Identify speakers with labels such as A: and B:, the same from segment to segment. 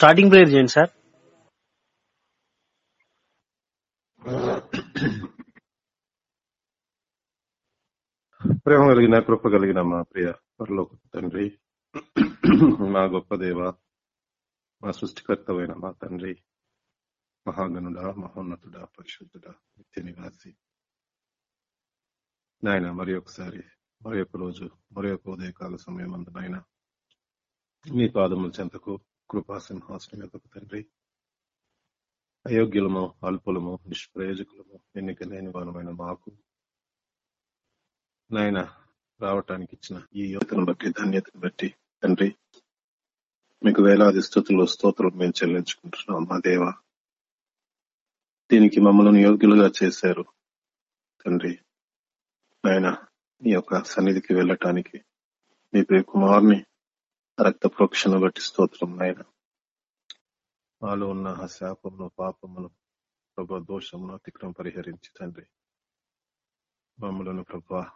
A: Starting prayer చేయండి sir.
B: ప్రేమ కలిగిన కృప కలిగిన మా ప్రియ పరలోక తండ్రి మా గొప్ప దేవ మా సృష్టికర్తమైన మా తండ్రి మహాగనుడ మహోన్నతుడా పరిశుద్ధుడా నిత్య నివాసి. నాయన మరి ఒకసారి మరి ఒక రోజు మరి ఒక ఉదయకాల సమయం అందు నాయన మీ పాదముల చెంతకు కృపాసింహాసనం తండ్రి అయోగ్యులము అల్పులము నిష్ప్రయోజకులము ఎన్నిక లేని వారమైన మాకు నాయన రావటానికి ఇచ్చిన ఈ యువతను బట్టి ధన్యతను బట్టి తండ్రి మీకు వేలాది స్థుతులు స్తోత్రం మేము చెల్లించుకుంటున్నాం మా దేవ. దీనికి మమ్మల్ని యోగ్యులుగా చేశారు తండ్రి. నాయన మీ యొక్క సన్నిధికి వెళ్ళటానికి మీ ప్రియ కుమార్ని రక్త ప్రోక్షణ బట్టి స్తోత్రం నాయన. మాలో ఉన్న ఆ శాపమును పాపమును ప్రభా దోషమును అతిక్రమం పరిహరించి తండ్రి. మమ్మలను ప్రభా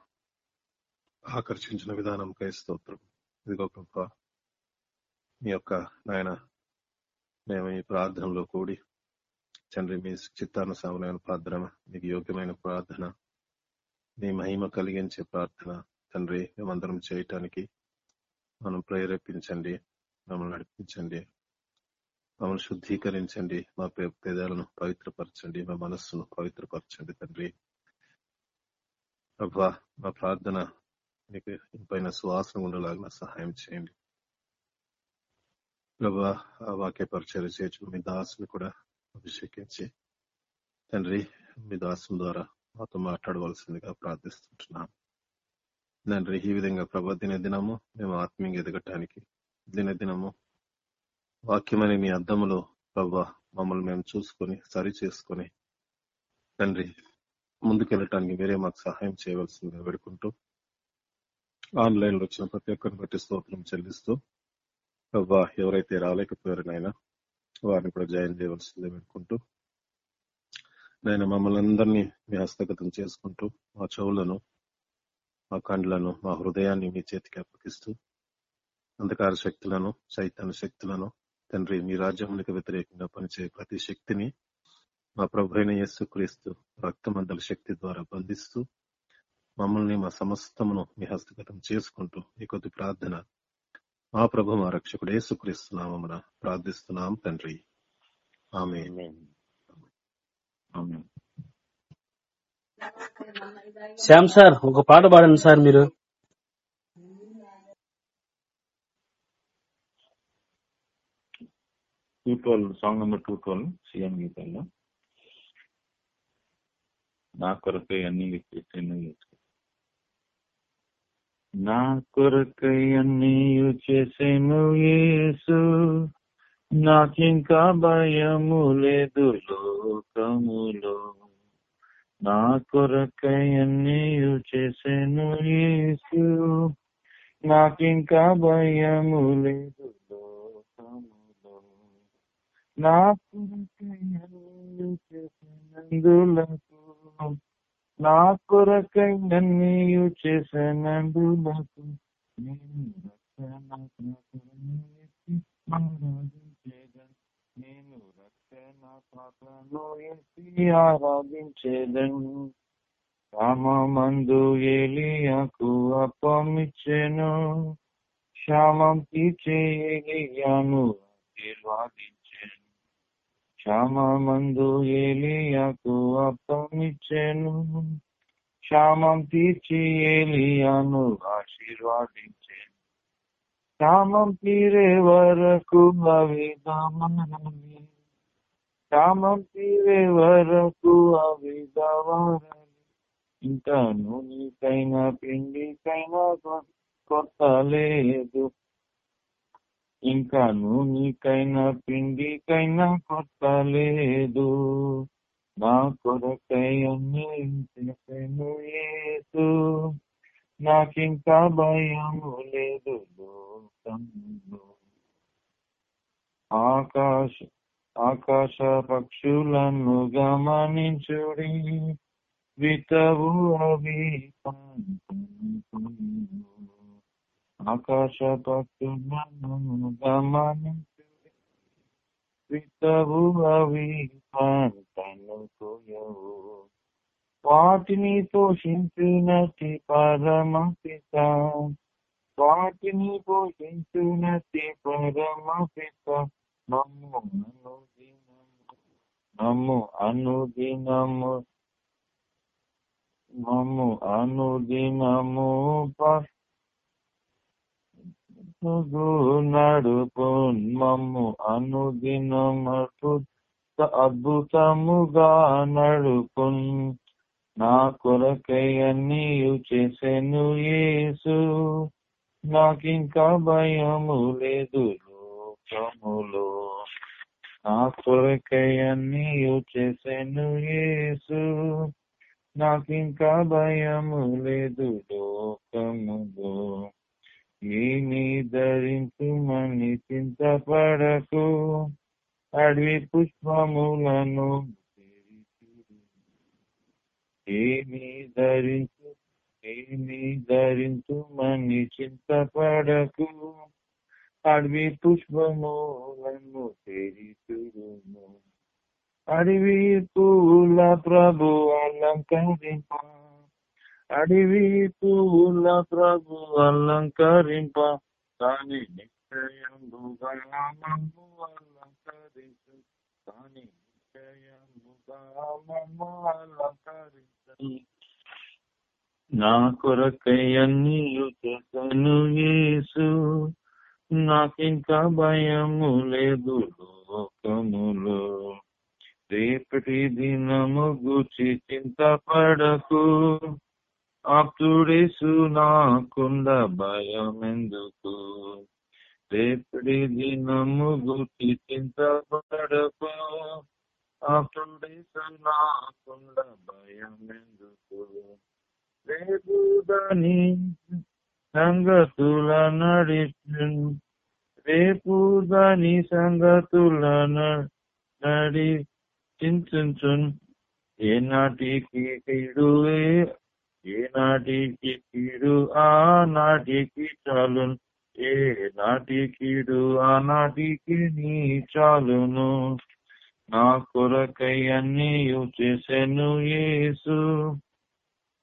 B: ఆకర్షించిన విధానంకై స్తోత్రం. ఇదిగో ప్రభా మీ యొక్క నాయన మేము ఈ ప్రార్థనలో కూడి తండ్రి మీ చిత్తానుసారమైన ప్రార్థన మీకు యోగ్యమైన ప్రార్థన మీ మహిమ కలిగించే ప్రార్థన తండ్రి మేమందరం చేయటానికి మనం ప్రేరేపించండి మమ్మల్ని నడిపించండి మమ్మల్ని శుద్ధీకరించండి మా పేదాలను పవిత్రపరచండి మా మనస్సును పవిత్రపరచండి తండ్రి. ప్రభా మా ప్రార్థన మీకు పైన సువాసన ఉండేలాగా సహాయం చేయండి. ప్రభా ఆ వాక్య పరిచయం చేయొచ్చు మీ దాసుని కూడా అభిషేకించి తండ్రి మీ దాసుని ద్వారా మాతో మాట్లాడవలసిందిగా ప్రార్థిస్తుంటున్నాను తండ్రి ఈ విధంగా ప్రభా దినదినము మేము ఆత్మీయంగా ఎదగటానికి దినదినము వాక్యమని మీ అద్దములో ప్రభా మమ్మల్ని మేము చూసుకొని సరి చేసుకొని తండ్రి ముందుకెళ్ళటానికి మీరే మాకు సహాయం చేయవలసిందిగా పెడుకుంటూ ఆన్లైన్లో వచ్చిన ప్రతి ఒక్కరిని బట్టి స్తోత్రం చెల్లిస్తూ ప్రభా ఎవరైతే రాలేకపోయారనైనా వారిని కూడా జాయిన్ చేయవలసిందే పెడుకుంటూ నేను మమ్మల్ని అందరినీ మీ హస్తగతం చేసుకుంటూ మా చెవులను మా కండ్లను మా హృదయాన్ని మీ చేతికి అప్పగిస్తూ అంధకార శక్తులను చైతన్య శక్తులను తండ్రి మీ రాజ్యములకు వ్యతిరేకంగా పనిచే ప్రతి శక్తిని మా ప్రభు అయిన యేసు రక్తమందల శక్తి ద్వారా బంధిస్తూ మమ్మల్ని మా సమస్తమును మీ హస్తగతం చేసుకుంటూ ఈ కొద్ది ప్రార్థన మా ప్రభు మా రక్షకుడు యేసుక్రీస్తున్నామన ప్రార్థిస్తున్నాం తండ్రి. ఆమె
A: శ్యామ్ సార్ ఒక పాట పాడండి సార్ మీరు.
C: Two twelve song number two twelve CM గీతంలో నా కొరకై అన్ని చేసి నా కొరకై అన్ని చేసేను యేసు. నాకింకా భయము లేదు లోకములో. నా కొరకై అన్ని చేసేను యేసు. నాకింకా భయము లేదు లోకములో. నా కొరకై అన్ని చేసినందులకు నా కొరకై అన్ని చేసినందులకు నేను రక్షణ నేను రక్షణ పాత్రను ఎత్తి ఆరాధించేదన్. రామమందు ఏలియాకు అప్పమిచ్చెను. శ్యామం తీర్చే ఏలియాను ఆశీర్వాదించెను. శ్యామమందు ఏలియాకు అప్పమిచ్చెను. శ్యామం తీర్చి ఏలియాను ఆశీర్వాదించెను. శ్యామం తీరే వరకు అవిధమనని క్షామం తీరే వరకు అవిధవారని ఇంకాను నీకైనా పిండికైనా కొత్త లేదు. ఇంకాను నీకైనా పిండికైనా కొత్త లేదు. నా కొరకై అన్ని చేసెను యేసు నాకింకా భయము లేదు లోకంలో ఆకాశ ఆకాశ పక్షులను గమనించుడి వితవు ఆకాశ పక్షులను గమనించుడి విత్తవు అవి పంటను కోయవు వాటిని పోషించునటి పరమ పిత వాటిని పోషించునటి పరమ పిత మమ్ము మమ్ము అనుదినము మమ్ము అనుదినము నడుపు మమ్ము అనుదినమటు అద్భుతముగా నడుపున్. నా కొరకై అన్నీయు చేసెను యేసు. నాకింకా భయము లేదు లోకములో. నా కొరకై అన్నీయు చేసెను యేసు. నాకింకా భయము లేదు లోకములో. ఏమి ధరించుమని చింతపడకు. అడవి పుష్పములను ఏమి ధరించు ఏమి ధరించుమని చింతపడకు. అడవి పుష్పము నన్ను తెరిచుడుము అడవి పూల ప్రభు అలంకరింప. అడవి పూల ప్రభు అలంకరింప. కాని నిశ్చయముగా మమ్ము అలంకరించు. కాని నిశ్చయముగా మమ్ము అలంకరించు. నా కొరకయ్యూ చేసను యేసు. నాకింకా భయము లేదు లోకములో. రేపటి దినము గూర్చి చింతపడకు. అప్తుడేసు నాకుండ భయం ఎందుకు రేపటి దినము గూర్చి చింతపడకు. అప్తుడేసు నాకుండ భయం ఎందుకు రేపు దాని సంగతుల నడిచు రేపు దాని సంగతుల నడి ఏ ఏనాటికి కీడు ఏ నాటికి కీడు ఆ నాటికి చాలు ఏ నాటి కీడు ఆ నాటికి నీ చాలును నా కొరకై అన్నీ చేసెను యేసు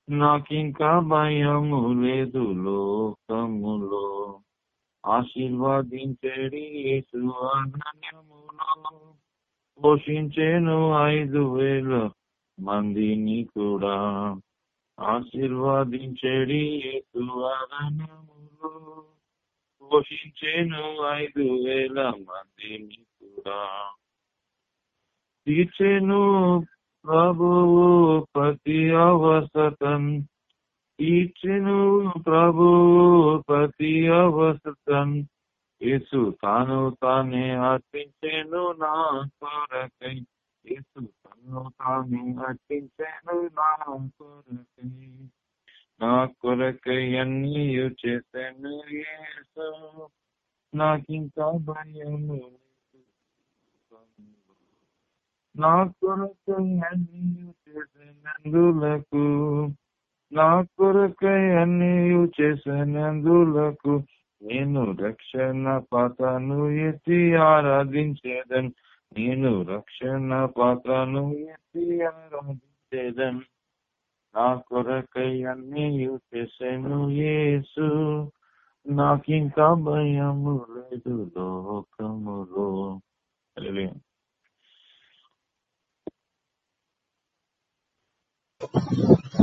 C: నాకింకా భయము లేదు లోకములో. ఆశీర్వాదించేడి యేసు అరణ్యములో. పోషించేను ఐదు వేల మందిని కూడా. ఆశీర్వాదించేడి యేసు అరణ్యములో. పోషించేను ఐదు వేల మందిని కూడా. తీర్చేను ప్రభువు ప్రతి అవసతం తీర్చెను ప్రభువు ప్రతి అవసతం యేసు తాను తానే అర్పించెను నా కొరకై. యేసు తను తానే అర్పించెను నా కొరకై. నా కొరకై అన్నీ చేశాను యేసు. నాకింకా భయము నా కొరకై అన్నీ చేసినందులకు నా కొరకై అన్నీ చేసినందులకు నేను రక్షణ పాత్రను ఎత్తి ఆరాధించేదన్ నేను రక్షణ పాత్రను ఎత్తి ఆరాధించేదన్. నా కొరకై అన్నీ చేసాను యేసు నాకింకా భయము లేదు లోకములో.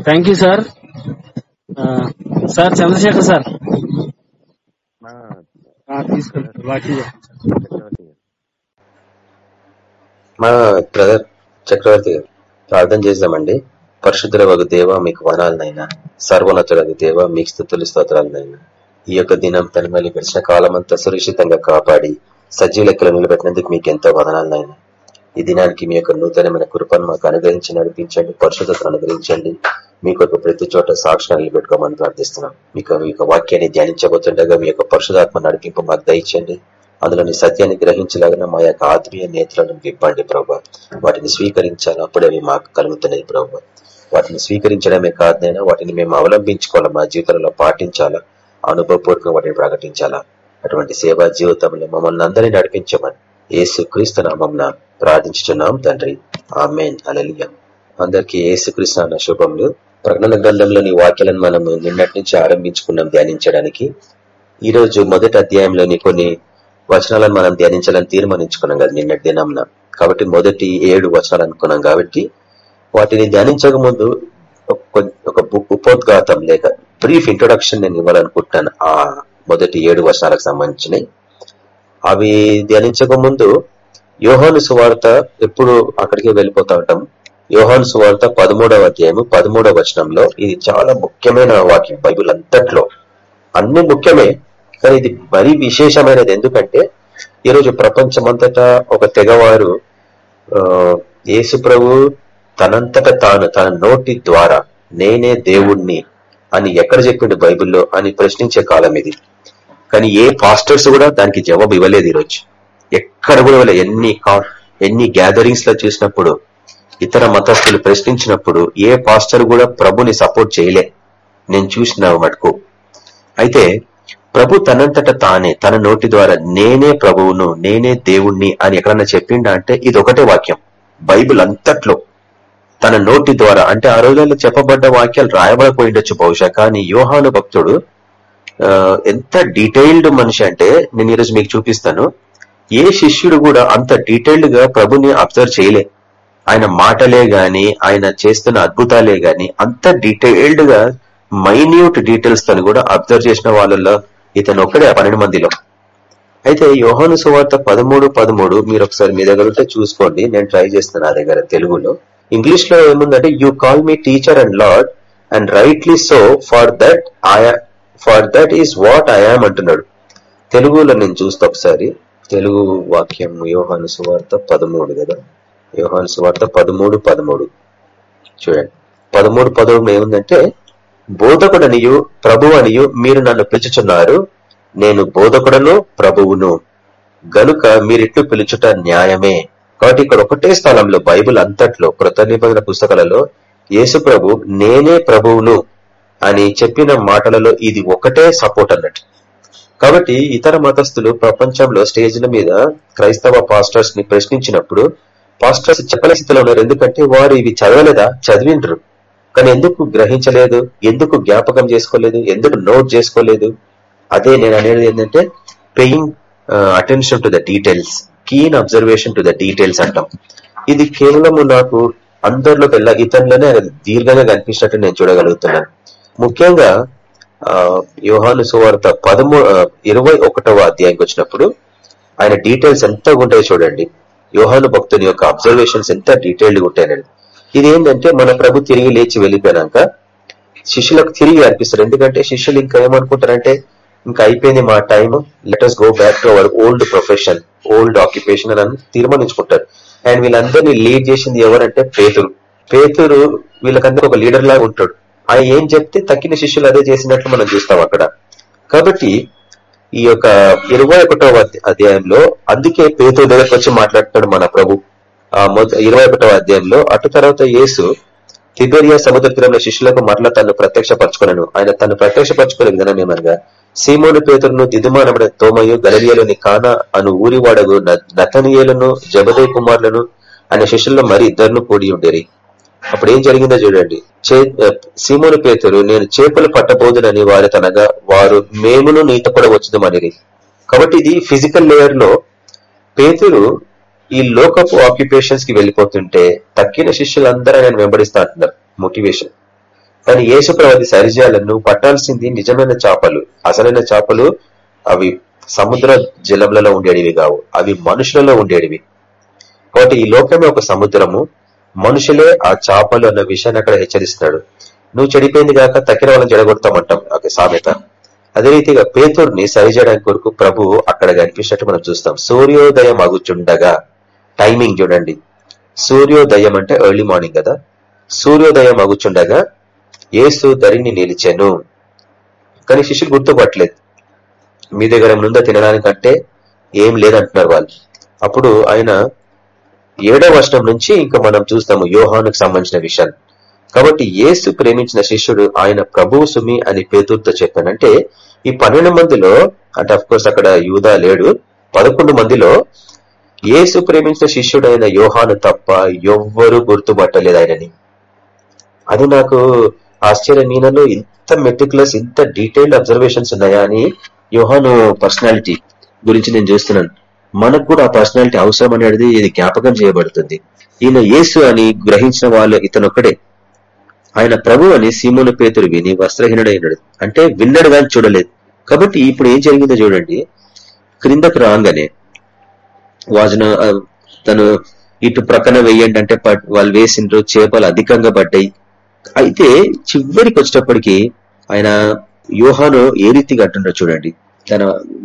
A: Thank you sir sir Chandrashekar sir.
D: మా బ్రదర్ చక్రవర్తి గారు ప్రార్థన చేద్దామండి పరిశుద్ధుల వగు దేవ మీకు వనాలనైనా సర్వోన్నతులకు దేవ మీకు స్థుతులు స్తోత్రాలనైనా. ఈ యొక్క దినం తన మళ్ళీ గడిచిన కాలం అంతా సురక్షితంగా కాపాడి సజీవ లెక్కలు నిలబెట్టినందుకు మీకు ఎంతో వదనాలనైనా. ఈ దినానికి మీ యొక్క నూతనమైన కృపను మాకు అనుగ్రహించి నడిపించండి పరిశుద్ధతను అనుగ్రహించండి. మీకు ఒక ప్రతి చోట సాక్షిగా నిలబెట్టుకోమని ప్రార్థిస్తున్నాం. మీకు మీ యొక్క వాక్యాన్ని ధ్యానించబోతుండగా మీ యొక్క పరిశుధాత్మ నడిపింపు మాకు దయచేయండి. అందులోని సత్యాన్ని గ్రహించలాగిన మా యొక్క ఆత్మీయ నేతలను విప్పండి ప్రభావ వాటిని స్వీకరించాలి అప్పుడే అవి మాకు కలుగుతున్నాయి ప్రభావ వాటిని స్వీకరించడమే కాదనైనా వాటిని మేము అవలంబించుకోవాలా మా జీవితంలో పాటించాలా అనుభవపూర్వకంగా వాటిని ప్రకటించాలా. అటువంటి సేవా జీవితంలో మమ్మల్ని అందరినీ నడిపించమని ఏసుక్రీస్తు నామంన ప్రార్థించుచున్నాం తండ్రి. ఆమెన్. అలలియ అందరికీ ఏసుక్రీస్తు అన్న శుభములు. ప్రకటన గ్రంథంలోని వాక్యాలను మనం నిన్నటి నుంచి ఆరంభించుకున్నాం ధ్యానించడానికి. ఈ రోజు మొదటి అధ్యాయంలోని కొన్ని వచనాలను మనం ధ్యానించాలని తీర్మానించుకున్నాం కదా నిన్నటి దినంన కాబట్టి మొదటి ఏడు వచనాలు అనుకున్నాం కాబట్టి వాటిని ధ్యానించక ముందు ఒక- ఉపోద్ఘాతం లేక బ్రీఫ్ ఇంట్రొడక్షన్ నేను ఇవ్వాలనుకుంటున్నాను. ఆ మొదటి ఏడు వర్షాలకు సంబంధించినవి. అవి ధ్యానించక ముందు యోహాను సువార్త ఎప్పుడు అక్కడికి వెళ్ళిపోతా ఉంటాం. యోహాను సువార్త పదమూడవ అధ్యాయము పదమూడవ వచనంలో ఇది చాలా ముఖ్యమైన వాక్యం బైబిల్ అంతట్లో. అన్ని ముఖ్యమే కానీ ఇది మరీ విశేషమైనది ఎందుకంటే ఈరోజు ప్రపంచమంతటా ఒక తెగవారు యేసు ప్రభు తనంతట తాను తన నోటి ద్వారా నేనే దేవుణ్ణి అని ఎక్కడ చెప్పిండు బైబిల్లో అని ప్రశ్నించే కాలం ఇది. కానీ ఏ పాస్టర్స్ కూడా దానికి జవాబు ఇవ్వలేదు ఈరోజు. ఎక్కడ కూడా ఇవ్వలేదు. ఎన్ని ఎన్ని గ్యాదరింగ్స్లో చూసినప్పుడు ఇతర మతస్థులు ప్రశ్నించినప్పుడు ఏ పాస్టర్ కూడా ప్రభుని సపోర్ట్ చేయలే. నేను చూసిన మటుకు. అయితే ప్రభు తనంతట తానే తన నోటి ద్వారా నేనే ప్రభువును నేనే దేవుణ్ణి అని ఎక్కడన్నా చెప్పిండా అంటే ఇది ఒకటే వాక్యం. బైబిల్ అంతట్లో తన నోటి ద్వారా అంటే ఆ రోజుల్లో చెప్పబడ్డ వాక్యాలు రాయబడిపోయిండొచ్చు బహుశా కానీ యోహాను భక్తుడు ఎంత డీటెయిల్డ్ మనిషి అంటే నేను ఈరోజు మీకు చూపిస్తాను. ఏ శిష్యుడు కూడా అంత డీటెయిల్డ్గా ప్రభుని అబ్జర్వ్ చేయలే. ఆయన మాటలే గాని ఆయన చేస్తున్న అద్భుతాలే గాని అంత డీటెయిల్డ్గా మైన్యూట్ డీటెయిల్స్ తను కూడా అబ్జర్వ్ చేసిన వాళ్ళలో ఇతను ఒక్కడే పన్నెండు మందిలో. అయితే యోహాను సువార్త పదమూడు పదమూడు మీరు ఒకసారి మీ దగ్గర ఉంటే చూసుకోండి. నేను ట్రై చేస్తాను నా దగ్గర తెలుగులో. ఇంగ్లీష్లో ఏముందంటే you call me teacher and lord and rightly so for that I for that is what I am అంటున్నాడు. తెలుగులో నేను చూస్తా ఒకసారి. తెలుగు వాక్యం యోహాను సువార్త పదమూడు కదా? యోహాను సువార్త పదమూడు పదమూడు. చూడండి. పదమూడు పదమూడు ఏముందంటే బోధకుడనియు ప్రభు అనియు మీరు నన్ను పిలుచుచున్నారు. నేను బోధకుడను ప్రభువును. గనుక మీరిట్లు పిలుచుట న్యాయమే. కాబట్టి ఇక్కడ ఒకటే స్థలంలో బైబిల్ అంతట్లో కృత నిబంధన పుస్తకాలలో యేసు ప్రభు నేనే ప్రభువును. అని చెప్పిన మాటలలో ఇది ఒకటే సపోర్ట్ అన్నట్టు. కాబట్టి ఇతర మతస్థులు ప్రపంచంలో స్టేజ్ల మీద క్రైస్తవ పాస్టర్స్ని ప్రశ్నించినప్పుడు పాస్టర్స్ చెప్పలే స్థితిలో ఉన్నారు. ఎందుకంటే వారు ఇవి చదవలేదా? చదివిండ్రు. కానీ ఎందుకు గ్రహించలేదు? ఎందుకు జ్ఞాపకం చేసుకోలేదు? ఎందుకు నోట్ చేసుకోలేదు? అదే నేను అనేది ఏంటంటే paying attention to the details keen observation to the details అంటాం. ఇది కేవలము నాకు అందరిలో వెళ్ళ ఇతరులోనే దీర్ఘంగా కనిపించినట్టు నేను చూడగలుగుతున్నాను. ముఖ్యంగా ఆ, యోహాను సువార్త పదమూ ఇరవై ఒకటవ అధ్యాయంకి వచ్చినప్పుడు ఆయన డీటెయిల్స్ ఎంత ఉంటాయో చూడండి. యోహాను భక్తుని యొక్క అబ్జర్వేషన్స్ ఎంత డీటెయిల్డ్ ఉంటాయనండి ఇది ఏంటంటే మన ప్రభు తిరిగి లేచి వెళ్ళిపోయినాక శిష్యులకు తిరిగి అర్పిస్తారు. ఎందుకంటే శిష్యులు ఇంకా ఏమనుకుంటారంటే ఇంకా అయిపోయింది మా time letters go back to our old profession old occupation అని తీర్మానించుకుంటారు. అండ్ వీళ్ళందరినీ లీడ్ చేసింది ఎవరంటే పేతురు. పేతురు వీళ్ళకందరూ ఒక లీడర్ లాగా ఉంటాడు. ఆయన ఏం చెప్తే తక్కిన శిష్యులు అదే చేసినట్లు మనం చూస్తాం అక్కడ. కాబట్టి ఈ యొక్క ఇరవై ఒకటవ అధ్యాయంలో అందుకే పేతురు దగ్గరకు వచ్చి మాట్లాడుతాడు మన ప్రభు. ఆ ఇరవై ఒకటవ అధ్యాయంలో అటు తర్వాత యేసు తిబెరియా సముద్ర తీరంలో శిష్యులకు మరలా తను ప్రత్యక్షపరచుకున్నాను ఆయన తను ప్రత్యక్షపరచుకునే విధానం ఏమనగా సీమోను పేతురును దిదుమానబడ తోమయు గలలియలోని కానా అను ఊరివాడగు నతనీయులను జబదే కుమారులను అనే శిష్యుల్లో మరి ఇద్దరును కూడి ఉండేరి. అప్పుడు ఏం జరిగిందో చూడండి. చే సీమోను పేతురు నేను చేపలు పట్టబోదునని వారి తనగా వారు మేమును నీతో కూడా వచ్చుదామనిరి కాబట్టి ఇది ఫిజికల్ లేయర్లో పేతురు ఈ లోకపు ఆక్యుపేషన్స్కి వెళ్ళిపోతుంటే తక్కిన శిష్యులందరూ ఆయన వెంబడిస్తా అంటున్నారు. మోటివేషన్ కానీ యేసు ప్రవతి సరిజాలను పట్టాల్సింది నిజమైన చేపలు. అసలైన చేపలు అవి సముద్ర జలములలో ఉండేటివి కావు. అవి మనుషులలో ఉండేటివి కాబట్టి ఈ లోకమే ఒక సముద్రము. మనుషులే ఆ చేపలు అన్న విషయాన్ని అక్కడ హెచ్చరిస్తున్నాడు. నువ్వు చెడిపోయింది కాక తక్కిన వాళ్ళని జడగొడతామంటాం ఒక సామెత. అదే రీతిగా పేతుర్ని సరిచేయడానికి కొరకు ప్రభు అక్కడ కనిపించినట్టు మనం చూస్తాం. సూర్యోదయం అగుచుండగా టైమింగ్ చూడండి. సూర్యోదయం అంటే ఎర్లీ మార్నింగ్ కదా. సూర్యోదయం అగుచుండగా ఏసు ధరిని నిలిచాను. కానీ శిష్యులు గుర్తుపట్టలేదు. మీ దగ్గర ముందా తినడానికంటే ఏం లేదంటున్నారు వాళ్ళు. అప్పుడు ఆయన ఏడవ వర్షం నుంచి ఇంకా మనం చూస్తాము యోహానుకు సంబంధించిన విషయాలు. కాబట్టి యేసు ప్రేమించిన శిష్యుడు ఆయన ప్రభువు సుమి అని పేతుర్తో చెప్పానంటే ఈ పన్నెండు మందిలో అంటే అఫ్ కోర్స్ అక్కడ యూదా లేడు పదకొండు మందిలో యేసు ప్రేమించిన శిష్యుడైన యోహాను తప్ప ఎవ్వరూ గుర్తుపట్టలేదు ఆయనని. అది నాకు ఆశ్చర్యం. ఈయనలో ఇంత మెటికులస్ ఇంత డీటెయిల్డ్ అబ్జర్వేషన్స్ ఉన్నాయా అని యోహాను పర్సనాలిటీ గురించి నేను చూస్తున్నాను. మనకు కూడా ఆ పర్సనాలిటీ అవసరం అనేది ఇది జ్ఞాపకం చేయబడుతుంది. ఈయన యేసు అని గ్రహించిన వాళ్ళు ఇతనొక్కడే. ఆయన ప్రభు అని సీమోను పేతురు విని వస్త్రహీనుడైనడు. అంటే విన్నాడు కానీ చూడలేదు. కాబట్టి ఇప్పుడు ఏం జరిగిందో చూడండి. క్రిందకు రాగానే వాజన తను ఇటు ప్రక్కన వేయండి అంటే వాళ్ళు వేసిండ్రు చేపలు అధికంగా పడ్డాయి. అయితే చివరికి వచ్చేటప్పటికి ఆయన యోహాను ఏ రీతిగా అంటున్నాడు చూడండి. తన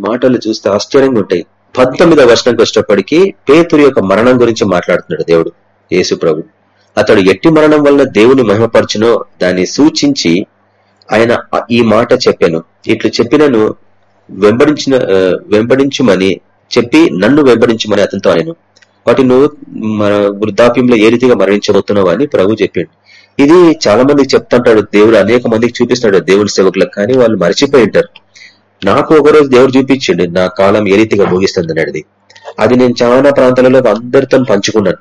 D: మాటలు చూస్తే ఆశ్చర్యంగా ఉంటాయి. పంతొమ్మిదవ వర్షంకి వచ్చినప్పటికీ పేతురు యొక్క మరణం గురించి మాట్లాడుతున్నాడు దేవుడు యేసు ప్రభు. అతడు ఎట్టి మరణం వలన దేవుని మహిమపరచునో దాన్ని సూచించి ఆయన ఈ మాట చెప్పాను. ఇట్లు చెప్పినను వెంబడించిన వెంబడించుమని చెప్పి నన్ను వెంబడించమని అతనితో ఆయన వాటి నువ్వు మన వృద్ధాప్యంలో ఏ రీతిగా మరణించబోతున్నావు అని ప్రభు చెప్పిండు. ఇది చాలా మందికి చెప్తుంటాడు దేవుడు అనేక మందికి చూపిస్తున్నాడు దేవుని సేవకులకు కానీ వాళ్ళు మర్చిపోయి ఉంటారు. నాకు ఒకరోజు దేవుడు చూపించిండు నా కాలం ఏ రీతిగా ముగిస్తుంది అనేది అది నేను చాలా ప్రాంతాలలో అందరితో పంచుకున్నాను.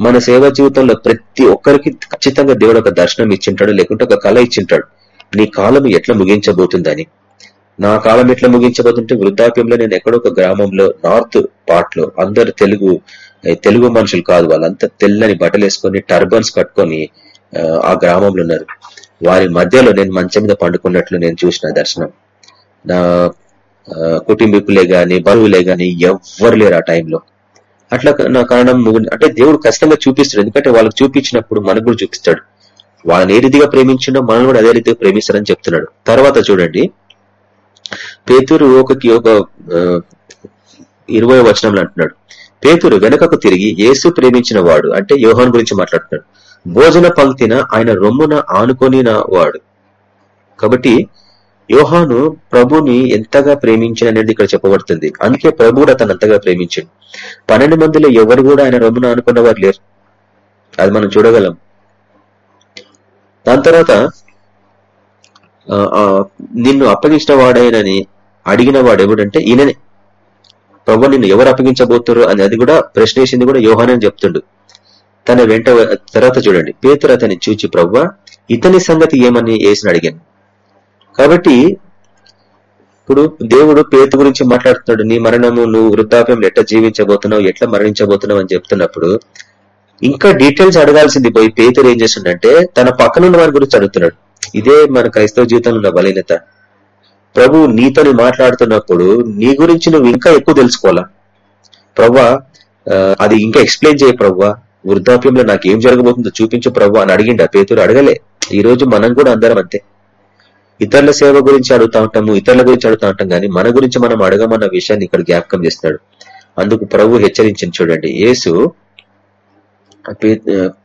D: మన సేవా జీవితంలో ప్రతి ఒక్కరికి ఖచ్చితంగా దేవుడు ఒక దర్శనం ఇచ్చింటాడు లేకుంటే ఒక కళ ఇచ్చింటాడు. నీ కాలం ఎట్లా ముగించబోతుందని. నా కాలం ఎట్లా ముగించబోతుంటే వృద్ధాప్యంలో నేను ఎక్కడో ఒక గ్రామంలో నార్త్ పార్ట్లో అందరు తెలుగు తెలుగు మనుషులు కాదు వాళ్ళంతా తెల్లని బట్టలు వేసుకొని టర్బన్స్ కట్టుకొని ఆ, ఆ గ్రామంలో ఉన్నారు. వారి మధ్యలో నేను మంచం మీద పండుకున్నట్లు నేను చూసిన దర్శనం. నా కుటుంబీకులే గాని బరువులే గాని ఎవ్వరు లేరు ఆ టైంలో అట్లా నా కారణం అంటే దేవుడు ఖచ్చితంగా చూపిస్తాడు. ఎందుకంటే వాళ్ళకి చూపించినప్పుడు మనకు కూడా చూపిస్తాడు. వాళ్ళని ఏ రీతిగా ప్రేమించిండో మనం కూడా అదే రీతిగా ప్రేమిస్తారని చెప్తున్నాడు. తర్వాత చూడండి. పేతురు ఒకకి ఒక ఇరవై వచనంలో అంటున్నాడు. పేతురు వెనకకు తిరిగి యేసు ప్రేమించిన వాడు అంటే యోహాన్ గురించి మాట్లాడుతున్నాడు. భోజన పంక్తిన ఆయన రొమ్మున ఆనుకొనిన వాడు. కాబట్టి యోహాను ప్రభుని ఎంతగా ప్రేమించిన అనేది ఇక్కడ చెప్పబడుతుంది. అందుకే ప్రభు కూడా అతను అంతగా ప్రేమించాడు. పన్నెండు మందిలో ఎవరు కూడా ఆయన రొమ్మున అనుకున్న వారు లేరు. అది మనం చూడగలం. దాని తర్వాత నిన్ను అప్పగించిన వాడైనని అడిగిన వాడు ఎవడంటే ఈయననే. ప్రభు నిన్ను ఎవరు అప్పగించబోతారు అని అది కూడా ప్రశ్నేసింది కూడా యోహాన్ అని చెప్తుండు. తన వెంట తర్వాత చూడండి. పేతురు అతన్ని చూచి ప్రవ్వ ఇతని సంగతి ఏమని వేసిన అడిగాను. కాబట్టి ఇప్పుడు దేవుడు పేతు గురించి మాట్లాడుతున్నాడు నీ మరణము నువ్వు వృద్ధాప్యం ఎట్లా జీవించబోతున్నావు ఎట్లా మరణించబోతున్నావు అని చెప్తున్నప్పుడు ఇంకా డీటెయిల్స్ అడగాల్సింది పోయి పేతురు ఏం చేస్తుండంటే తన పక్కన ఉన్న వారి గురించి అడుగుతున్నాడు. ఇదే మన క్రైస్తవ జీవితంలో ఉన్న బలహీనత. ప్రభు నీతోని మాట్లాడుతున్నప్పుడు నీ గురించి నువ్వు ఇంకా ఎక్కువ తెలుసుకోవాలా? ప్రవ్వా అది ఇంకా ఎక్స్ప్లెయిన్ చేయ ప్రవ్వా వృద్ధాప్యంలో నాకు ఏం జరగబోతుందో చూపించు ప్రవ్వా అని అడిగిండు ఆ పేతురు. అడగలే. ఈ రోజు మనం కూడా అందరం అంతే. ఇతరుల సేవ గురించి అడుగుతా ఉంటాము ఇతరుల గురించి అడుగుతా ఉంటాం కానీ మన గురించి మనం అడగమన్న విషయాన్ని ఇక్కడ జ్ఞాపకం చేస్తున్నాడు. అందుకు ప్రభు హెచ్చరించింది చూడండి. యేసు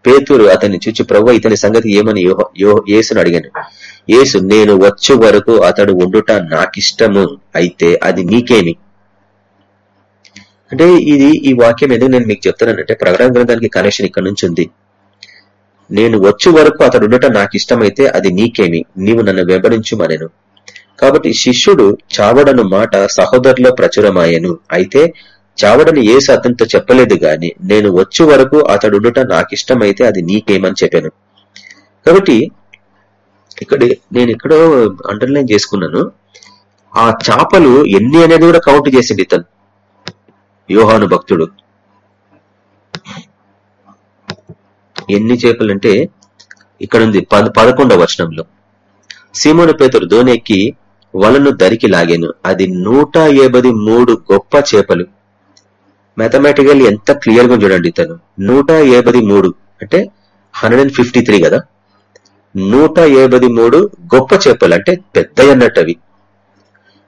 D: పేతురు అతన్ని చూచి ప్రభు ఇతని సంగతి ఏమని యోహ- యో- యేసుని అడిగాను. యేసు నేను వచ్చే వరకు అతడు ఉండుట నాకిష్టము అయితే అది నీకేమి? అంటే ఇది ఈ వాక్యం ఎందుకు నేను మీకు చెప్తానంటే ప్రకటన గ్రంథానికి కనెక్షన్ ఇక్కడ నుంచి ఉంది. నేను వచ్చే వరకు అతడు ఉండటం నాకు ఇష్టమైతే అది నీకేమి? నీవు నన్ను వెంబడించుమనెను. కాబట్టి శిష్యుడు చావడను మాట సహోదరులో ప్రచురమాయను. అయితే చావడని ఏసు అతనితో చెప్పలేదు గాని నేను వచ్చే వరకు అతడు ఉండట నాకు ఇష్టమైతే అది నీకేమని చెప్పాను. కాబట్టి ఇక్కడ నేను ఎక్కడో అండర్లైన్ చేసుకున్నాను. ఆ చేపలు ఎన్ని అనేది కూడా కౌంట్ చేసింది ఇతను. యోహాను భక్తుడు. ఎన్ని చేపలంటే ఇక్కడ ఉంది పద పదకొండవ వచనంలో. సీమోను పేతురు దోనెక్కి వలను దరికి లాగాను. అది నూట మూడు గొప్ప చేపలు. మ్యాథమెటికల్ ఎంత క్లియర్గా చూడండి తను నూట మూడు అంటే హండ్రెడ్ ఫిఫ్టీ త్రీ కదా? నూట మూడు గొప్ప చేపలు అంటే పెద్ద అన్నట్టు అవి.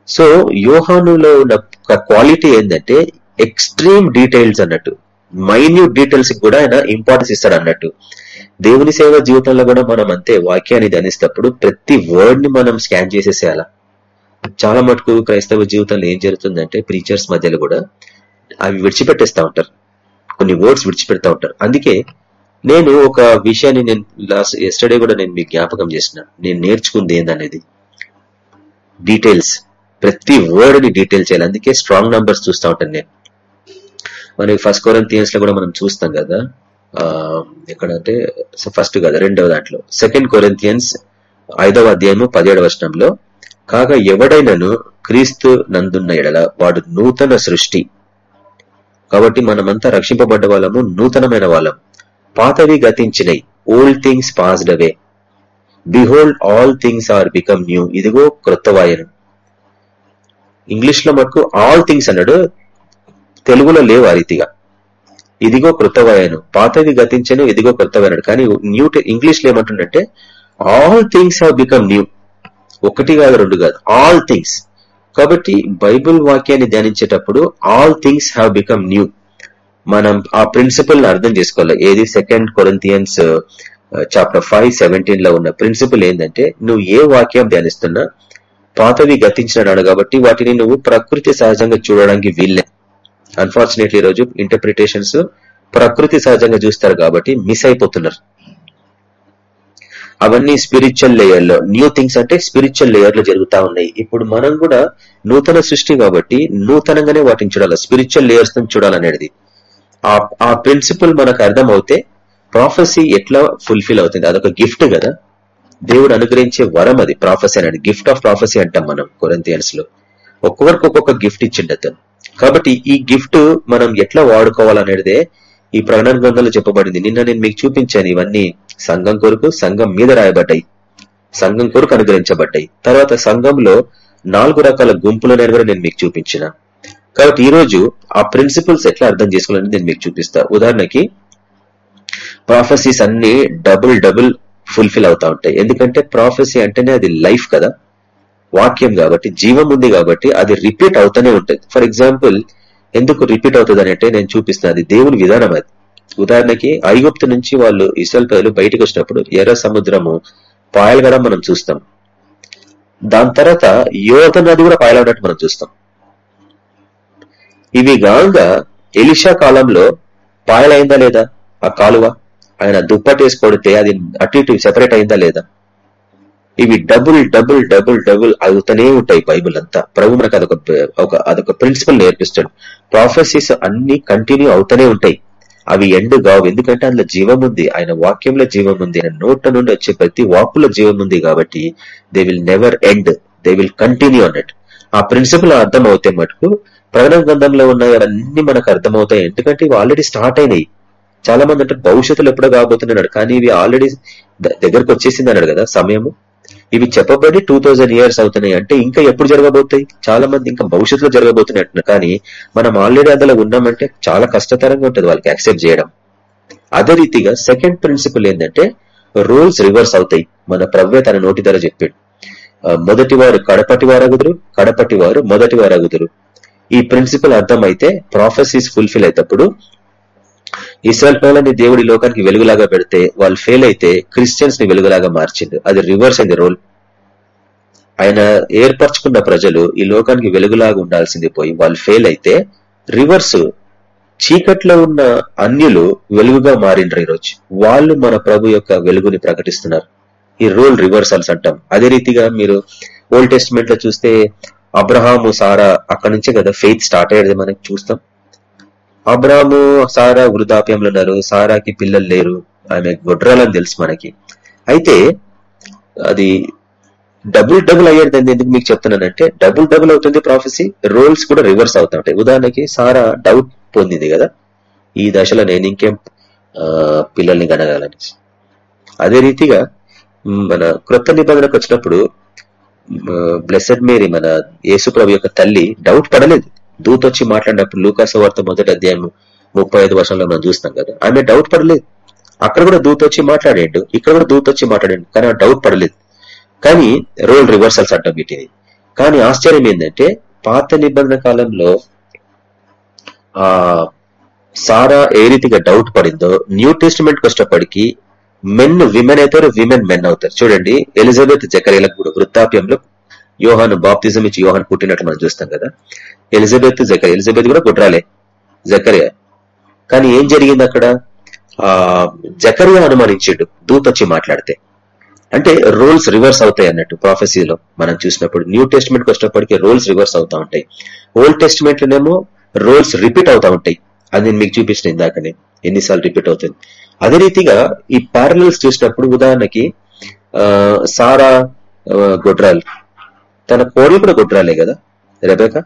D: సో యోహానులో ఉన్న క్వాలిటీ ఏంటంటే ఎక్స్ట్రీమ్ డీటెయిల్స్ అన్నట్టు. మైన్యూట్ డీటెయిల్స్ కూడా ఆయన ఇంపార్టెన్స్ ఇస్తాడు అన్నట్టు. దేవుని సేవ జీవితంలో కూడా మనం అంతే వాక్యాన్ని ధ్యానిస్తప్పుడు ప్రతి వర్డ్ని మనం స్కాన్ చేసేసేయాల. చాలా మటుకు క్రైస్తవ జీవితంలో ఏం జరుగుతుందంటే ప్రీచర్స్ మధ్యలో కూడా అవి విడిచిపెట్టేస్తా ఉంటారు. కొన్ని వర్డ్స్ విడిచిపెడతా ఉంటారు. అందుకే నేను ఒక విషయాన్ని నేను లాస్ట్ ఎస్టర్డే కూడా నేను మీకు జ్ఞాపకం చేసిన. నేను నేర్చుకుంది ఏందనేది? డీటెయిల్స్ ప్రతి వర్డ్ని డీటెయిల్ చేయాలి. అందుకే స్ట్రాంగ్ నంబర్స్ చూస్తా ఉంటాను నేను. మరి ఫస్ట్ కొరంతియన్స్లో కూడా మనం చూస్తాం కదా ఎక్కడంటే ఫస్ట్ కదా రెండవ దాంట్లో. సెకండ్ కొరింతియన్స్ ఐదవ అధ్యాయము పదిహేడవ వచనంలో కాగా ఎవడైనను క్రీస్తు నందున్న ఎడల వాడు నూతన సృష్టి. కాబట్టి మనమంతా రక్షింపబడ్డ వాళ్ళము నూతనమైన వాళ్ళం. పాతవి గతించినై old things passed away behold all things are become new ఇదిగో క్రొత్తవాయను ఇంగ్లీష్లో మటుకు ఆల్ థింగ్స్ అన్నాడు తెలుగులో లేవు ఆ రీతిగా. ఇదిగో కృతవయను. పాతవి గతించను ఇదిగో కృతవాయను. కానీ న్యూ ఇంగ్లీష్లో ఏమంటుండంటే all things have become new ఒకటి కాదు రెండు కాదు. ఆల్ థింగ్స్ కాబట్టి బైబుల్ వాక్యాన్ని ధ్యానించేటప్పుడు all things have become new మనం ఆ ప్రిన్సిపల్ అర్థం చేసుకోవాలి. ఏది? సెకండ్ కొరంతియన్స్ చాప్టర్ ఫైవ్ సెవెంటీన్లో ఉన్న ప్రిన్సిపల్ ఏంటంటే నువ్వు ఏ వాక్యం ధ్యానిస్తున్నా పాతవి గతించినాడు కాబట్టి వాటిని నువ్వు ప్రకృతి సహజంగా చూడడానికి వీల్లే అన్ఫార్చునేట్లీ రోజు ఇంటర్ప్రిటేషన్స్ ప్రకృతి సహజంగా చూస్తారు కాబట్టి మిస్ అయిపోతున్నారు. అవన్నీ స్పిరిచువల్ లేయర్లో న్యూ థింగ్స్ అంటే స్పిరిచువల్ లేయర్లో జరుగుతా ఉన్నాయి. ఇప్పుడు మనం కూడా నూతన సృష్టి కాబట్టి నూతనంగానే వాటిని చూడాలి స్పిరిచువల్ లేయర్స్ చూడాలనేది. ఆ ప్రిన్సిపల్ మనకు అర్థం అవుతే ప్రాఫెసీ ఎట్లా ఫుల్ఫిల్ అవుతుంది అదొక గిఫ్ట్ కదా. దేవుడు అనుగ్రహించే వరం అది ప్రాఫెసీ అనేది గిఫ్ట్ ఆఫ్ ప్రాఫెసీ అంటాం మనం కొరంతియన్స్లో ఒక్కొక్కరికి ఒక్కొక్క గిఫ్ట్ ఇచ్చిండు అతను కాబట్టి ఈ గిఫ్ట్ మనం ఎట్లా వాడుకోవాలనేదే ఈ ప్రకటన గ్రంథంలో చెప్పబడింది. నిన్న నేను మీకు చూపించాను ఇవన్నీ సంఘం కొరకు సంఘం మీద రాయబడ్డాయి. సంఘం కొరకు అనుగ్రహించబడ్డాయి. తర్వాత సంఘంలో నాలుగు రకాల గుంపులు కూడా నేను మీకు చూపించిన. కాబట్టి ఈ రోజు ఆ ప్రిన్సిపల్స్ ఎట్లా అర్థం చేసుకోవాలని నేను మీకు చూపిస్తా. ఉదాహరణకి ప్రాఫెసీస్ అన్ని డబుల్ డబుల్ ఫుల్ఫిల్ అవుతా ఉంటాయి. ఎందుకంటే ప్రాఫెసీ అంటేనే అది లైఫ్ కదా. వాక్యం కాబట్టి జీవం ఉంది కాబట్టి అది రిపీట్ అవుతూనే ఉంటుంది. ఫర్ ఎగ్జాంపుల్ ఎందుకు రిపీట్ అవుతుంది అంటే నేను చూపిస్తున్నా దేవుని విధానం అది. ఉదాహరణకి ఐగుప్తు నుంచి వాళ్ళు ఇసల్ ప్రజలు బయటకు వచ్చినప్పుడు ఎర్ర సముద్రము పాయలగడం మనం చూస్తాం. దాని తర్వాత యోధ నది కూడా పాయలగడట్టు మనం చూస్తాం. ఇవి గాంగా ఎలిషా కాలంలో పాయలైందా లేదా? ఆ కాలువ? ఆయన దుప్పటేసి కొడితే అది అటు ఇటు సెపరేట్ అయిందా లేదా? ఇవి డబుల్ డబుల్ డబుల్ డబుల్ అవుతూనే ఉంటాయి బైబుల్ అంతా. ప్రభు మనకు అదొక ఒక అదొక ప్రిన్సిపల్ నేర్పిస్తాడు. ప్రాఫెసీస్ అన్ని కంటిన్యూ అవుతూనే ఉంటాయి. అవి ఎండ్ కావు. ఎందుకంటే అందులో జీవం ఉంది. ఆయన వాక్యంలో జీవం ఉంది. ఆయన నోట నుండి వచ్చే ప్రతి వాక్కులో జీవం ఉంది కాబట్టి they will never end they will continue అన్నట్టు ఆ ప్రిన్సిపల్ అర్థం అవుతే మటుకు ప్రకటన గ్రంథంలో ఉన్నవన్నీ మనకు అర్థమవుతాయి. ఎందుకంటే ఇవి ఆల్రెడీ స్టార్ట్ అయినాయి. చాలా మంది అంటే భవిష్యత్తులో ఎప్పుడో కాబోతున్నాడు. కానీ ఇవి ఆల్రెడీ దగ్గరకు వచ్చేసింది అన్నాడు కదా సమయము. ఇవి చెప్పబడి టూ ఇయర్స్ అవుతున్నాయి. అంటే ఇంకా ఎప్పుడు జరగబోతాయి? చాలా మంది ఇంకా భవిష్యత్తులో జరగబోతున్నాయి అంటున్నారు. కానీ మనం ఆల్రెడీ అందులో ఉన్నామంటే చాలా కష్టతరంగా ఉంటుంది వాళ్ళకి యాక్సెప్ట్ చేయడం. అదే రీతిగా సెకండ్ ప్రిన్సిపల్ ఏంటంటే రూల్స్ రివర్స్ అవుతాయి. మన ప్రవ్వే తన నోటి ధర చెప్పాడు. మొదటి వారు కడపటి వారగుదురు కడపటి వారు మొదటి వారగుదురు ఈ ప్రిన్సిపల్ అర్థమైతే ప్రాఫెసీస్ ఫుల్ఫిల్ అయినప్పుడు ఇస్రాయల్ పిల్లలని దేవుడి లోకానికి వెలుగులాగా పెడితే వాళ్ళు ఫెయిల్ అయితే క్రిస్టియన్స్ని వెలుగులాగా మార్చిండు. అది రివర్స్ అయింది రోల్. ఆయన ఏర్పరచుకున్న ప్రజలు ఈ లోకానికి వెలుగులాగా ఉండాల్సింది పోయి వాళ్ళు ఫెయిల్ అయితే రివర్స్ చీకట్లో ఉన్న అన్యులు వెలుగుగా మారిండ్రు ఈరోజు. వాళ్ళు మన ప్రభు యొక్క వెలుగుని ప్రకటిస్తున్నారు. ఈ రోల్ రివర్సల్స్ అంటాం. అదే రీతిగా మీరు ఓల్డ్ టెస్ట్మెంట్లో చూస్తే అబ్రహాము సారా అక్కడి నుంచే కదా ఫెయిత్ స్టార్ట్ అయ్యేది మనకి చూస్తాం. అబ్రాము సారా వృద్ధాప్యంలో ఉన్నారు సారాకి పిల్లలు లేరు. ఆమె గొడ్రాలని తెలుసు మనకి. అయితే అది డబుల్ డబుల్ అయ్యేది ఎందుకు మీకు చెప్తున్నానంటే డబుల్ డబుల్ అవుతుంది ప్రాఫెసీ రోల్స్ కూడా రివర్స్ అవుతా ఉంటాయి ఉదాహరణకి సారా డౌట్ పొందింది కదా. ఈ దశలో నేను ఇంకేం పిల్లల్ని కనగాలని. అదే రీతిగా మన క్రొత్త నిబంధనకు వచ్చినప్పుడు బ్లెస్సెడ్ మేరీ మన యేసుప్రభు యొక్క తల్లి డౌట్ పడలేదు. దూత వచ్చి మాట్లాడినప్పుడు లూకాస వార్త మొదటి అధ్యాయం ముప్పై ఐదు వర్షంలో మనం చూస్తాం కదా. ఆమె డౌట్ పడలేదు. అక్కడ కూడా దూత వచ్చి మాట్లాడాడు. ఇక్కడ కూడా దూత వచ్చి మాట్లాడాడు. కానీ డౌట్ పడలేదు. కానీ రోల్ రివర్సల్స్ అంటాం వీటిని. కానీ ఆశ్చర్యం ఏంటంటే పాత నిబంధన కాలంలో ఆ సారా ఏ రీతిగా డౌట్ పడిందో న్యూ టెస్టిమెంట్ కష్టపడికి మెన్ విమెన్ అవుతారు విమెన్ మెన్ అవుతారు. చూడండి ఎలిజబెత్ జకరేలకు కూడా వృద్ధాప్యంలో యోహాను బాప్తిజం ఇచ్చి యోహాన్ పుట్టినట్లు మనం చూస్తాం కదా. ఎలిజబెత్ జకర్ ఎలిజబెత్ కూడా గుడ్రాలే జకరియా. కానీ ఏం జరిగింది అక్కడ? ఆ జకరియా అనుమానించాడు దూత వచ్చి మాట్లాడితే. అంటే రోల్స్ రివర్స్ అవుతాయి అన్నట్టు ప్రాఫెసీలో మనం చూసినప్పుడు. న్యూ టెస్ట్మెంట్ వచ్చినప్పటికీ రోల్స్ రివర్స్ అవుతా ఉంటాయి. ఓల్డ్ టెస్ట్మెంట్ లోనేమో రోల్స్ రిపీట్ అవుతా ఉంటాయి. అది నేను మీకు చూపించిన ఇందాకనే ఎన్నిసార్లు రిపీట్ అవుతుంది. అదే రీతిగా ఈ ప్యారలల్స్ చూసినప్పుడు ఉదాహరణకి ఆ, సారా ఆ, తన కోడలు కూడా గొడ్రాలే కదా రెబేక?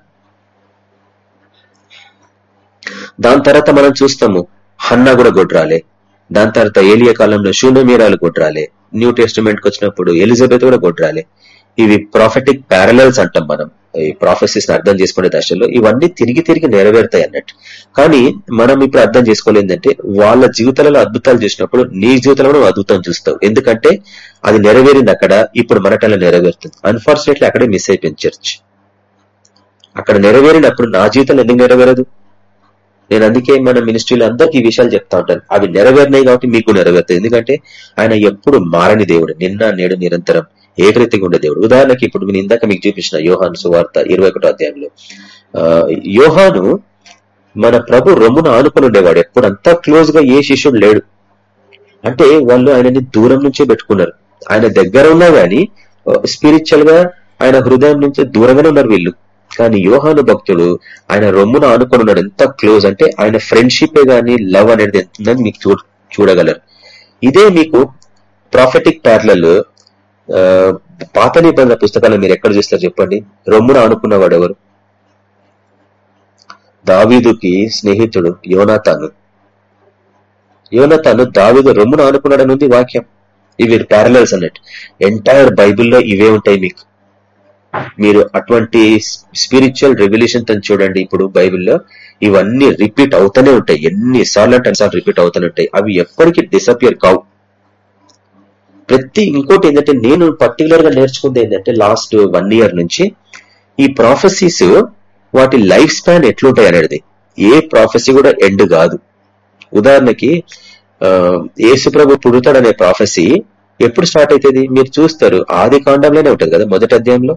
D: దాని తర్వాత మనం చూస్తాము హన్నా కూడా గొడ్రాలే. దాని తర్వాత ఏలియ కాలంలో శూన్యమీరాలు గొడ్రాలే. న్యూ టెస్టిమెంట్కి వచ్చినప్పుడు ఎలిజబెత్ కూడా గొడ్రాలే. ఇవి ప్రాఫిటిక్ ప్యారలల్స్ అంటాం మనం. ఈ ప్రాఫెసెస్ అర్థం చేసుకునే దశలో ఇవన్నీ తిరిగి తిరిగి నెరవేరుతాయి అన్నట్టు. కానీ మనం ఇప్పుడు అర్థం చేసుకోలేదంటే వాళ్ళ జీవితాలలో అద్భుతాలు చూసినప్పుడు నీ జీవితంలో అద్భుతం చూస్తావు. ఎందుకంటే అది నెరవేరింది అక్కడ ఇప్పుడు మన టైంలో నెరవేరుతుంది. అన్ఫార్చునేట్లీ అక్కడే మిస్ అయిపోయింది చర్చ్ అక్కడ నెరవేరినప్పుడు నా జీవితంలో ఎందుకు నెరవేరదు? నేను అందుకే మన మినిస్ట్రీలో అందరికి ఈ విషయాలు చెప్తా ఉంటాను. అవి నెరవేరినాయి కాబట్టి మీకు నెరవేరుతాయి. ఎందుకంటే ఆయన ఎప్పుడు మారని దేవుడు. నిన్న నేడు నిరంతరం. ఏకరీతిగా ఉండే దేవుడు. ఉదాహరణకి ఇప్పుడు నేను ఇందాక మీకు చూపించిన యోహాను సువార్త ఇరవై ఒకటో అధ్యాయంలో. యోహాను మన ప్రభు రొమ్మున ఆనుకుని ఉండేవాడు. ఎప్పుడంతా క్లోజ్గా ఏ శిష్యుడు లేడు. అంటే వాళ్ళు ఆయనని దూరం నుంచే పెట్టుకున్నారు. ఆయన దగ్గర ఉన్నా గాని స్పిరిచువల్గా ఆయన హృదయం నుంచి దూరంగానే ఉన్నారు వీళ్ళు. కానీ యోహాను భక్తుడు ఆయన రొమ్మున ఆనుకొని ఉన్నాడు. ఎంత క్లోజ్ అంటే ఆయన ఫ్రెండ్షిప్ గాని లవ్ అనేది ఎంత మీకు చూడగలరు. ఇదే మీకు ప్రాఫిటిక్ ప్యార్లల్ పాత నిబంధన పుస్తకాలు మీరు ఎక్కడ చూస్తారు చెప్పండి? రొమ్మున అనుకున్నవాడు ఎవరు? దావీదుకి స్నేహితుడు యోనాతాను. యోనతాను దావీదు రొమ్మున అనుకున్నాడని ఉంది వాక్యం. ఇవి ప్యారలల్స్ అన్నట్టు. ఎంటైర్ బైబిల్లో ఇవే ఉంటాయి మీకు. మీరు అటువంటి స్పిరిచువల్ రెవల్యూషన్ తను చూడండి ఇప్పుడు బైబిల్లో ఇవన్నీ రిపీట్ అవుతూనే ఉంటాయి. ఎన్ని సార్లు అంటే అన్నిసార్లు రిపీట్ అవుతూనే ఉంటాయి. అవి ఎప్పటికీ డిసపియర్ కావు. ప్రతి ఇంకోటి ఏంటంటే నేను పర్టికులర్గా నేర్చుకుంది ఏంటంటే లాస్ట్ వన్ ఇయర్ నుంచి ఈ ప్రాఫెసీస్ వాటి లైఫ్ స్పాన్ ఎట్లుంటాయి అనేది. ఏ ప్రాఫెసీ కూడా ఎండ్ కాదు. ఉదాహరణకి ఏసుప్రభు యేసుప్రభు పుడతాడనే ప్రాఫెసీ ఎప్పుడు స్టార్ట్ అవుతుంది మీరు చూస్తారు ఆది కాండంలోనే ఉంటుంది కదా మొదటి అధ్యాయంలో?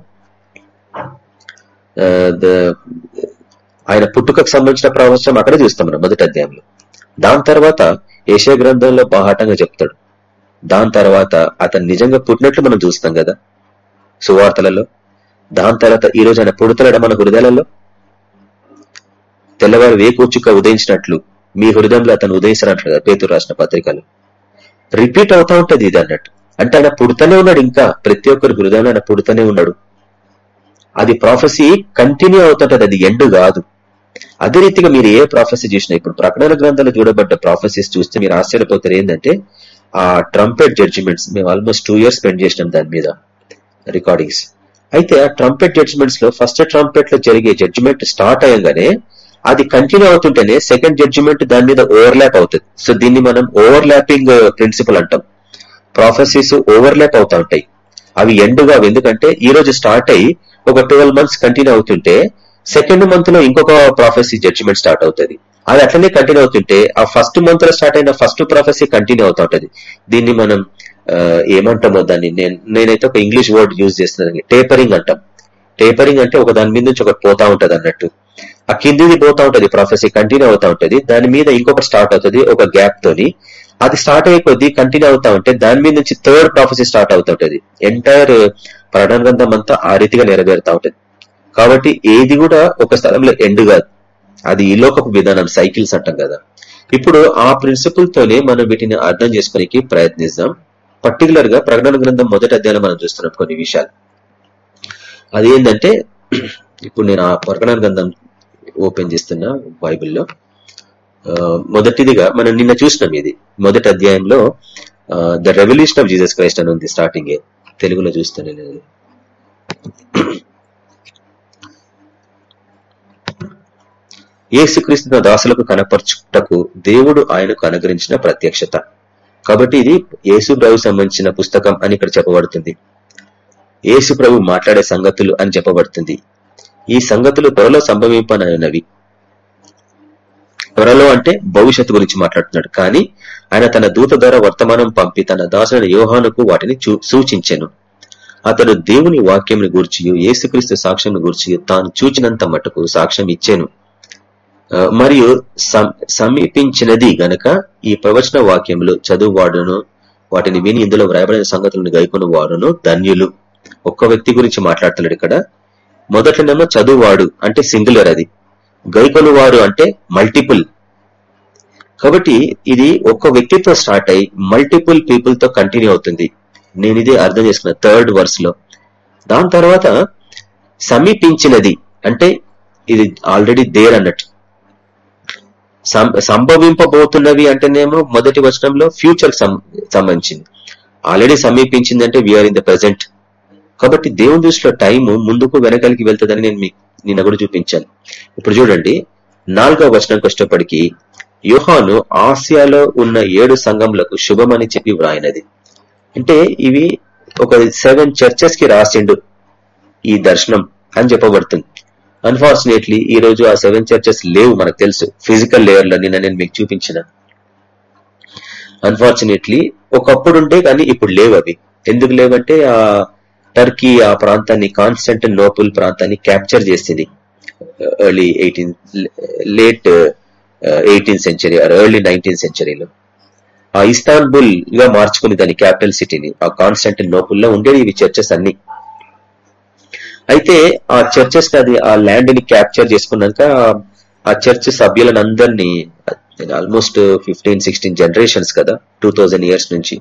D: ఆయన పుట్టుకకు సంబంధించిన ప్రవచనం అక్కడే చూస్తాం మనం మొదటి అధ్యాయంలో. దాని తర్వాత ఏషియా గ్రంథంలో బాహాటంగా చెప్తాడు. దాని తర్వాత అతను నిజంగా పుట్టినట్లు మనం చూస్తాం కదా? సువార్తలలో? దాని తర్వాత ఈ రోజు ఆయన పుడతాడ మన హృదయాలలో? తెల్లవారు వేకూర్చుక ఉదయించినట్లు మీ హృదయంలో అతను ఉదయించినట్లు కదా పేతురు రాసిన పత్రికలు. రిపీట్ అవుతా ఉంటది ఇది అన్నట్టు. అంటే ఆయన పుడుతూనే ఉన్నాడు ఇంకా. ప్రతి ఒక్కరి హృదయంలో ఆయన పుడుతూనే ఉన్నాడు. అది ప్రాఫెసీ కంటిన్యూ అవుతుంటది అది ఎండు కాదు. అదే రీతిగా మీరు ఏ ప్రాఫెసీ చూసినా ఇప్పుడు ప్రకటన గ్రంథాలు చూడబడ్డ ప్రాఫెసీస్ చూస్తే మీరు ఆశ్చర్యపోతారు ఏంటంటే ఆ ట్రంపెట్ జడ్జిమెంట్స్ మేము ఆల్మోస్ట్ టూ ఇయర్స్ స్పెండ్ చేసినాం దాని మీద రికార్డింగ్స్ అయితే ఆ ట్రంపెట్ జడ్జిమెంట్స్లో ఫస్ట్ ట్రంపెట్లో జరిగే జడ్జిమెంట్ స్టార్ట్ అయ్యంగానే అది కంటిన్యూ అవుతుంటేనే సెకండ్ జడ్జిమెంట్ దాని మీద ఓవర్లాప్ అవుతుంది. సో దీన్ని మనం ఓవర్లాపింగ్ ప్రిన్సిపల్ అంటాం. ప్రాఫెసీస్ ఓవర్లాప్ అవుతా ఉంటాయి. అవి ఎండుగా ఎందుకంటే ఈ రోజు స్టార్ట్ అయ్యి ఒక ట్వెల్వ్ మంత్స్ కంటిన్యూ అవుతుంటే సెకండ్ మంత్లో ఇంకొక ప్రాఫెసీ జడ్జిమెంట్ స్టార్ట్ అవుతుంది. అది అట్లనే కంటిన్యూ అవుతుంటే ఆ ఫస్ట్ మంత్లో స్టార్ట్ అయిన ఫస్ట్ ప్రాఫెసీ కంటిన్యూ అవుతా ఉంటది. దీన్ని మనం ఏమంటామో దాన్ని? నేనైతే ఒక ఇంగ్లీష్ వర్డ్ యూజ్ చేస్తున్నాను టేపరింగ్ అంటాం. టేపరింగ్ అంటే ఒక దాని మీద నుంచి ఒకటి పోతా ఉంటది అన్నట్టు. ఆ కిందిది పోతా ఉంటది ప్రాఫెసీ కంటిన్యూ అవుతా ఉంటది. దాని మీద ఇంకొకటి స్టార్ట్ అవుతుంది ఒక గ్యాప్ తోని. అది స్టార్ట్ అయ్యే కొద్దీ కంటిన్యూ అవుతా ఉంటే దాని మీద నుంచి థర్డ్ ప్రాఫెసీ స్టార్ట్ అవుతుంటది ఎంటైర్ ప్రకటన అంతా ఆ రీతిగా నెరవేరుతా ఉంటది. కాబట్టి ఏది కూడా ఒక స్థలంలో ఎండ్ కాదు. అది ఈ లోకపు విధానం సైకిల్స్ అంటాం కదా. ఇప్పుడు ఆ ప్రిన్సిపల్ తోనే మనం వీటిని అర్థం చేసుకోనికి ప్రయత్నిస్తాం పర్టికులర్గా ప్రకటన గ్రంథం మొదటి అధ్యాయంలో మనం చూస్తున్నాం కొన్ని విషయాలు. అది ఏంటంటే ఇప్పుడు నేను ఆ ప్రకటన గ్రంథం ఓపెన్ చేస్తున్నా బైబిల్లో మొదటిదిగా మనం నిన్న చూసినాం ఇది. మొదటి అధ్యాయంలో the revolution of Jesus Christ అని ఉంది స్టార్టింగ్ తెలుగులో చూస్తాను నేను. యేసుక్రీస్తు తన దాసులకు కనపరచుటకు దేవుడు ఆయనకు అనుగ్రహించిన ప్రత్యక్షత. కాబట్టి ఇది యేసు ప్రభు సంబంధించిన పుస్తకం అని ఇక్కడ చెప్పబడుతుంది. యేసు ప్రభు మాట్లాడే సంగతులు అని చెప్పబడుతుంది. ఈ సంగతులు త్వరలో సంభవింపనవి త్వరలో అంటే భవిష్యత్తు గురించి మాట్లాడుతున్నాడు. కానీ ఆయన తన దూత ద్వారా వర్తమానం పంపి తన దాసుని యోహానుకు వాటిని చూ- అతడు దేవుని వాక్యంని గూర్చి యేసుక్రీస్తు సాక్ష్యం గూర్చి తాను చూచినంత మటుకు సాక్ష్యం ఇచ్చాను. మరియు సమీపించినది గనక ఈ ప్రవచన వాక్యములు చదువువాడును వాటిని విని ఇందులో వ్రాయబడిన సంగతులను గైకొన వాడును ధన్యులు. ఒక్క వ్యక్తి గురించి మాట్లాడుతున్నాడు ఇక్కడ. మొదటినేమో చదువువాడు అంటే సింగులర్ అది. గైకొను వాడు అంటే మల్టిపుల్. కాబట్టి ఇది ఒక్క వ్యక్తితో స్టార్ట్ అయి మల్టిపుల్ పీపుల్తో కంటిన్యూ అవుతుంది. నేను ఇది అర్థం చేసుకున్న థర్డ్ వర్స్లో దాని తర్వాత సమీపించినది అంటే ఇది ఆల్రెడీ దేర్ అన్నట్టు. సంభవింపబోతున్నవి అంటేనేమో మొదటి వచనంలో ఫ్యూచర్ సంబంధించింది. ఆల్రెడీ సమీపించింది అంటే వీఆర్ ఇన్ ద ప్రెసెంట్ కాబట్టి దేవుని దృష్టిలో టైం ముందుకు వెనకాలకి వెళ్తుందని నేను మీకు నిన్న కూడా చూపించాను. ఇప్పుడు చూడండి నాలుగవ వచనంకి వచ్చేటప్పటికి యుహాను ఆసియాలో ఉన్న ఏడు సంఘంలకు శుభమని చెప్పి వ్రాయినది. అంటే ఇవి ఒక సెవెన్ చర్చెస్కి రాసిండు ఈ దర్శనం అని చెప్పబడుతుంది. అన్ఫార్చునేట్లీ ఈ రోజు ఆ సెవెన్ చర్చెస్ లేవు మనకు తెలుసు. ఫిజికల్ లేయర్లో నిన్న నేను మీకు చూపించిన అన్ఫార్చునేట్లీ ఒకప్పుడు ఉంటే కానీ ఇప్పుడు లేవు అవి. ఎందుకు లేవంటే ఆ టర్కీ ఆ ప్రాంతాన్ని కాన్స్టెంట్ నోపుల్ ప్రాంతాన్ని క్యాప్చర్ చేసింది. Early eighteen late eighteenth century early nineteenth సెంచరీలో ఆ ఇస్తాన్బుల్గా మార్చుకుని దాని క్యాపిటల్ సిటీని ఆ కాన్స్టెంట్ నోపుల్లో ఉండేవి ఇవి చర్చెస్ అన్ని. అయితే ఆ చర్చెస్ అది ఆ ల్యాండ్ని క్యాప్చర్ చేసుకున్నాక ఆ చర్చ్ సభ్యులను అందరినీ ఆల్మోస్ట్ ఫిఫ్టీన్ సిక్స్టీన్ జనరేషన్స్ కదా టూ థౌజండ్ ఇయర్స్ నుంచి.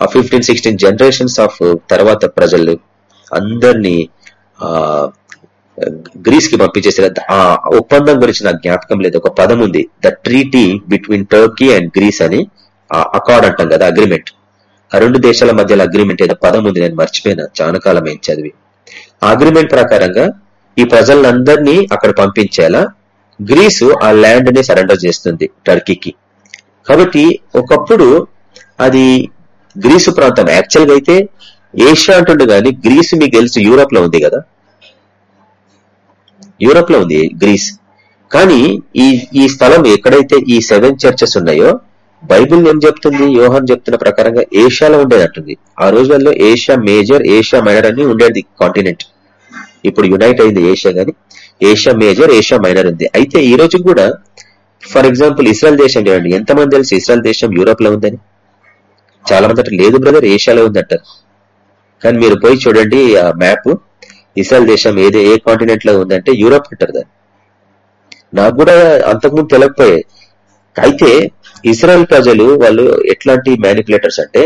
D: ఆ ఫిఫ్టీన్ సిక్స్టీన్ జనరేషన్స్ ఆఫ్ తర్వాత ప్రజలు అందరినీ ఆ గ్రీస్కి పంపించేసారు ఆ ఒప్పందం గురించి నాకు జ్ఞాపకం లేదు. ఒక పదం ఉంది. The treaty between Turkey and Greece అని అకార్డ్ అంటాం కదా అగ్రిమెంట్ ఆ రెండు దేశాల మధ్యలో అగ్రిమెంట్ ఏదో పదం ఉంది నేను మర్చిపోయినా. చాలా కాలం ఏం చదివి. అగ్రిమెంట్ ప్రకారంగా ఈ ప్రజలందరినీ అక్కడ పంపించేలా గ్రీసు ఆ ల్యాండ్ని సరెండర్ చేస్తుంది టర్కీకి. కాబట్టి ఒకప్పుడు అది గ్రీసు ప్రాంతం యాక్చువల్గా అయితే ఏషియా అంటుండే కానీ గ్రీసు మీకు తెలుసు యూరోప్లో ఉంది కదా. యూరోప్లో ఉంది గ్రీస్. కానీ ఈ ఈ స్థలం ఎక్కడైతే ఈ సెవెన్ చర్చెస్ ఉన్నాయో బైబిల్ ఏం చెప్తుంది? యోహాన్ చెప్తున్న ప్రకారంగా ఏషియాలో ఉండేదంటుంది ఆ రోజుల్లో ఏషియా మేజర్ ఏషియా మైనర్ అని ఉండేది కాంటినెంట్. ఇప్పుడు యునైట్ అయింది ఏషియా గాని ఏషియా మేజర్ ఏషియా మైనర్ ఉంది. అయితే ఈ రోజు కూడా ఫర్ ఎగ్జాంపుల్ ఇస్రాయల్ దేశం చూడండి. ఎంతమంది తెలుసు ఇస్రాయల్ దేశం యూరోప్లో ఉందని? చాలా మంది అంటారు లేదు బ్రదర్ ఏషియాలో ఉందంటారు కానీ మీరు పోయి చూడండి ఆ మ్యాప్. ఇస్రాయల్ దేశం ఏది ఏ కాంటినెంట్లో ఉందంటే యూరోప్ అంటారు దాన్ని. నాకు కూడా అంతకుముందు తెలియకపోయాయి అయితే ఇస్రాయల్ ప్రజలు వాళ్ళు ఎట్లాంటి మ్యానిపులేటర్స్ అంటే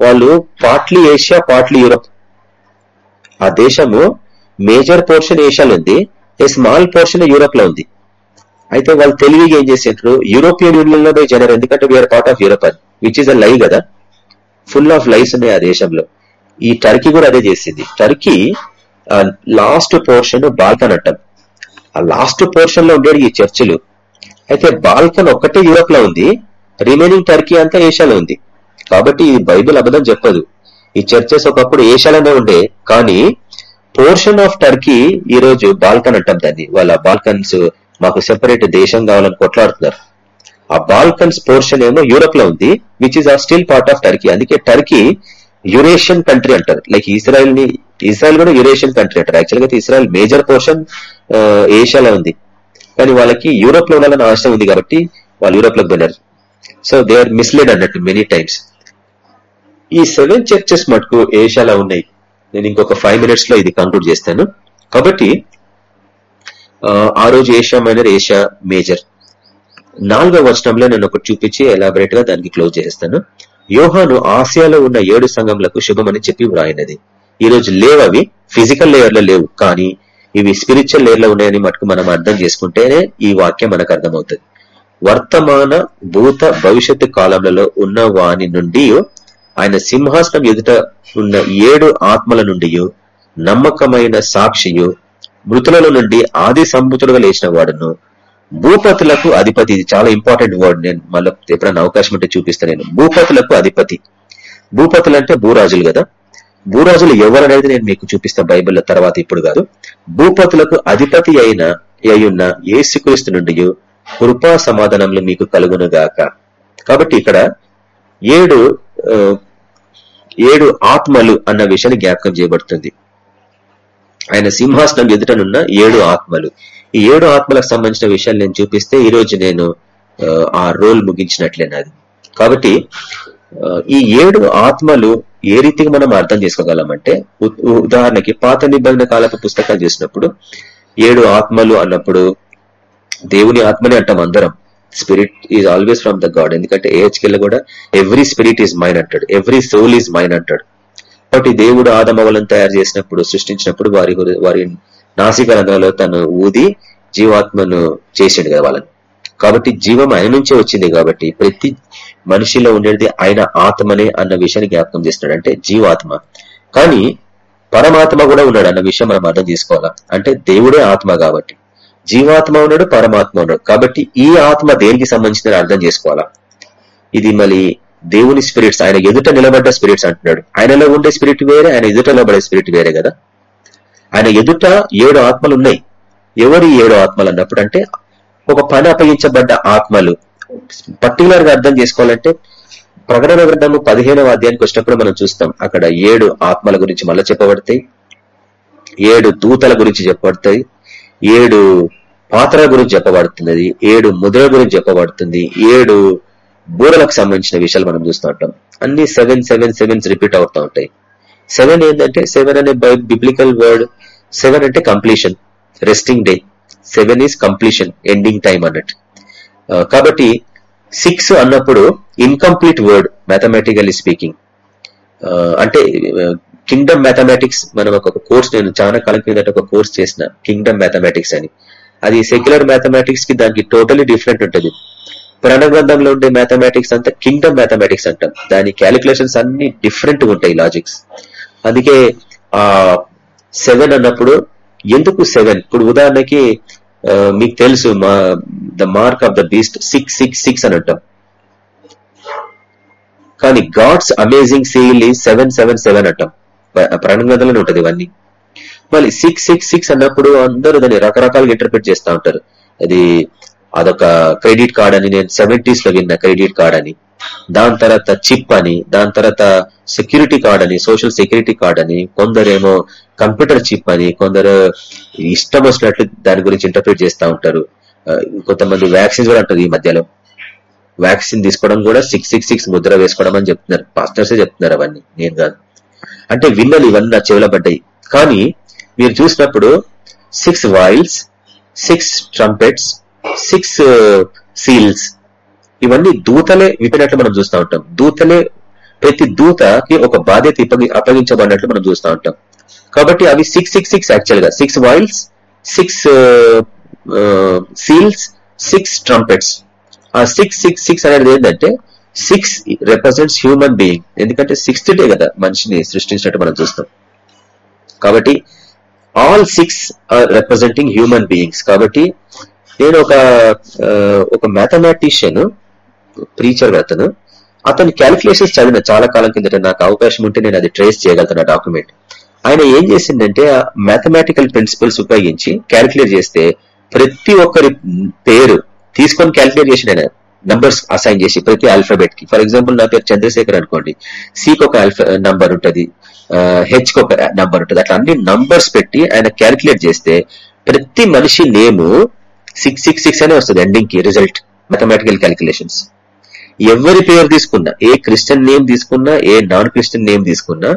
D: వాళ్ళు పార్ట్లీ ఏషియా పార్ట్లీ యూరోప్ ఆ దేశము మేజర్ పోర్షన్ ఏషియాలో ఉంది ఏ స్మాల్ పోర్షన్ యూరోప్లో ఉంది. అయితే వాళ్ళు తెలివిగా ఏం చేసింటారు యూరోపియన్ యూనియన్లో జనరు ఎందుకంటే we are part of Europe అని. విచ్ ఇస్ అ లై కదా. ఫుల్ ఆఫ్ లైస్ ఉన్నాయి ఆ దేశంలో. ఈ టర్కీ కూడా అదే చేసింది. టర్కీ లాస్ట్ పోర్షన్ బాల్కన్ అంటాం ఆ లాస్ట్ పోర్షన్లో ఉండేది ఈ చర్చిలు. అయితే బాల్కన్ ఒక్కటే యూరోప్లో ఉంది. రిమైనింగ్ టర్కీ అంతా ఏషియాలో ఉంది. కాబట్టి ఇది బైబిల్ అబద్ధం చెప్పదు. ఈ చర్చెస్ ఒకప్పుడు ఏషియాలోనే ఉండే. కానీ పోర్షన్ ఆఫ్ టర్కీ ఈ రోజు బాల్కన్ అంటాం దాన్ని. వాళ్ళ బాల్కన్స్ మాకు సెపరేట్ దేశం కావాలని కొట్లాడుతున్నారు. ఆ బాల్కన్స్ పోర్షన్ ఏమో యూరోప్లో ఉంది which is a still part of Turkey. అందుకే టర్కీ యురేషియన్ కంట్రీ అంటారు. లైక్ ఇస్రాయల్ని ఇస్రాయల్ కూడా యురేషియన్ కంట్రీ అంటారు. యాక్చువల్గా ఇస్రాయల్ మేజర్ పోర్షన్ ఏషియాలో ఉంది. కానీ వాళ్ళకి యూరోప్లో ఉండాలని ఆశ ఉంది కాబట్టి వాళ్ళు యూరోప్లోకి వెళ్ళారు. సో దే ఆర్ మిస్లీడ్ అన్నట్టు మెనీ టైమ్స్ ఈ సెవెన్ చర్చెస్ మటుకు ఏషియాలో ఉన్నాయి. నేను ఇంకొక ఫైవ్ మినిట్స్లో ఇది కంక్లూడ్ చేస్తాను. కాబట్టి ఆ రోజు ఏషియా మైనర్ ఏషియా మేజర్ నాలుగో వచనంలో నేను ఒకటి చూపించి ఎలాబరేట్గా దానికి క్లోజ్ చేస్తాను యోహాను ఆసియాలో ఉన్న ఏడు సంఘంలకు శుభమని చెప్పి వ్రాయినది. ఈ రోజు లేవు అవి ఫిజికల్ లేయర్లో లేవు. కానీ ఇవి స్పిరిచువల్ లేయర్లో ఉన్నాయని మటుకు మనం అర్థం చేసుకుంటేనే ఈ వాక్యం మనకు అర్థమవుతుంది. వర్తమాన భూత భవిష్యత్తు కాలంలో ఉన్న వాని నుండి ఆయన సింహాసనం ఎదుట ఉన్న ఏడు ఆత్మల నుండి నమ్మకమైన సాక్షియు మృతులలో నుండి ఆది సంబుతుడుగా లేచిన వాడును. భూపతులకు అధిపతి ఇది చాలా ఇంపార్టెంట్ వర్డ్ నేను మళ్ళీ ఎప్పుడైనా అవకాశం ఉంటే చూపిస్తాను నేను. భూపతులకు అధిపతి. భూపతులు అంటే భూరాజులు కదా? భూరాజులు ఎవరనేది నేను మీకు చూపిస్తాను బైబిల్ తర్వాత ఇప్పుడు కాదు. భూపతులకు అధిపతి అయిన అయ్యున్న ఏసుక్రీస్తు నుండి కృపా సమాధానంలో మీకు కలుగునుగాక. కాబట్టి ఇక్కడ ఏడు ఏడు ఆత్మలు అన్న విషయాన్ని జ్ఞాపకం చేయబడుతుంది. ఆయన సింహాసనం ఎదుటనున్న ఏడు ఆత్మలు. ఈ ఏడు ఆత్మలకు సంబంధించిన విషయాలు నేను చూపిస్తే ఈ రోజు నేను ఆ రోల్ ముగించినట్లే నాది. కాబట్టి ఈ ఏడు ఆత్మలు ఏ రీతిగా మనం అర్థం చేసుకోగలమంటే ఉదాహరణకి పాత నిబంధన కాలపు పుస్తకాలు చేసినప్పుడు ఏడు ఆత్మలు అన్నప్పుడు దేవుని ఆత్మని అంటాం అందరం. Spirit is always from the God ఎందుకంటే ఏహెచ్కెల్ కూడా ఎవ్రీ స్పిరిట్ ఈజ్ మైన్ అంటాడు. ఎవ్రీ సోల్ ఈజ్ మైన్ అంటాడు. కాబట్టి దేవుడు ఆదమవలను తయారు చేసినప్పుడు సృష్టించినప్పుడు వారి వారి నాసిక రంధ్రాలలో తను ఊది జీవాత్మను చేసిండు కదా వాళ్ళని. కాబట్టి జీవం ఆయన నుంచే వచ్చింది కాబట్టి ప్రతి మనిషిలో ఉండేది ఆయన ఆత్మనే అన్న విషయాన్ని జ్ఞాపకం చేస్తున్నాడు. అంటే జీవాత్మ. కానీ పరమాత్మ కూడా ఉన్నాడు అన్న విషయం మనం అర్థం చేసుకోవాలా? అంటే దేవుడే ఆత్మ కాబట్టి. జీవాత్మ ఉన్నాడు పరమాత్మ ఉన్నాడు. కాబట్టి ఈ ఆత్మ దేనికి సంబంధించిన అర్థం చేసుకోవాలా? ఇది మళ్ళీ దేవుని స్పిరిట్స్. ఆయన ఎదుట నిలబడ్డ స్పిరిట్స్ అంటున్నాడు. ఆయనలో ఉండే స్పిరిట్ వేరే ఆయన ఎదుట నిలబడే స్పిరిట్ వేరే కదా? ఆయన ఎదుట ఏడు ఆత్మలు ఉన్నాయి. ఎవరి ఏడు ఆత్మలు అన్నప్పుడు అంటే ఒక పని అప్పగించబడ్డ ఆత్మలు. పర్టికులర్గా అర్థం చేసుకోవాలంటే ప్రకటన గ్రంథము పదిహేనవ అధ్యాయానికి వచ్చినప్పుడు మనం చూస్తాం అక్కడ ఏడు ఆత్మల గురించి మళ్ళీ చెప్పబడతాయి ఏడు దూతల గురించి చెప్పబడతాయి ఏడు పాత్రల గురించి చెప్పబడుతున్నది ఏడు ముద్రల గురించి చెప్పబడుతుంది ఏడు బూరలకు సంబంధించిన విషయాలు మనం చూస్తూ ఉంటాం. అన్ని సెవెన్ సెవెన్ సెవెన్స్ రిపీట్ అవుతూ ఉంటాయి. సెవెన్ ఏంటంటే సెవెన్ అనే బిబ్లికల్ వర్డ్ సెవెన్ అంటే completion resting day seven is completion ending time అన్నట్టు. కాబట్టి సిక్స్ అన్నప్పుడు ఇన్కంప్లీట్ వర్డ్ మ్యాథమెటికలీ స్పీకింగ్ అంటే కింగ్డమ్ మ్యాథమెటిక్స్ మనం ఒక కోర్స్ నేను చాలా కాలం కిందట ఒక కోర్స్ చేసిన కింగ్డమ్ మ్యాథమెటిక్స్ అని. అది సెక్యులర్ మ్యాథమెటిక్స్కి దానికి టోటలీ డిఫరెంట్ ఉంటుంది. పురాణ గ్రంథంలో ఉండే మ్యాథమెటిక్స్ అంతా కింగ్డమ్ మ్యాథమెటిక్స్ అంటాం. దాని క్యాలిక్యులేషన్స్ అన్ని డిఫరెంట్ ఉంటాయి లాజిక్స్ అందుకే ఆ సెవెన్ అన్నప్పుడు ఎందుకు సెవెన్ ఇప్పుడు ఉదాహరణకి మీకు తెలుసు మా the mark of the beast six six six అని అంటాం కానీ God's amazing seal seven seven seven అంటాం ప్ర- ఉంటది ఇవన్నీ. మళ్ళీ సిక్స్ సిక్స్ సిక్స్ అన్నప్పుడు అందరూ దాన్ని రకరకాలుగా ఇంటర్ప్రిట్ చేస్తా ఉంటారు. అది అదొక క్రెడిట్ కార్డ్ అని నేను సెవెంటీస్లో విన్న క్రెడిట్ కార్డ్ అని. దాని తర్వాత చిప్ అని దాని తర్వాత సెక్యూరిటీ కార్డ్ అని సోషల్ సెక్యూరిటీ కార్డ్ అని కొందరేమో కంప్యూటర్ చిప్ అని కొందరు ఇష్టం వచ్చినట్లు దాని గురించి ఇంటర్ప్రిట్ చేస్తా ఉంటారు. కొంతమంది వ్యాక్సిన్స్ కూడా అంటారు ఈ మధ్యలో. వ్యాక్సిన్ తీసుకోవడం కూడా సిక్స్ సిక్స్ సిక్స్ ముద్ర వేసుకోవడం అని చెప్తున్నారు. పాస్టర్సే చెప్తున్నారు అవన్నీ నేను కాదు. అంటే విన్నలు ఇవన్నీ నా చెవిలో పడ్డాయి. కానీ మీరు చూసినప్పుడు six vials six trumpets six seals ఇవన్నీ దూతలే విప్పినట్లు మనం చూస్తూ ఉంటాం. దూతలే ప్రతి దూతకి ఒక బాధ్యత అప్పగించబడినట్లు మనం చూస్తూ ఉంటాం. కాబట్టి అవి సిక్స్ సిక్స్ సిక్స్ యాక్చువల్గా. Six vials six seals six trumpets ఆ సిక్స్ సిక్స్ సిక్స్ అనేది ఏంటంటే సిక్స్ రిప్రజెంట్స్ హ్యూమన్ బీయింగ్ ఎందుకంటే సిక్స్త్ డే కదా మనిషిని సృష్టించినట్టు మనం చూస్తాం. కాబట్టి all six are representing human beings కాబట్టి నేను ఒక uh, ఒక మ్యాథమెటిషియన్ ప్రీచర్ అతను. అతను క్యాలిక్యులేషన్స్ చదివిన చాలా కాలం కిందట నాకు అవకాశం ఉంటే నేను అది ట్రేస్ చేయగలుగుతున్న డాక్యుమెంట్ ఆయన ఏం చేసిందంటే మ్యాథమెటికల్ ప్రిన్సిపల్స్ ఉపయోగించి క్యాలిక్యులేట్ చేస్తే ప్రతి ఒక్కరి పేరు తీసుకొని క్యాలిక్యులేట్ చేసిన ఆయన నంబర్స్ అసైన్ చేసి ప్రతి ఆల్ఫాబెట్కి. ఫర్ ఎగ్జాంపుల్ నా పేరు చంద్రశేఖర్ అనుకోండి. సికి ఒక ఆల్ఫా నంబర్ ఉంటుంది. హెచ్కి ఒక నంబర్ uh, ఉంటుంది. Uh, అట్లా అన్ని నంబర్స్ పెట్టి ఆయన క్యాలిక్యులేట్ చేస్తే ప్రతి మనిషి నేము సిక్స్ సిక్స్ సిక్స్ అనే వస్తుంది ఎండింగ్కి రిజల్ట్ మ్యాథమెటికల్ క్యాలిక్యులేషన్స్ ఎవరి పేరు తీసుకున్నా ఏ క్రిస్టియన్ నేమ్ తీసుకున్నా ఏ నాన్ క్రిస్టియన్ నేమ్ తీసుకున్నా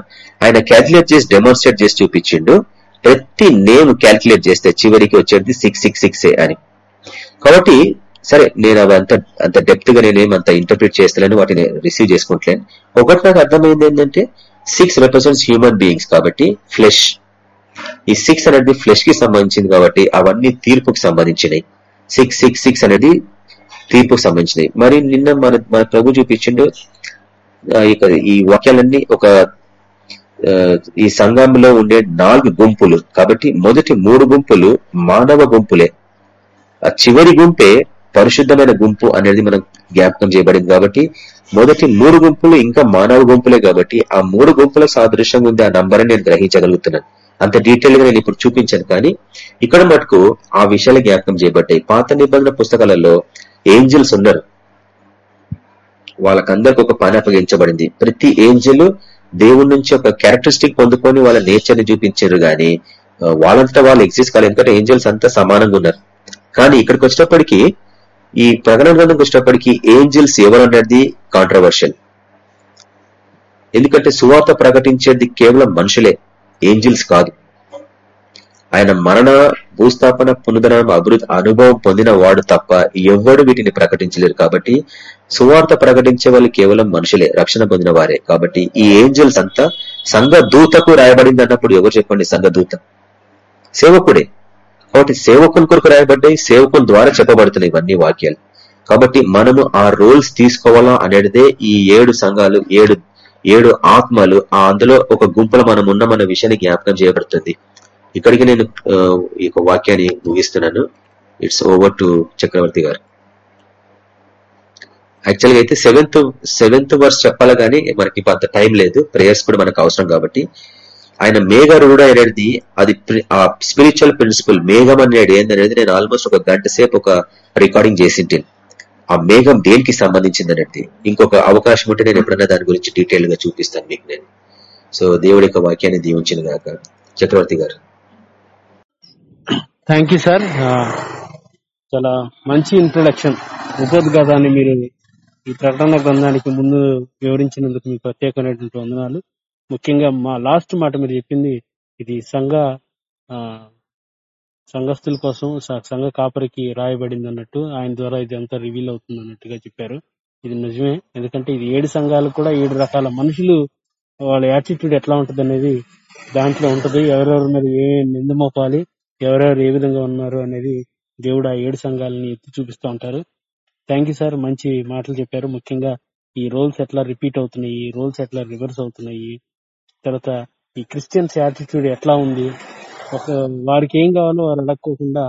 D: ఆయన క్యాల్కులేట్ చేసి డెమాన్స్ట్రేట్ చేసి చూపించిండు. ప్రతి నేమ్ క్యాల్కులేట్ చేస్తే చివరికి వచ్చేది సిక్స్ సిక్స్ సిక్స్ అని. కాబట్టి సరే నేను అవి అంత అంత డెప్త్గా నేనేం అంత ఇంటర్ప్రిట్ చేస్తలేను వాటిని రిసీవ్ చేసుకుంటలేను. ఒకటి నాకు అర్థమైంది ఏంటంటే సిక్స్ రిప్రజెంట్స్ హ్యూమన్ బీయింగ్స్ కాబట్టి ఫ్లెష్ ఈ సిక్స్ అనేది ఫ్లెష్కి సంబంధించింది కాబట్టి అవన్నీ తీర్పుకి సంబంధించినవి సిక్స్ సిక్స్ సిక్స్ అనేది తీర్పుకు సంబంధించినవి. మరి నిన్న మన మన ప్రభు చూపించిండు ఈ వాక్యాలన్నీ ఒక ఈ సంఘంలో ఉండే నాలుగు గుంపులు. కాబట్టి మొదటి మూడు గుంపులు మానవ గుంపులే. ఆ చివరి గుంపే పరిశుద్ధమైన గుంపు అనేది మనం జ్ఞాపకం చేయబడింది కాబట్టి మొదటి మూడు గుంపులు ఇంకా మానవ గుంపులే కాబట్టి ఆ మూడు గుంపుల సాదృశ్యంగా ఉంది ఆ నంబర్ నేను గ్రహించగలుగుతున్నాను. అంత డీటెయిల్గా నేను ఇప్పుడు చూపించాను కానీ ఇక్కడ మటుకు ఆ విషయాలు జ్ఞాపకం చేయబడ్డాయి. పాత నిబంధన పుస్తకాలలో ఏంజల్స్ ఉన్నారు. వాళ్ళకందరికి ఒక పని అప్పగించబడింది. ప్రతి ఏంజల్ దేవుడి నుంచి ఒక క్యారెక్టరిస్టిక్ పొందుకొని వాళ్ళ నేచర్ని చూపించారు గాని వాళ్ళంతా వాళ్ళు ఎగ్జిస్ట్ కాలేదు. ఎందుకంటే ఏంజల్స్ అంతా సమానంగా ఉన్నారు. కానీ ఇక్కడికి వచ్చినప్పటికీ ఈ ప్రకటన గ్రంథంకి వచ్చినప్పటికీ ఏంజల్స్ ఎవరు అన్నది కాంట్రవర్షియల్ ఎందుకంటే సువార్త ప్రకటించేది కేవలం మనుషులే. ఏంజిల్స్ కాదు. ఆయన మరణ భూస్థాపన పునరుద్ధరణ అభివృద్ధి అనుభవం పొందిన వాడు తప్ప ఎవ్వడు వీటిని ప్రకటించలేరు. కాబట్టి సువార్త ప్రకటించే వాళ్ళు కేవలం మనుషులే రక్షణ పొందిన వారే. కాబట్టి ఈ ఏంజల్స్ అంతా సంఘ దూతకు రాయబడింది అన్నప్పుడు ఎవరు చెప్పండి? సంఘ దూత. సేవకుడే. కాబట్టి సేవకుల కొరకు రాయబడ్డాయి సేవకుల ద్వారా చెప్పబడుతున్నాయి ఇవన్నీ వాక్యాలు. కాబట్టి మనము ఆ రోల్స్ తీసుకోవాలా అనేదే ఈ ఏడు సంఘాలు ఏడు ఏడు ఆత్మలు ఆ అందులో ఒక గుంపులో మనం ఉన్నామన్న విషయాన్ని జ్ఞాపకం చేయబడుతుంది. ఇక్కడికి నేను ఈ యొక్క వాక్యాన్ని ముగిస్తున్నాను. ఇట్స్ ఓవర్ టు చక్రవర్తి గారు. యాక్చువల్గా అయితే సెవెంత్ సెవెంత్ వర్స్ చెప్పాలి కానీ మనకి ఇప్పుడు అంత టైం లేదు. ప్రేయర్స్ కూడా మనకు అవసరం కాబట్టి. ఆయన మేఘరుడు అనేది అది ప్రి- ఆ స్పిరిచువల్ ప్రిన్సిపల్ మేఘం అనేది ఏందనేది నేను ఆల్మోస్ట్ ఒక గంట సేపు ఒక రికార్డింగ్ చేసింటి. ఆ మేఘం దేనికి సంబంధించింది అనేది ఇంకొక అవకాశం ఉంటే నేను ఎప్పుడైనా దాని గురించి డీటెయిల్గా చూపిస్తాను మీకు నేను. సో దేవుడి యొక్క వాక్యాన్ని దీవించిన గాక. చక్రవర్తి గారు.
A: థ్యాంక్ యూ సార్ చాలా మంచి ఇంట్రొడక్షన్ ఉపోద్ఘాతాన్ని మీరు ఈ ప్రకటన గ్రంథానికి ముందు వివరించినందుకు మీకు ప్రత్యేకమైనటువంటి వందనాలు. ముఖ్యంగా మా లాస్ట్ మాట మీరు చెప్పింది ఇది సంఘ ఆ, సంఘస్థుల కోసం సంఘ కాపరికి రాయబడింది అన్నట్టు ఆయన ద్వారా ఇది అంతా రివీల్ అవుతుంది అన్నట్టుగా చెప్పారు. ఇది నిజమే. ఎందుకంటే ఇది ఏడు సంఘాలు కూడా ఏడు రకాల మనుషులు వాళ్ళ యాటిట్యూడ్ ఎట్లా ఉంటది అనేది దాంట్లో ఉంటది. ఎవరెవరి మీద ఏ నింద మోపాలి ఎవరెవరు ఏ విధంగా ఉన్నారు అనేది దేవుడు ఆ ఏడు సంఘాలని ఎత్తి చూపిస్తూ ఉంటారు. థ్యాంక్ యూ సార్ మంచి మాటలు చెప్పారు. ముఖ్యంగా ఈ రోల్స్ ఎట్లా రిపీట్ అవుతున్నాయి ఈ రోల్స్ ఎట్లా రివర్స్ అవుతున్నాయి తర్వాత ఈ క్రిస్టియన్స్ యాటిట్యూడ్ ఎట్లా ఉంది ఒక వారికి ఏం కావాలో వారు అడక్కోకుండా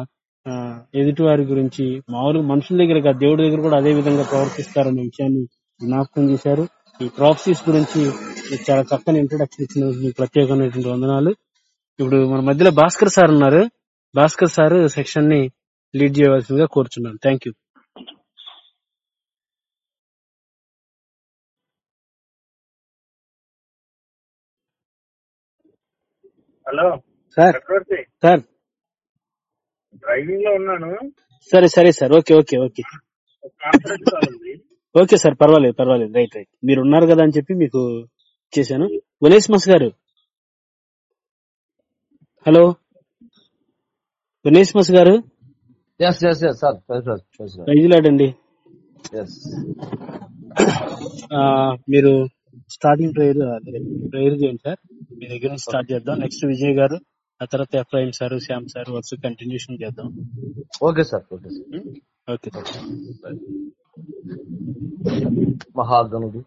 A: ఆ, ఎదుటి వారి గురించి మామూలుగా మనుషుల దగ్గర దేవుడి దగ్గర కూడా అదే విధంగా ప్రవర్తిస్తారనే విషయాన్ని జ్ఞాపకం చేశారు. ఈ ప్రాక్సీస్ గురించి చాలా చక్కని ఇంట్రొడక్షన్ ఇచ్చిన ప్రత్యేకమైనటువంటి వందనాలు. ఇప్పుడు మన మధ్యలో భాస్కర్ సార్ ఉన్నారు. భాస్కర్ సార్ సెక్షన్ని లీడ్ చేయవలసిందిగా కోరుచున్నాను. Thank you
C: hello
A: sir
C: Chakravarthi
A: sir
C: డ్రైవింగ్లో ఉన్నాను.
A: సరే సరే sir okay okay okay
C: conference
A: okay sir పర్వాలేదు పర్వాలేదు. రైట్ రైట్ మీరు ఉన్నారు కదా అని చెప్పి మీకు చేశాను. వినేష్మస్ గారు. Hello
E: God.
A: రైజులాడండి
E: Yes.
A: మీరు స్టార్టింగ్ ప్రేయర్ ప్రేయర్ చేయండి సార్ మీ దగ్గర నుంచి స్టార్ట్ చేద్దాం నెక్స్ట్ విజయ్ గారు ఆ తర్వాత ఎఫ్ఐఎం సార్ శ్యామ్ సార్ వరుస కంటిన్యూషన్ చేద్దాం
E: Okay, sir. Okay, sir.
A: Okay
E: మహాగణుడు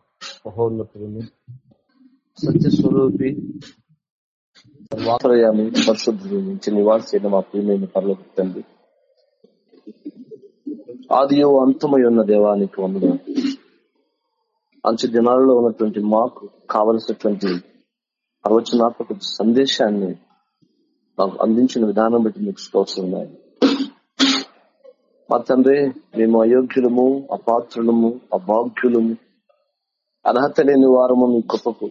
E: మహోన్నతుడు సత్యస్వరూపి సర్వాశ్రయామి పరిశుద్ధుడు నుంచి మా ప్రియమైన పర్లోకి తండ్రి. ఆదియో అంతమై ఉన్న దేవానికి వందన అంచు దినాలలో ఉన్నటువంటి మాకు కావలసినటువంటి ప్రవచనాత్మక సందేశాన్ని మాకు అందించిన విధానం బట్టి మీకు స్తోత్రం మా తండ్రి మేము అయోగ్యులము అపాత్రులము అభాగ్యులము అర్హత లేని వారము మీ గొప్పకు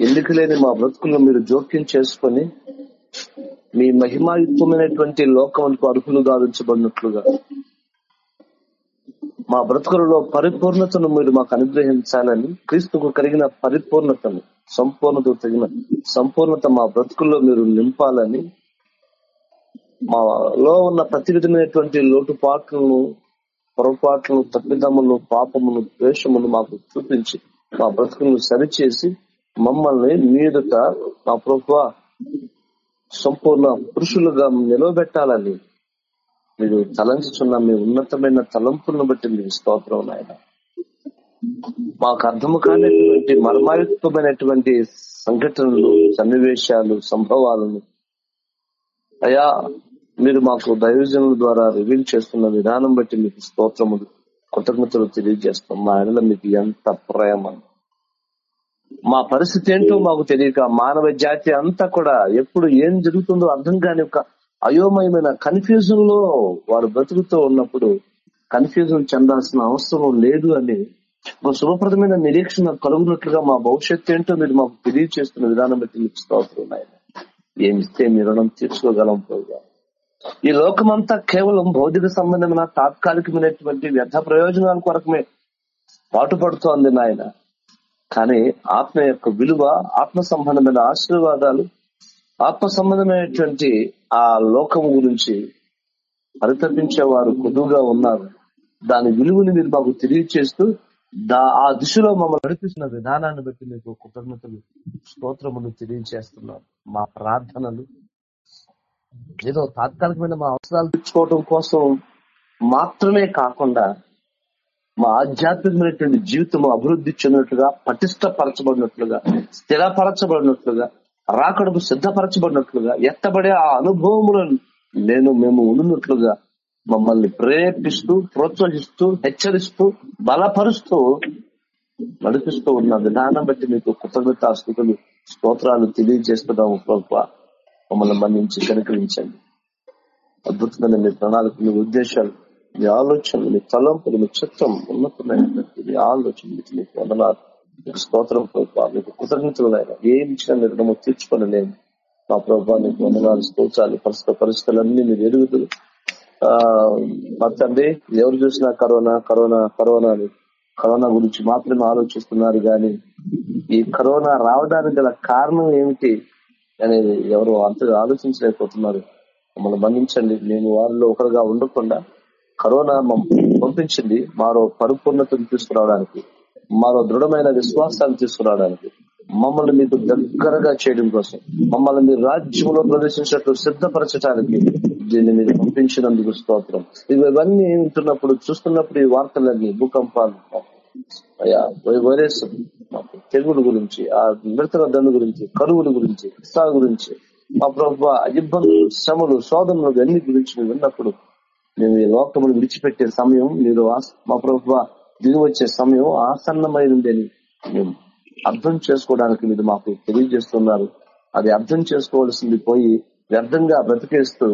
E: ఎందుకు లేని మా బ్రతుకుల్లో మీరు జోక్యం చేసుకొని మీ మహిమాయుక్తమైనటువంటి లోకములకు అర్హులు గావించబడినట్లుగా మా బ్రతుకులలో పరిపూర్ణతను మీరు మాకు అనుగ్రహించాలని క్రీస్తుకు కలిగిన పరిపూర్ణతను సంపూర్ణత తగిన సంపూర్ణత మా బ్రతుకుల్లో మీరు నింపాలని మాలో ఉన్న ప్రతి విధమైనటువంటి లోటుపాట్లను పొరపాట్లను తప్పిదములు పాపమును ద్వేషమును మాకు చూపించి మా బ్రతుకులను సరిచేసి మమ్మల్ని మీదట మా ప్రభు సంపూర్ణ పురుషులుగా నిలవబెట్టాలని మీరు తలంచుచున్న మీ ఉన్నతమైన తలంపులను బట్టి మీకు స్తోత్రం నాయన. మాకు అర్థము కానిటువంటి మర్మాయుక్తమైనటువంటి సంఘటనలు సన్నివేశాలు సంభవాలను అయా మీరు మాకు దయోజనుల ద్వారా రివీల్ చేస్తున్న విధానం బట్టి మీకు స్తోత్రములు కృతజ్ఞతలు తెలియజేస్తాం. మా ఆయనలో మీకు ఎంత ప్రేమ. మా పరిస్థితి ఏంటో మాకు తెలియక మానవ జాతి అంతా కూడా ఎప్పుడు ఏం జరుగుతుందో అర్థం కాని ఒక అయోమయమైన కన్ఫ్యూజన్లో వారు బ్రతుకుతూ ఉన్నప్పుడు కన్ఫ్యూజన్ చెందాల్సిన అవసరం లేదు అని ఒక శుభప్రదమైన నిరీక్షణ కలుగునట్లుగా మా భవిష్యత్తు ఏంటో మీరు మాకు తెలియజేస్తున్న విధానం బట్టి నాయన ఏమిస్తే మీ రుణం తీర్చుకోగలం పోగా ఈ లోకమంతా కేవలం భౌతిక సంబంధమైన తాత్కాలికమైనటువంటి వ్యర్థ ప్రయోజనాల కొరకమే పాటుపడుతోంది నాయన. కానీ ఆత్మ యొక్క విలువ ఆత్మ సంబంధమైన ఆశీర్వాదాలు ఆత్మ సంబంధమైనటువంటి ఆ లోకము గురించి పరితపించే వారు కొద్దుగా ఉన్నారు. దాని విలువని మీరు మాకు తెలియచేస్తూ దా ఆ దిశలో మమ్మల్ని నడిపిస్తున్న విధానాన్ని బట్టి మీకు కృతజ్ఞతలు స్తోత్రములు తెలియజేస్తున్నారు మా ప్రార్థనలు ఏదో తాత్కాలికమైన మా అవసరాలు తెచ్చుకోవడం కోసం మాత్రమే కాకుండా మా ఆధ్యాత్మికమైనటువంటి జీవితం అభివృద్ధి చెందినట్లుగా పటిష్టపరచబడినట్లుగా స్థిరపరచబడినట్లుగా రాకడకు సిద్ధపరచబడినట్లుగా ఎత్తబడే ఆ అనుభవములను నేను మేము ఉన్నట్లుగా మమ్మల్ని ప్రేరేపిస్తూ ప్రోత్సహిస్తూ హెచ్చరిస్తూ బలపరుస్తూ నడిపిస్తూ ఉన్న విధానం బట్టి మీకు కృతజ్ఞత స్థుతులు స్తోత్రాలు తెలియజేస్తున్నాము ప్రభు మమ్మల్ని మన్నించి కనుకరించండి. అద్భుతమైన మీ ప్రణాళికలు ఉద్దేశాలు మీ ఆలోచనలు మీ తలంపులు మీ చిత్తం ఉన్నతమైనటువంటి మీ ఆలోచనలు మీకు వందనాలు మీకు స్తోత్రం ప్రభావ మీకు కృతజ్ఞతలు ఏం ఇచ్చినా మీరు రుణము తీర్చుకోలేము మా ప్రభావ నీకు వందనాలు స్తోత్రాలు పరిస్థితి పరిస్థితులన్నీ మీరు ఎదుగుతులు ఆ మా తండ్రి ఎవరు చూసినా కరోనా కరోనా కరోనా కరోనా గురించి మాత్రమే ఆలోచిస్తున్నారు కానీ ఈ కరోనా రావడానికి గల కారణం ఏమిటి అనేది ఎవరు అంతగా ఆలోచించలేకపోతున్నారు. మమ్మల్ని మన్నించండి. మేము వారిలో ఒకరుగా ఉండకుండా కరోనా పంపించింది. మారో పరిపూర్ణతను తీసుకురావడానికి మారో దృఢమైన విశ్వాసాన్ని తీసుకురావడానికి మమ్మల్ని మీకు దగ్గరగా చేయడం కోసం మమ్మల్ని మీరు రాజ్యంలో ప్రవేశించినట్లు సిద్ధపరచడానికి దీన్ని మీరు పంపించినందుకు స్తోత్రం. ఇవన్నీ వింటున్నప్పుడు చూస్తున్నప్పుడు ఈ వార్తలన్నీ భూకంపాలు అయ్యా వైరస్ మాకు తెగులు గురించి ఆ మిడతల దండు గురించి కరువుల గురించి ఇస్తా గురించి మా ప్రభు ఇబ్బందులు శ్రమలు శోధనలు అన్ని గురించి విన్నప్పుడు మేము ఈ లోకమును విడిచిపెట్టే సమయం మీరు మా ప్రభు దిగి వచ్చే సమయం ఆసన్నమైందని మేము అర్థం చేసుకోవడానికి మీరు మాకు తెలియజేస్తున్నారు. అది అర్థం చేసుకోవాల్సింది పోయి వ్యర్థంగా బ్రతికేస్తూ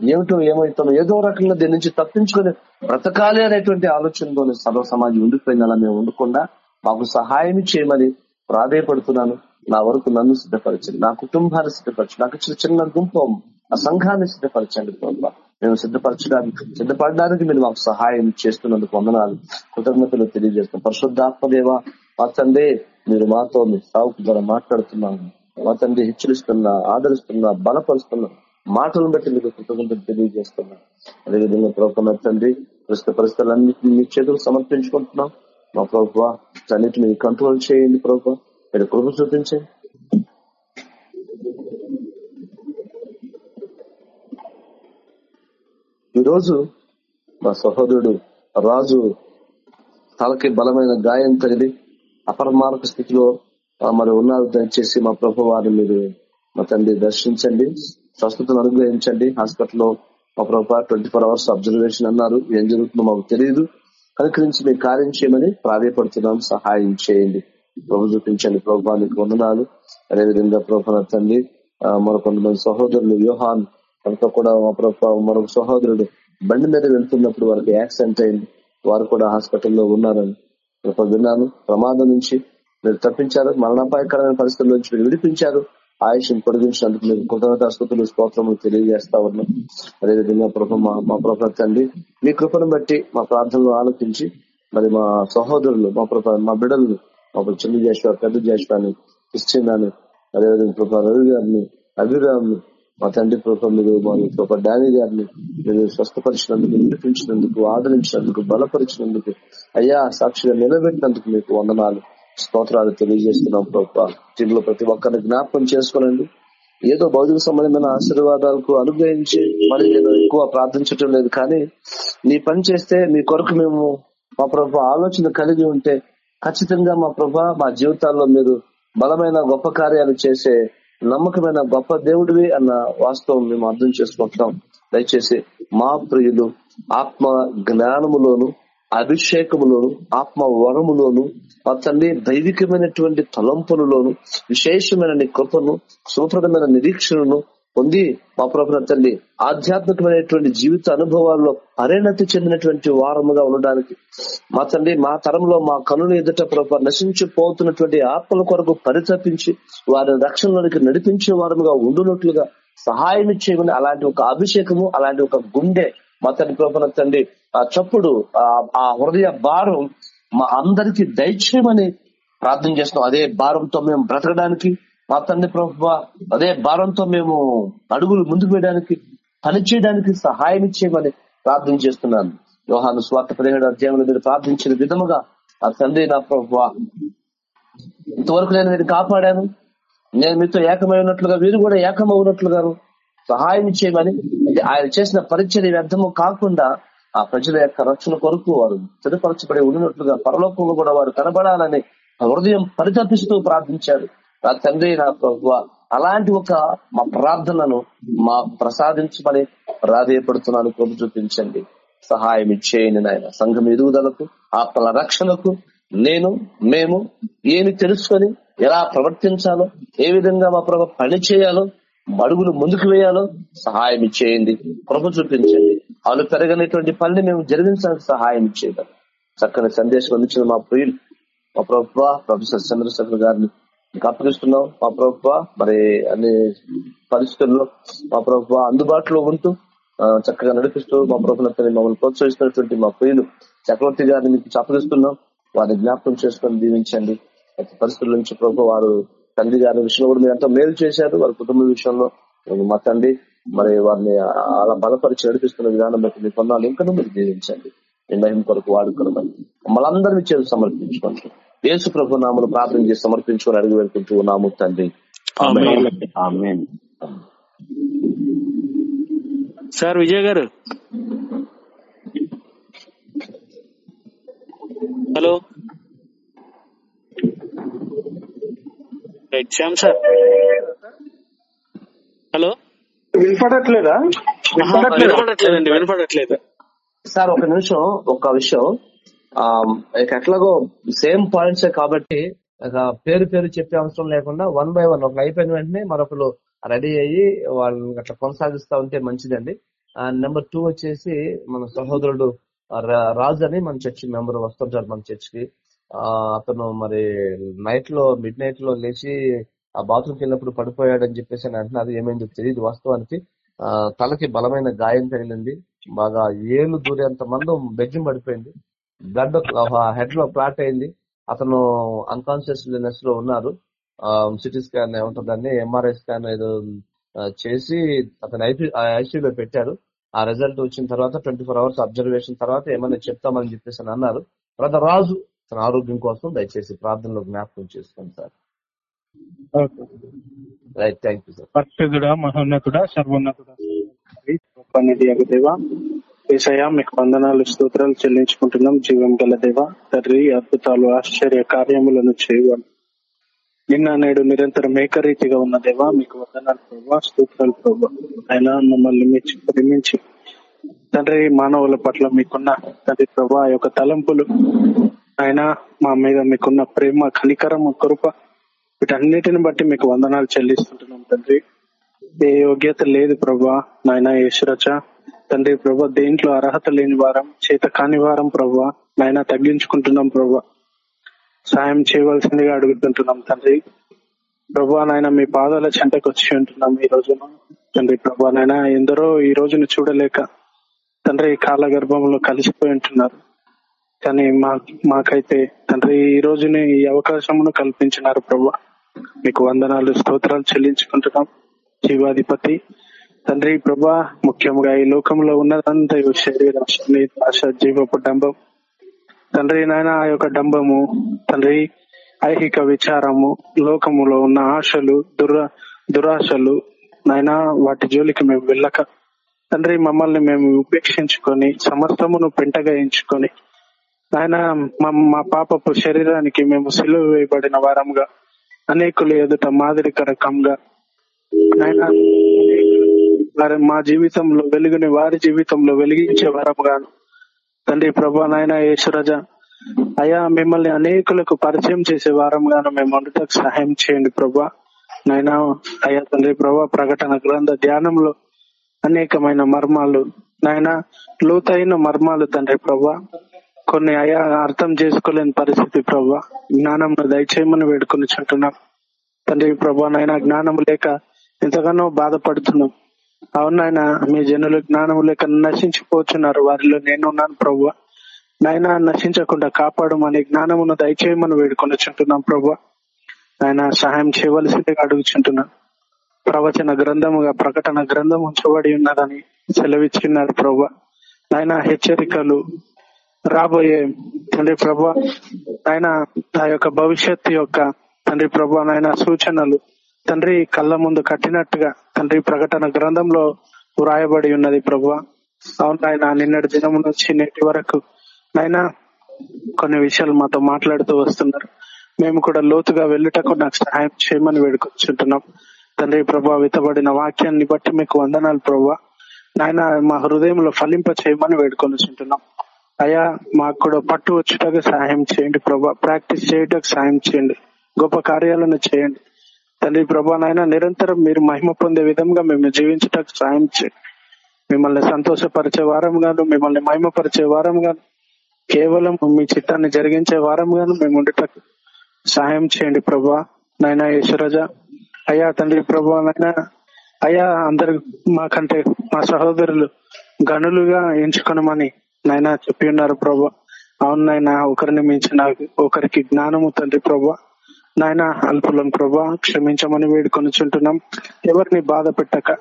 E: ఏమిటో ఏమైతానో ఏదో రకంగా దీని నుంచి తప్పించుకొని బ్రతకాలి అనేటువంటి ఆలోచనతోనే సర్వ సమాజం ఉండిపోయింది అలా మేము ఉండకుండా మాకు సహాయం చేయమని ప్రాధేయపడుతున్నాను. నా వరకు నన్ను సిద్ధపరచండి. నా కుటుంబాన్ని సిద్ధపరచండి. నాకు చిన్న చిన్న గుంపు ఆ సంఘాన్ని సిద్ధపరచండి. మేము సిద్ధపరచడానికి సిద్ధపడడానికి మీరు మాకు సహాయం చేస్తున్నందుకు వందనాలు. కృతజ్ఞతలు తెలియజేస్తాం పరిశుద్ధాత్మదేవ మా తండ్రి మీరు మాతో మీ సాగుకు ద్వారా మాట్లాడుతున్నాను మా తండ్రి హెచ్చరిస్తున్నా ఆదరిస్తున్నా బలపరుస్తున్నా మాటలను బట్టి మీకు కృతజ్ఞతలు తెలియజేస్తున్నా. అదేవిధంగా ప్రభుత్వం తండ్రి ప్రస్తుత పరిస్థితులన్నింటినీ మీ చేతులు సమర్పించుకుంటున్నాం. మా ప్రభుత్వ అన్నిటిని కంట్రోల్ చేయండి ప్రభుత్వ. మీరు కృప చూపించండి. ఈరోజు మా సహోదరుడు రాజు తలకి బలమైన గాయం తగిలి అపరమార్గ స్థితిలో మరి ఉన్నారు. దయచేసి మా ప్రభు వారిని మీరు మా తండ్రి దర్శించండి. స్వస్థతను అనుగ్రహించండి. హాస్పిటల్లో మా ప్రభు ట్వంటీ ఫోర్ అవర్స్ అబ్జర్వేషన్ అన్నారు. ఏం జరుగుతుందో మాకు తెలియదు కనుకరించి మీరు కార్యం చేయమని ప్రాధాయపడుతున్నాం. సహాయం చేయండి. ప్రభు చూపించండి. ప్రభుత్వానికి వందనాలు. అదేవిధంగా ప్రభుత్వ తండ్రి మరికొంతమంది సహోదరులు వ్యూహాన్ వాళ్ళతో కూడా మా మరొక సహోదరుడు బండి మీద వెళ్తున్నప్పుడు వారికి యాక్సిడెంట్ అయింది. వారు కూడా హాస్పిటల్లో ఉన్నారని ఇప్పుడు విన్నాను. ప్రమాదం నుంచి మీరు తప్పించారు. మరణాపాయకరమైన పరిస్థితుల నుంచి మీరు విడిపించారు. ఆయుష్ని పొడిగించినందుకు మీరు కృతజ్ఞతాస్తుతులు స్తోత్రములు తెలియజేస్తా ఉన్నాం. అదేవిధంగా ప్రభు మా మా ప్రభు తండ్రి మీ కృపను బట్టి మా ప్రార్థనలు ఆలోచించి మరి మా సహోదరులు మా ప్రభు మా బిడ్డలు మా చిన్న చేసేవారు పెద్ద చేసిన క్రిస్టియన్ అని అదేవిధంగా ప్రభు రవి గారిని అభిరామ్ని మా తండ్రి ప్రభు మీరు మా ప్రభు డానీ గారిని మీరు స్వస్థపరిచినందుకు విడిపించినందుకు ఆదరించినందుకు బలపరిచినందుకు అయ్యా సాక్షిగా నిలబెట్టినందుకు మీకు వందనాలు స్తోత్రాలు తెలియజేస్తున్నాం ప్రభు. టీంలో ప్రతి ఒక్కరిని జ్ఞాపకం చేసుకోనండి. ఏదో భౌతిక సంబంధమైన ఆశీర్వాదాలకు అనుగ్రహించి మరి నేను ఎక్కువ ప్రార్థించటం లేదు కానీ నీ పని చేస్తే మీ కొరకు మేము మా ప్రభు ఆలోచన కలిగి ఉంటే ఖచ్చితంగా మా ప్రభా మా జీవితాల్లో మీరు బలమైన గొప్ప కార్యాలు చేసే నమ్మకమైన గొప్ప దేవుడివి అన్న వాస్తవం మేము అర్థం చేసుకుంటున్నాం. దయచేసి మా ప్రియులు ఆత్మ జ్ఞానములోను అభిషేకములోను ఆత్మ వరములోను మా తండ్రి దైవికమైనటువంటి తలంపులలోను విశేషమైన నీ కృపను సుప్రదమైన నిరీక్షణను పొంది మా ప్రభుత్వ తండ్రి ఆధ్యాత్మికమైనటువంటి జీవిత అనుభవాల్లో పరిణతి చెందినటువంటి వారముగా ఉండడానికి మా తండ్రి మా తరంలో మా కనుల ఎదుట ప్రభావ నశించిపోతున్నటువంటి ఆత్మల కొరకు పరితపించి వారి రక్షణలోనికి నడిపించే వారముగా ఉండునట్లుగా సహాయం చేయమని అలాంటి ఒక అభిషేకము అలాంటి ఒక గుండె మా తండ్రి ప్రభుత్వ తండ్రి ఆ చప్పుడు ఆ- ఆ హృదయ భారం మా అందరికి దయచేయమని ప్రార్థన చేస్తున్నాం. అదే భారంతో మేము బ్రతకడానికి మా తండ్రి ప్రభు అదే భారంతో మేము అడుగులు ముందుకు వేయడానికి పని చేయడానికి సహాయం ఇచ్చేయమని ప్రార్థన చేస్తున్నాను. యోహాను స్వార్థ పదిహేడు అధ్యాయంలో మీరు ప్రార్థించిన విధముగా ఆ తండ్రి నా ప్రభు ఇంతవరకు నేను మీరు కాపాడాను. నేను మీతో ఏకమై ఉన్నట్లుగా వీరు కూడా ఏకమవునట్లుగాను సహాయం చేయమని ఆయన చేసిన పరిచయ వ్యర్థము కాకుండా ఆ ప్రజల యొక్క రక్షణ కొరకు వారు స్థిరపరచబడి ఉన్నట్లుగా పరలోకంలో కూడా వారు కనబడాలని హృదయం పరితపిస్తూ ప్రార్థించారు. నా తండ్రి నా ప్రభు అలాంటి ఒక మా ప్రార్థనను మా ప్రసాదించమని ప్రాధేయపడుతున్నాను. కృప చూపించండి. సహాయం ఇచ్చేయండి నాయన. సంఘం ఎదుగుదలకు ఆత్మల రక్షణకు నేను మేము ఏమి తెలుసుకొని ఎలా ప్రవర్తించాలో ఏ విధంగా మా ప్రభు పని చేయాలో అడుగులు ముందుకు వేయాలో సహాయం ఇచ్చేయండి. ప్రభు చూపించండి. వాళ్ళు పెరగనటువంటి పనిని మేము జరిగించడానికి సహాయం ఇచ్చేయగలం. చక్కని సందేశం అందించిన మా ప్రియులు మా ప్రభుత్వ ప్రొఫెసర్ చంద్రశేఖర్ గారిని మీకు అప్పగిస్తున్నాం మా ప్రభుత్వ మరి అన్ని పరిస్థితుల్లో మా ప్రభుత్వ అందుబాటులో ఉంటూ చక్కగా నడిపిస్తూ మా ప్రభుత్వం మమ్మల్ని ప్రోత్సహిస్తున్నటువంటి మా ప్రియులు చక్రవర్తి గారిని మీకు అప్పగిస్తున్నాం వారిని జ్ఞాపకం చేసుకొని దీవించండి. పరిస్థితుల నుంచి ప్రభు వారు తండ్రి గారి విషయంలో కూడా మీరు ఎంతో మేలు చేశారు. వారి కుటుంబ విషయంలో మా తండ్రి మరి వారిని అలా బలపరిచి నడిపిస్తున్న విధానం బట్టి మీ కొన్నాళ్ళు ఇంకా మీరు దీవించండి. మీ మహిమ కొరకు వాడుకోవడం మళ్ళీ అందరినీ చేసి సమర్పించుకుంటున్నాం యేసు ప్రభు నామలు ప్రార్థన చేసి సమర్పించుకొని అడుగు వెళ్తుంటూ ఉన్నాము తండ్రి. ఆమేన్. Amen.
A: Sir Vijay garu. Hello. Right Shyam sir. Hello.
C: వినపడట్లేదా?
A: వినపడట్లేదండి వినపడట్లేదు.
E: సార్ ఒక నిమిషం ఒక విషయం. ఎట్లాగో సేమ్ పాయింట్స్ కాబట్టి పేరు పేరు చెప్పే అవసరం లేకుండా వన్ బై వన్ ఒకరు అయిపోయిన వెంటనే మరొకరు రెడీ అయ్యి వాళ్ళని అట్లా కొనసాగిస్తా ఉంటే మంచిదండి. నెంబర్ టూ వచ్చేసి మన సహోదరుడు రాజు అని మన చర్చ్ మెంబర్ వస్తుంటారు మన చర్చ్కి ఆ, అతను మరి నైట్లో మిడ్ నైట్లో లేచి ఆ బాత్రూమ్కి వెళ్ళినప్పుడు పడిపోయాడని చెప్పేసి అని అంటున్నారు. ఏమైందో తెలియదు వాస్తవానికి. తలకి బలమైన గాయం తగిలింది. బాగా ఏళ్ళు దూరేంత మంది బెజ్జం పడిపోయింది. బ్లడ్ హెడ్లో ఫ్లాట్ అయింది. అతను అన్కాన్షియస్నెస్లో ఉన్నారు. సిటీ స్కాన్ ఏముంటుందని ఎంఆర్ఐ స్కాన్ ఏదో చేసి అతను ఐసీయూలో పెట్టారు. ఆ రిజల్ట్ వచ్చిన తర్వాత ట్వంటీ ఫోర్ అవర్స్ అబ్జర్వేషన్ తర్వాత ఏమైనా చెప్తామని చెప్పేసి అని అన్నారు. బ్రదర్ రాజు తన ఆరోగ్యం కోసం దయచేసి ప్రార్థనలో జ్ఞాపకం చేసుకోండి sir. Right thank you sir.
F: పరిశుద్ధుడా మహోన్నతుడా సర్వోన్నతుడా. దేవ ఏసయ్య మీకు వందనాలు స్తోత్రాలు చెల్లించుకుంటున్నాం. జీవం గల దేవ తండ్రి అద్భుతాలు ఆశ్చర్య కార్యములను చేయవాలి నిన్న నేడు నిరంతరం ఏకరీతిగా ఉన్న దేవా మీకు వందనాలు ప్రభావ స్తోత్రాలు ప్రభావ ఆయన మమ్మల్ని మెచ్చి ప్రేమించి తండ్రి మానవుల పట్ల మీకున్న తండ్రి ప్రభా ఆ యొక్క తలంపులు ఆయన మా మీద మీకున్న ప్రేమ కనికరం కృప వీటన్నిటిని బట్టి మీకు వందనాలు చెల్లిస్తుంటున్నాం తండ్రి. ఏ యోగ్యత లేదు ప్రభా నాయన యేసురచ. తండ్రి ప్రభా దేంట్లో అర్హత లేని వారం చేత కాని వారం ప్రభా నాయన తగ్గించుకుంటున్నాం ప్రభా. సాయం చేయవలసిందిగా అడుగుతుంటున్నాం తండ్రి. ప్రభా నాయన మీ పాదాల చెంతకు వచ్చి ఉంటున్నాం ఈ రోజున. తండ్రి ప్రభా నాయన ఎందరో ఈ రోజును చూడలేక తండ్రి కాల గర్భంలో కలిసిపోయి ఉంటున్నారు. కానీ మా మాకైతే తండ్రి ఈ రోజుని ఈ అవకాశమును కల్పించినారు ప్రభా. మీకు వందనాలు స్తోత్రాలు చెల్లించుకుంటున్నాం. జీవాధిపతి తండ్రి ప్రభా ముఖ్యంగా ఈ లోకంలో ఉన్నదంతా శరీరం ఆశ జీవపు డంబం తండ్రి నాయన ఆ యొక్క డంబము తండ్రి ఐహిక విచారము లోకములో ఉన్న ఆశలు దుర దురాశలు నాయన వాటి జోలికి మేము వెళ్ళక తండ్రి మమ్మల్ని మేము ఉపేక్షించుకొని సమస్తమును పెంటగా ఎంచుకొని ఆయన మా- పాపపు శరీరానికి మేము సిలువ వేయబడిన వారంగా అనేకులు ఎదుట మాదిరికరకంగా ఆయన వారి మా జీవితంలో వెలుగుని వారి జీవితంలో వెలిగించే వరంగాను తండ్రి ప్రభా నాయన యేసురజ అయా మిమ్మల్ని అనేకులకు పరిచయం చేసే వారంగాను మేము ఉండటకు సహాయం చేయండి ప్రభా. నైనా అయ్యా తండ్రి ప్రభా ప్రకటన గ్రంథ ధ్యానంలో అనేకమైన మర్మాలు నాయన లోతైన మర్మాలు తండ్రి ప్రభా. కొన్ని అయా అర్థం చేసుకోలేని పరిస్థితి ప్రభా. జ్ఞానం దయచేయమని వేడుకొని చుంటున్నాం తండ్రి ప్రభా నైనా జ్ఞానం లేక ఎంతగానో బాధపడుతున్నాం. అవును నాయన మీ జనులు జ్ఞానం లేక నశించిపోతున్నారు. వారిలో నేనున్నాను ప్రభు నాయన నశించకుండా కాపాడమని జ్ఞానమును దయచేయమని వేడుకొని చుంటున్నాం ప్రభు ఆయన సహాయం చేయవలసిందిగా అడుగుచుంటున్నాను. ప్రవచన గ్రంథముగా ప్రకటన గ్రంథం ఉంచబడి ఉన్నదని సెలవిచ్చినారు ప్రభా ఆయన హెచ్చరికలు రాబోయే తండ్రి ప్రభు ఆయన ఆ యొక్క భవిష్యత్తు యొక్క తండ్రి ప్రభా నాయన సూచనలు తండ్రి కళ్ళ ముందు కట్టినట్టుగా తండ్రి ప్రకటన గ్రంథంలో వ్రాయబడి ఉన్నది ప్రభా అవును ఆయన నిన్నటి దినం నుంచి నేటి వరకు నాయన కొన్ని విషయాలు మాతో మాట్లాడుతూ వస్తున్నారు. మేము కూడా లోతుగా వెళ్ళుటకు నాకు సహాయం చేయమని వేడుకొచ్చుంటున్నాం. తండ్రి ప్రభా వితబడిన వాక్యాన్ని బట్టి మీకు వందనాలు ప్రభా నాయన మా హృదయంలో ఫలింప చేయమని వేడుకొనిచుంటున్నాం. అయ్యా మాకు కూడా పట్టు వచ్చుటకు సహాయం చేయండి ప్రభా ప్రాక్టీస్ చేయటకు సహాయం చేయండి. గొప్ప కార్యాలను చేయండి. తండ్రి ప్రభా నాయన నిరంతరం మీరు మహిమ పొందే విధంగా మేము జీవించటకు సహాయం చేయండి మిమ్మల్ని సంతోషపరిచే వారంగాను మిమ్మల్ని మహిమపరిచే వారంగాను కేవలం మీ చిత్తాన్ని జరిగించే వారంగాను మేము ఉండటకు సహాయం చేయండి ప్రభా నాయన యశ్వరజ అయ్యా తండ్రి ప్రభా నాయన అయ్యా అందరు మాకంటే మా సహోదరులు గనులుగా ఎంచుకునమని నాయన చెప్పి ఉన్నారు ప్రభా. అవును నాయన ఒకరిని మించిన ఒకరికి జ్ఞానము తండ్రి ప్రభా. నాయన అల్పులం ప్రభా క్షమించమని వేడుకొనిచుంటున్నాం. ఎవరిని బాధ పెట్టక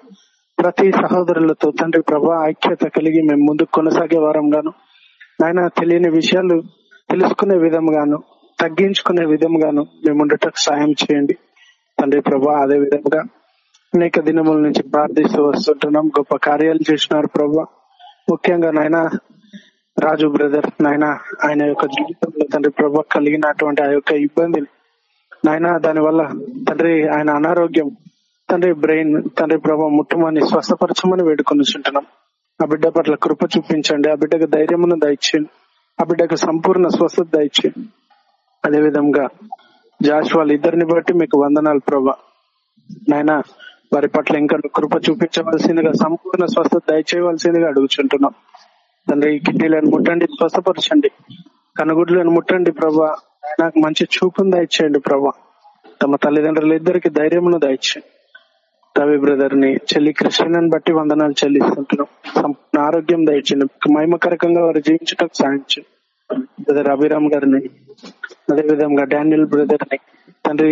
F: ప్రతి సహోదరులతో తండ్రి ప్రభా ఐక్యత కలిగి మేము ముందుకు కొనసాగే వారంగాను. నాయన తెలియని విషయాలు తెలుసుకునే విధంగాను తగ్గించుకునే విధంగాను మేము ఉండటకు సాయం చేయండి. తండ్రి ప్రభా అదే విధంగా అనేక దినముల నుంచి ప్రార్థిస్తూ వస్తుంటున్నాం. గొప్ప కార్యాలు చేసినారు ప్రభా. ముఖ్యంగా నాయన రాజు బ్రదర్ నాయన ఆయన యొక్క జీవితంలో తండ్రి ప్రభా కలిగినటువంటి ఆ యొక్క ఇబ్బందిని నాయన దాని వల్ల తండ్రి ఆయన అనారోగ్యం తండ్రి బ్రెయిన్ తండ్రి ప్రభా ముట్టుమని స్వస్థపరచమని వేడుకొనిచుంటున్నాం. ఆ బిడ్డ పట్ల కృప చూపించండి. ఆ బిడ్డకు ధైర్యమును దయచేయండి. ఆ బిడ్డకు సంపూర్ణ స్వస్థత దయచేయండి. అదే విధంగా జాష్ వాళ్ళిద్దరిని బట్టి మీకు వందనాలు ప్రభా. నాయన వారి పట్ల ఇంకా కృప చూపించవలసిందిగా సంపూర్ణ స్వస్థత దయచేయవలసిందిగా అడుగుచుంటున్నాం. తండ్రి కిడ్నీలను ముట్టండి స్వస్థపరచండి. కనుగుడ్లను ముట్టండి ప్రభా. నాకు మంచి చూపును దయచేయండి ప్రభా. తమ తల్లిదండ్రులు ఇద్దరికి ధైర్యమును దయచేయండి తవి బ్రదర్ని చెల్లి కృష్ణని బట్టి వందనాలు చెల్లిస్తుంటున్నాం. సంపూర్ణ ఆరోగ్యం దయచేయండి మహిమకరకంగా వారు జీవించడం సాధించండి బ్రదర్ అభిరామ్ గారిని అదే విధంగా డానియల్ బ్రదర్ని తండ్రి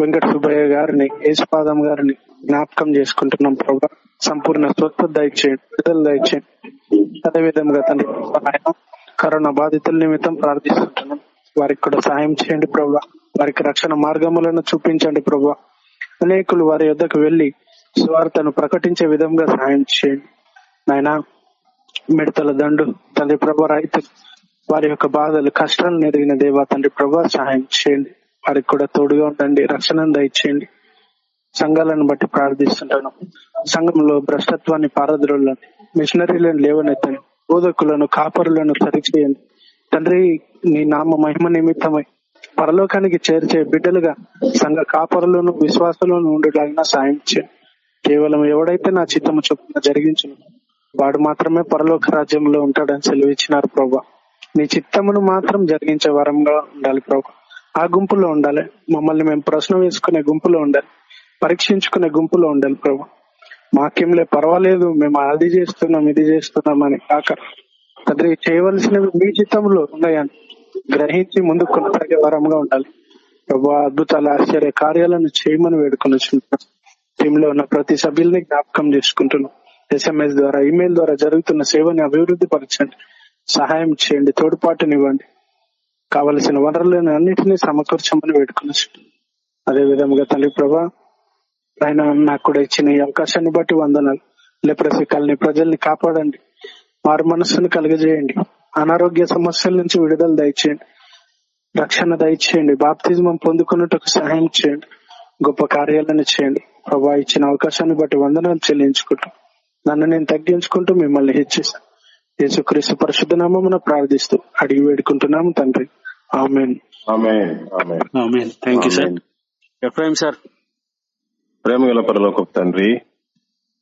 F: వెంకట సుబ్బయ్య గారిని యేసుపాదం గారిని జ్ఞాపకం చేసుకుంటున్నాం ప్రభా. సంపూర్ణ స్వస్థత దయచేయండి విడుదల దయచేయండి అదే విధంగా తండ్రి కరోనా బాధితుల నిమిత్తం ప్రార్థిస్తుంటున్నాం. వారికి కూడా సహాయం చేయండి ప్రభా. వారికి రక్షణ మార్గములను చూపించండి ప్రభా. అనేకులు వారి యొద్దకు వెళ్ళి స్వార్థను ప్రకటించే విధంగా సహాయం చేయండి. నాయన మిడతల దండు తండ్రి ప్రభ రైతు వారి యొక్క బాధలు కష్టాలు నెరిగిన దేవా తండ్రి ప్రభా సహాయం చేయండి. వారికి కూడా తోడుగా ఉండండి రక్షణ దయచేయండి. సంఘాలను బట్టి ప్రార్థిస్తుంటాను. సంఘంలో భ్రష్టత్వాన్ని పారద్రోళ్ళని మిషనరీలను లేవనెత్తండి బోధకులను కాపరులను సరిచేయండి. తండ్రి నీ నామ మహిమ నిమిత్తమై పరలోకానికి చేర్చే బిడ్డలుగా సంఘ కాపరులను విశ్వాసంలోను ఉండేలాగిన సాయం చేయండి కేవలం ఎవడైతే నా చిత్తము చొప్పున జరిగించును వాడు మాత్రమే పరలోక రాజ్యంలో ఉంటాడని సెలవిచ్చినారు ప్రభా. నీ చిత్తమును మాత్రం జరిగించే వరంగా ఉండాలి ప్రభా. ఆ గుంపులో ఉండాలి. మమ్మల్ని మేము ప్రశ్న వేసుకునే గుంపులో ఉండాలి. పరీక్షించుకునే గుంపులో ఉండాలి ప్రభా. మాకేంలే పర్వాలేదు. మేము అది చేస్తున్నాం ఇది చేస్తున్నాం అని కాక తండ్రి చేయవలసినవి మీ చిత్తంలో ఉన్నాయని గ్రహించి ముందుకు కొనసాగే వరంగా ఉండాలి. ప్రభా అద్భుతాల ఆశ్చర్య కార్యాలను చేయమని వేడుకొని టీమ్లో ఉన్న ప్రతి సభ్యుల్ని జ్ఞాపకం చేసుకుంటున్నాం. ఎస్ఎంఎస్ ద్వారా ఇమెయిల్ ద్వారా జరుగుతున్న సేవని అభివృద్ధి పరచండి. సహాయం చేయండి తోడ్పాటునివ్వండి కావలసిన వనరులను అన్నింటినీ సమకూర్చమని వేడుకొని అదే విధంగా తల్లి ప్రభా ఆయన నాకు కూడా ఇచ్చిన ఈ అవకాశాన్ని బట్టి వందనాలు. లెప్రసీ కాలనీ ప్రజల్ని కాపాడండి. వారి మనస్సును కలుగజేయండి. అనారోగ్య సమస్యల నుంచి విడుదల దయచేయండి. రక్షణ దయచేయండి. బాప్తిజమం పొందుకున్నట్టుకు సహాయం చేయండి. గొప్ప కార్యాలను చేయండి. ప్రభా ఇచ్చిన అవకాశాన్ని బట్టి వందనాలు చెల్లించుకుంటాం నన్ను నేను తగ్గించుకుంటూ మిమ్మల్ని హెచ్చిస్తాను యేసుక్రీస్తు పరిశుద్ధ నామమున ప్రార్థిస్తూ అడిగి వేడుకుంటున్నాము తండ్రి. Amen.
B: Amen.
A: Thank you sir FIM sir.
B: ప్రేమ గల పరలోకపు తండ్రి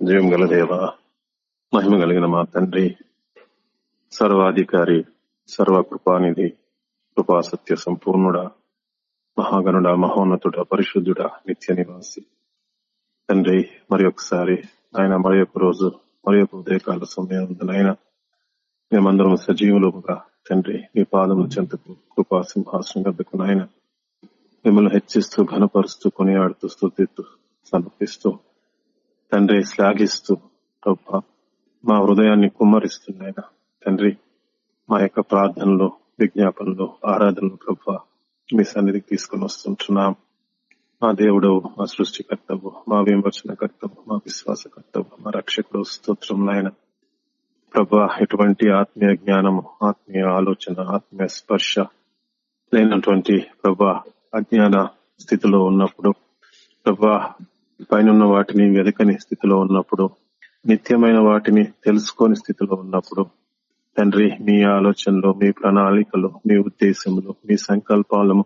B: జీవం గల దేవ మహిమ కలిగిన మా తండ్రి సర్వాధికారి సర్వ కృపానిధి కృపా సంపూర్ణుడ మహాగణుడ మహోన్నతుడ పరిశుద్ధుడ నిత్య నివాసి. తండ్రి మరి ఒకసారి ఆయన మరి ఒక రోజు మరి ఒక ఉదయకాల సమయం మేమందరం సజీవులుగా తండ్రి మీ పాదముల చెంతకు కృపా సింహాసనం గద్దకు నాయన. మిమ్మల్ని హెచ్చిస్తూ ఘనపరుస్తూ కొనియాడుతూ స్థుతిస్తూ సమర్పిస్తూ తండ్రి శ్లాఘిస్తూ మా హృదయాన్ని కుమ్మరిస్తున్నాయన. తండ్రి మా యొక్క ప్రార్థనలో విజ్ఞాపనలో ఆరాధనలో ప్రభా మీ సన్నిధికి తీసుకుని వస్తుంటున్నాం. మా దేవుడు మా సృష్టికర్తవు మా విమర్శనకర్తవు మా విశ్వాసకర్తవు మా రక్షకుడు స్తోత్రం నాయన. ప్రభా ఎటువంటి ఆత్మీయ జ్ఞానము ఆత్మీయ ఆలోచన ఆత్మీయ స్పర్శ లేనటువంటి ప్రభా అజ్ఞాన స్థితిలో ఉన్నప్పుడు ప్రభా పైన వాటిని వెదకని స్థితిలో ఉన్నప్పుడు నిత్యమైన వాటిని తెలుసుకోని స్థితిలో ఉన్నప్పుడు తండ్రి మీ ఆలోచనలో మీ ప్రణాళికలో మీ ఉద్దేశంలో మీ సంకల్పాలను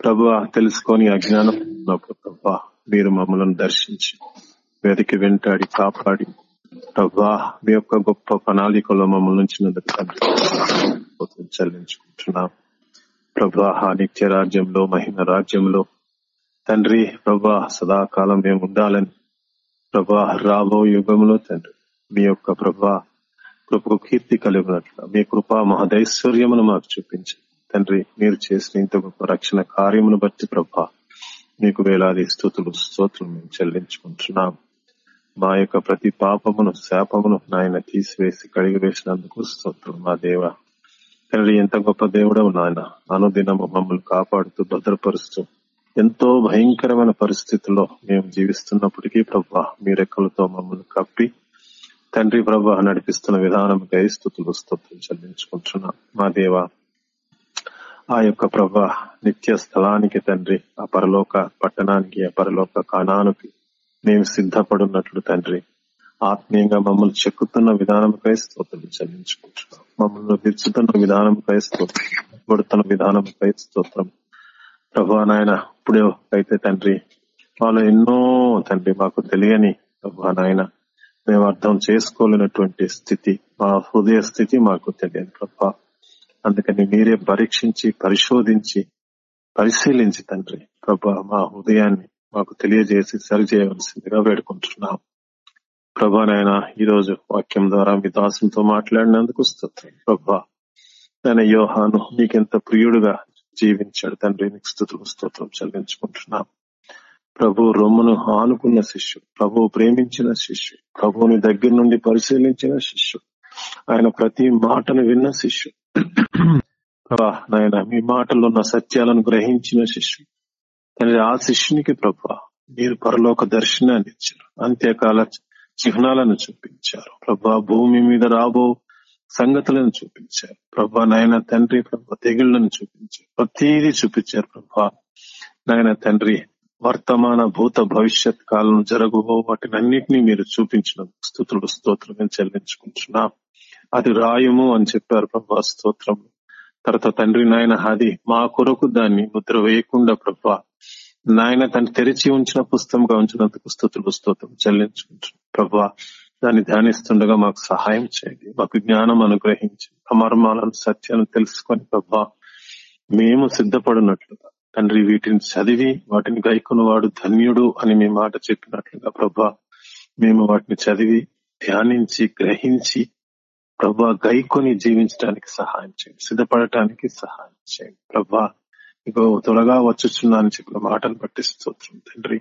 B: ప్రభా తెలుసుకొని అజ్ఞానం ఉన్నప్పుడు ప్రభా మీరు మమ్మల్ని దర్శించి వెతికి వెంటాడి కాపాడి ప్రభా మీ యొక్క గొప్ప ప్రణాళికలో మమ్మల్ని ఉంచినందుకు తండ్రి చెల్లించుకుంటున్నాం. ప్రభా నిత్య రాజ్యంలో మహిమ రాజ్యంలో. తండ్రి ప్రభా సదాకాలం మేము ఉండాలని ప్రభా రాబో యుగంలో తండ్రి మీ యొక్క ప్రభా కృపకు కీర్తి కలిగినట్లు మీ కృపా మహదైశ్వర్యమును మాకు చూపించి. తండ్రి మీరు చేసిన ఇంత గొప్ప రక్షణ కార్యమును బట్టి ప్రభా మీకు వేలాది స్థుతులు స్తోత్రులు మేము చెల్లించుకుంటున్నాం మా యొక్క ప్రతి పాపమును శాపమును నాయన తీసివేసి కడిగి వేసినందుకు స్తోత్రం మా దేవ. తండ్రి ఎంత గొప్ప దేవుడవు నాయన. అనుదినము మమ్మల్ని కాపాడుతూ భద్రపరుస్తూ ఎంతో భయంకరమైన పరిస్థితుల్లో మేము జీవిస్తున్నప్పటికీ ప్రభా మీ రెక్కలతో మమ్మల్ని కప్పి తండ్రి ప్రభా నడిపిస్తున్న విధానంకై స్థుతులు స్తోత్రం చెల్లించుకుంటున్నా. మా దేవ ఆ యొక్క ప్రభ నిత్య స్థలానికి తండ్రి ఆ పరలోక పట్టణానికి ఆ పరలోక కాణానికి మేము సిద్ధపడున్నట్లు తండ్రి ఆత్మీయంగా మమ్మల్ని చెక్కుతున్న విధానంకై స్తోత్రం చెల్లించుకుంటున్నాం. మమ్మల్ని విరుచుతున్న విధానంకై స్తోత్రం పడుతున్న విధానంపై స్తోత్రం. ప్రభా నాయన ఇప్పుడే అయితే తండ్రి వాళ్ళు ఎన్నో తండ్రి మాకు తెలియని ప్రభా నాయన మేము అర్థం చేసుకోలేనటువంటి స్థితి మా హృదయ స్థితి మాకు తెలియదు ప్రభా. అందుకని మీరే పరీక్షించి పరిశోధించి పరిశీలించి తండ్రి ప్రభా మా హృదయాన్ని మాకు తెలియజేసి సరిచేయవలసిందిగా వేడుకుంటున్నాం. ప్రభా నాయన ఈ రోజు వాక్యం ద్వారా మీ దాసులతో మాట్లాడినందుకు స్తోత్రం ప్రభా. నేను యోహాను నీకెంత ప్రియుడుగా జీవించాడు తండ్రి నీకు స్థుతులు స్తోత్రం చెల్లించుకుంటున్నాం. ప్రభు రొమ్మును ఆనుకున్న శిష్యుడు ప్రభు ప్రేమించిన శిష్యుడు ప్రభువుని దగ్గర నుండి పరిశీలించిన శిష్యుడు. ఆయన ప్రతి మాటను విన్న శిష్యుడు. ప్రభా నాయన మీ మాటల్లో ఉన్న సత్యాలను గ్రహించిన శిష్యుడు. తండ్రి ఆ శిష్యునికి ప్రభా మీరు పరలోక దర్శనాన్ని ఇచ్చారు. అంత్యకాల చిహ్నాలను చూపించారు. ప్రభా భూమి మీద రాబో సంగతులను చూపించారు. ప్రభా నాయన తండ్రి ప్రభా తెగుళ్ళను చూపించారు. ప్రతిదీ చూపించారు ప్రభా. నాయన తండ్రి వర్తమాన భూత భవిష్యత్ కాలం జరగబో వాటినన్నిటినీ మీరు చూపించిన స్థుతులు స్తోత్రం చెల్లించుకుంటున్నాం. అది రాయము అని చెప్పారు ప్రభా స్తోత్రం. తర్వాత తండ్రి నాయన అది మా కొరకు దాన్ని ముద్ర వేయకుండా ప్రభా నాయన తను తెరిచి ఉంచిన పుస్తకంగా ఉంచినందుకు స్థుతులు స్తోత్రం చెల్లించుకుంటున్నాం. ప్రభా దాన్ని ధ్యానిస్తుండగా మాకు సహాయం చేయండి. మాకు జ్ఞానం అనుగ్రహించి అమర్మాలను సత్యాన్ని తెలుసుకొని ప్రభా మేము సిద్ధపడినట్లుగా తండ్రి వీటిని చదివి వాటిని వాడు ధన్యుడు అని మీ మాట చెప్పినట్లుగా ప్రభా మేము వాటిని చదివి ధ్యానించి గ్రహించి ప్రభా గైకొని జీవించడానికి సహాయం చేయండి. సిద్ధపడటానికి సహాయం చేయండి. ప్రభా ఇగో త్వరగా వచ్చుచున్నా అని చెప్పిన మాటను బట్టి స్తోత్రం. తండ్రి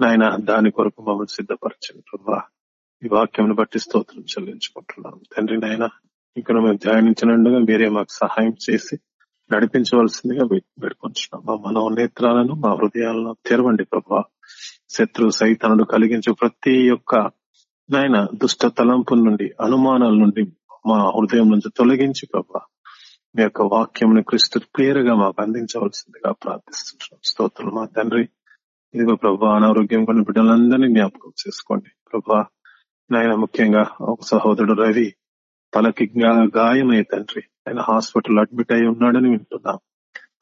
B: నాయన దాని కొరకు మమ్మల్ని సిద్ధపరచండి ప్రభా. ఈ వాక్యం బట్టి స్తోత్రం చెల్లించుకుంటున్నాం తండ్రి నాయన ఇక్కడ మేము ధ్యానించినట్టుగా మీరే మాకు సహాయం చేసి నడిపించవలసిందిగా పెట్టుకుంటున్నాం మా మనోనేత్రాలను మా హృదయాలను తెరవండి ప్రభా. శత్రు సైతనుడు కలిగించే ప్రతి ఒక్క నాయన దుష్ట తలంపుల నుండి అనుమానాల నుండి మా హృదయం నుంచి తొలగించి ప్రభా. మీ యొక్క వాక్యంని క్రిస్తు క్లియర్ మాకు అందించవలసిందిగా ప్రార్థిస్తున్నాం. స్తోత్రులు మా తండ్రి. ఇదిగో ప్రభా అనారోగ్యం కొన్ని బిడ్డలందరినీ జ్ఞాపకం చేసుకోండి. ప్రభా నాయన ముఖ్యంగా ఒక సహోదరుడు రవి తలకి గాయమై తండ్రి. ఆయన హాస్పిటల్ అడ్మిట్ అయి ఉన్నాడని వింటున్నాం.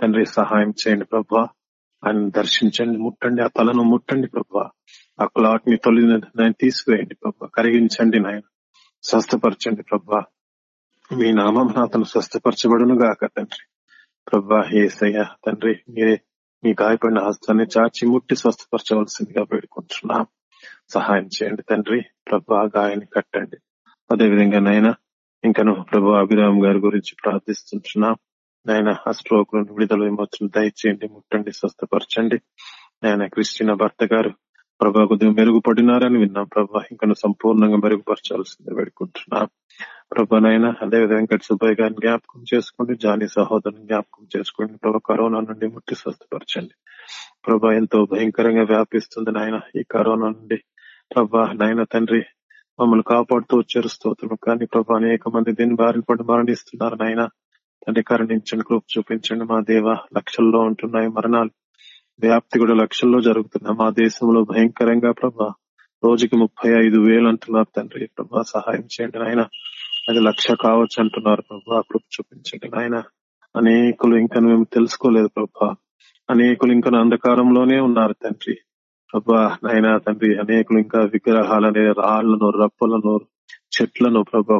B: తండ్రి సహాయం చేయండి ప్రభా. ఆయన దర్శించండి ముట్టండి ఆ తలను ముట్టండి ప్రభా. ఆ క్లాట్ని తొలి తీసివేయండి ప్రభా. కరిగించండి నాయన. స్వస్థపరచండి ప్రభా. మీ నామం అతను స్వస్థపరచబడును గాక తండ్రి. ప్రభా హేసయ్య తండ్రి మీరే మీ గాయపడిన హస్తాన్ని చాచి ముట్టి స్వస్థపరచవలసిందిగా వేడుకుంటున్నాం. సహాయం చేయండి తండ్రి. ప్రభా గాయాన్ని కట్టండి. అదేవిధంగా నైనా ఇంకను ప్రభు అభిరామ్ గారి గురించి ప్రార్థిస్తుంటున్నాం. నాయన ఆ స్ట్రోక్ నుండి విడుదల విమోచన దయచేయండి ముట్టండి స్వస్థపరచండి. నాయన క్రిస్టినా భర్త గారు ప్రభా కొద్దిగా మెరుగుపడినారని విన్నాం ప్రభా. ఇంకా సంపూర్ణంగా మెరుగుపరచాల్సిందే పెట్టుకుంటున్నాం ప్రభా నాయన అదేవిధంగా వెంకట సుబ్బయ్య గారిని జ్ఞాపకం చేసుకోండి జాని సహోదరుని జ్ఞాపకం చేసుకోండి. ప్రభా కరోనా నుండి ముట్టి స్వస్థపరచండి. ప్రభా ఎంతో భయంకరంగా వ్యాపిస్తుంది నాయన ఈ కరోనా నుండి. ప్రభా నాయన తండ్రి మమ్మల్ని కాపాడుతూ వచ్చారు. స్తోత్రం. కానీ ప్రభా అనేక మంది దీని బారిన పడి మరణిస్తున్నారు నాయన. తండ్రి కరుణించండి కృప చూపించండి. మా దేవ లక్షల్లో ఉంటున్నాయి మరణాలు. వ్యాప్తి కూడా లక్షల్లో జరుగుతున్నాయి. మా దేశంలో భయంకరంగా ప్రభా రోజుకి ముప్పై ఐదు వేలు అంటున్నారు తండ్రి. ప్రభా సహాయం చేయండి నాయన. అది లక్ష కావచ్చు అంటున్నారు ప్రభా. కృప చూపించండి నాయన. అనేకులు ఇంకా మేము తెలుసుకోలేదు ప్రభా. అనేకులు ఇంకా అంధకారంలోనే ఉన్నారు తండ్రి. అబ్బా నాయన తండ్రి అనేకులు ఇంకా విగ్రహాలనే రాళ్ళను రప్పలను చెట్లను ప్రభా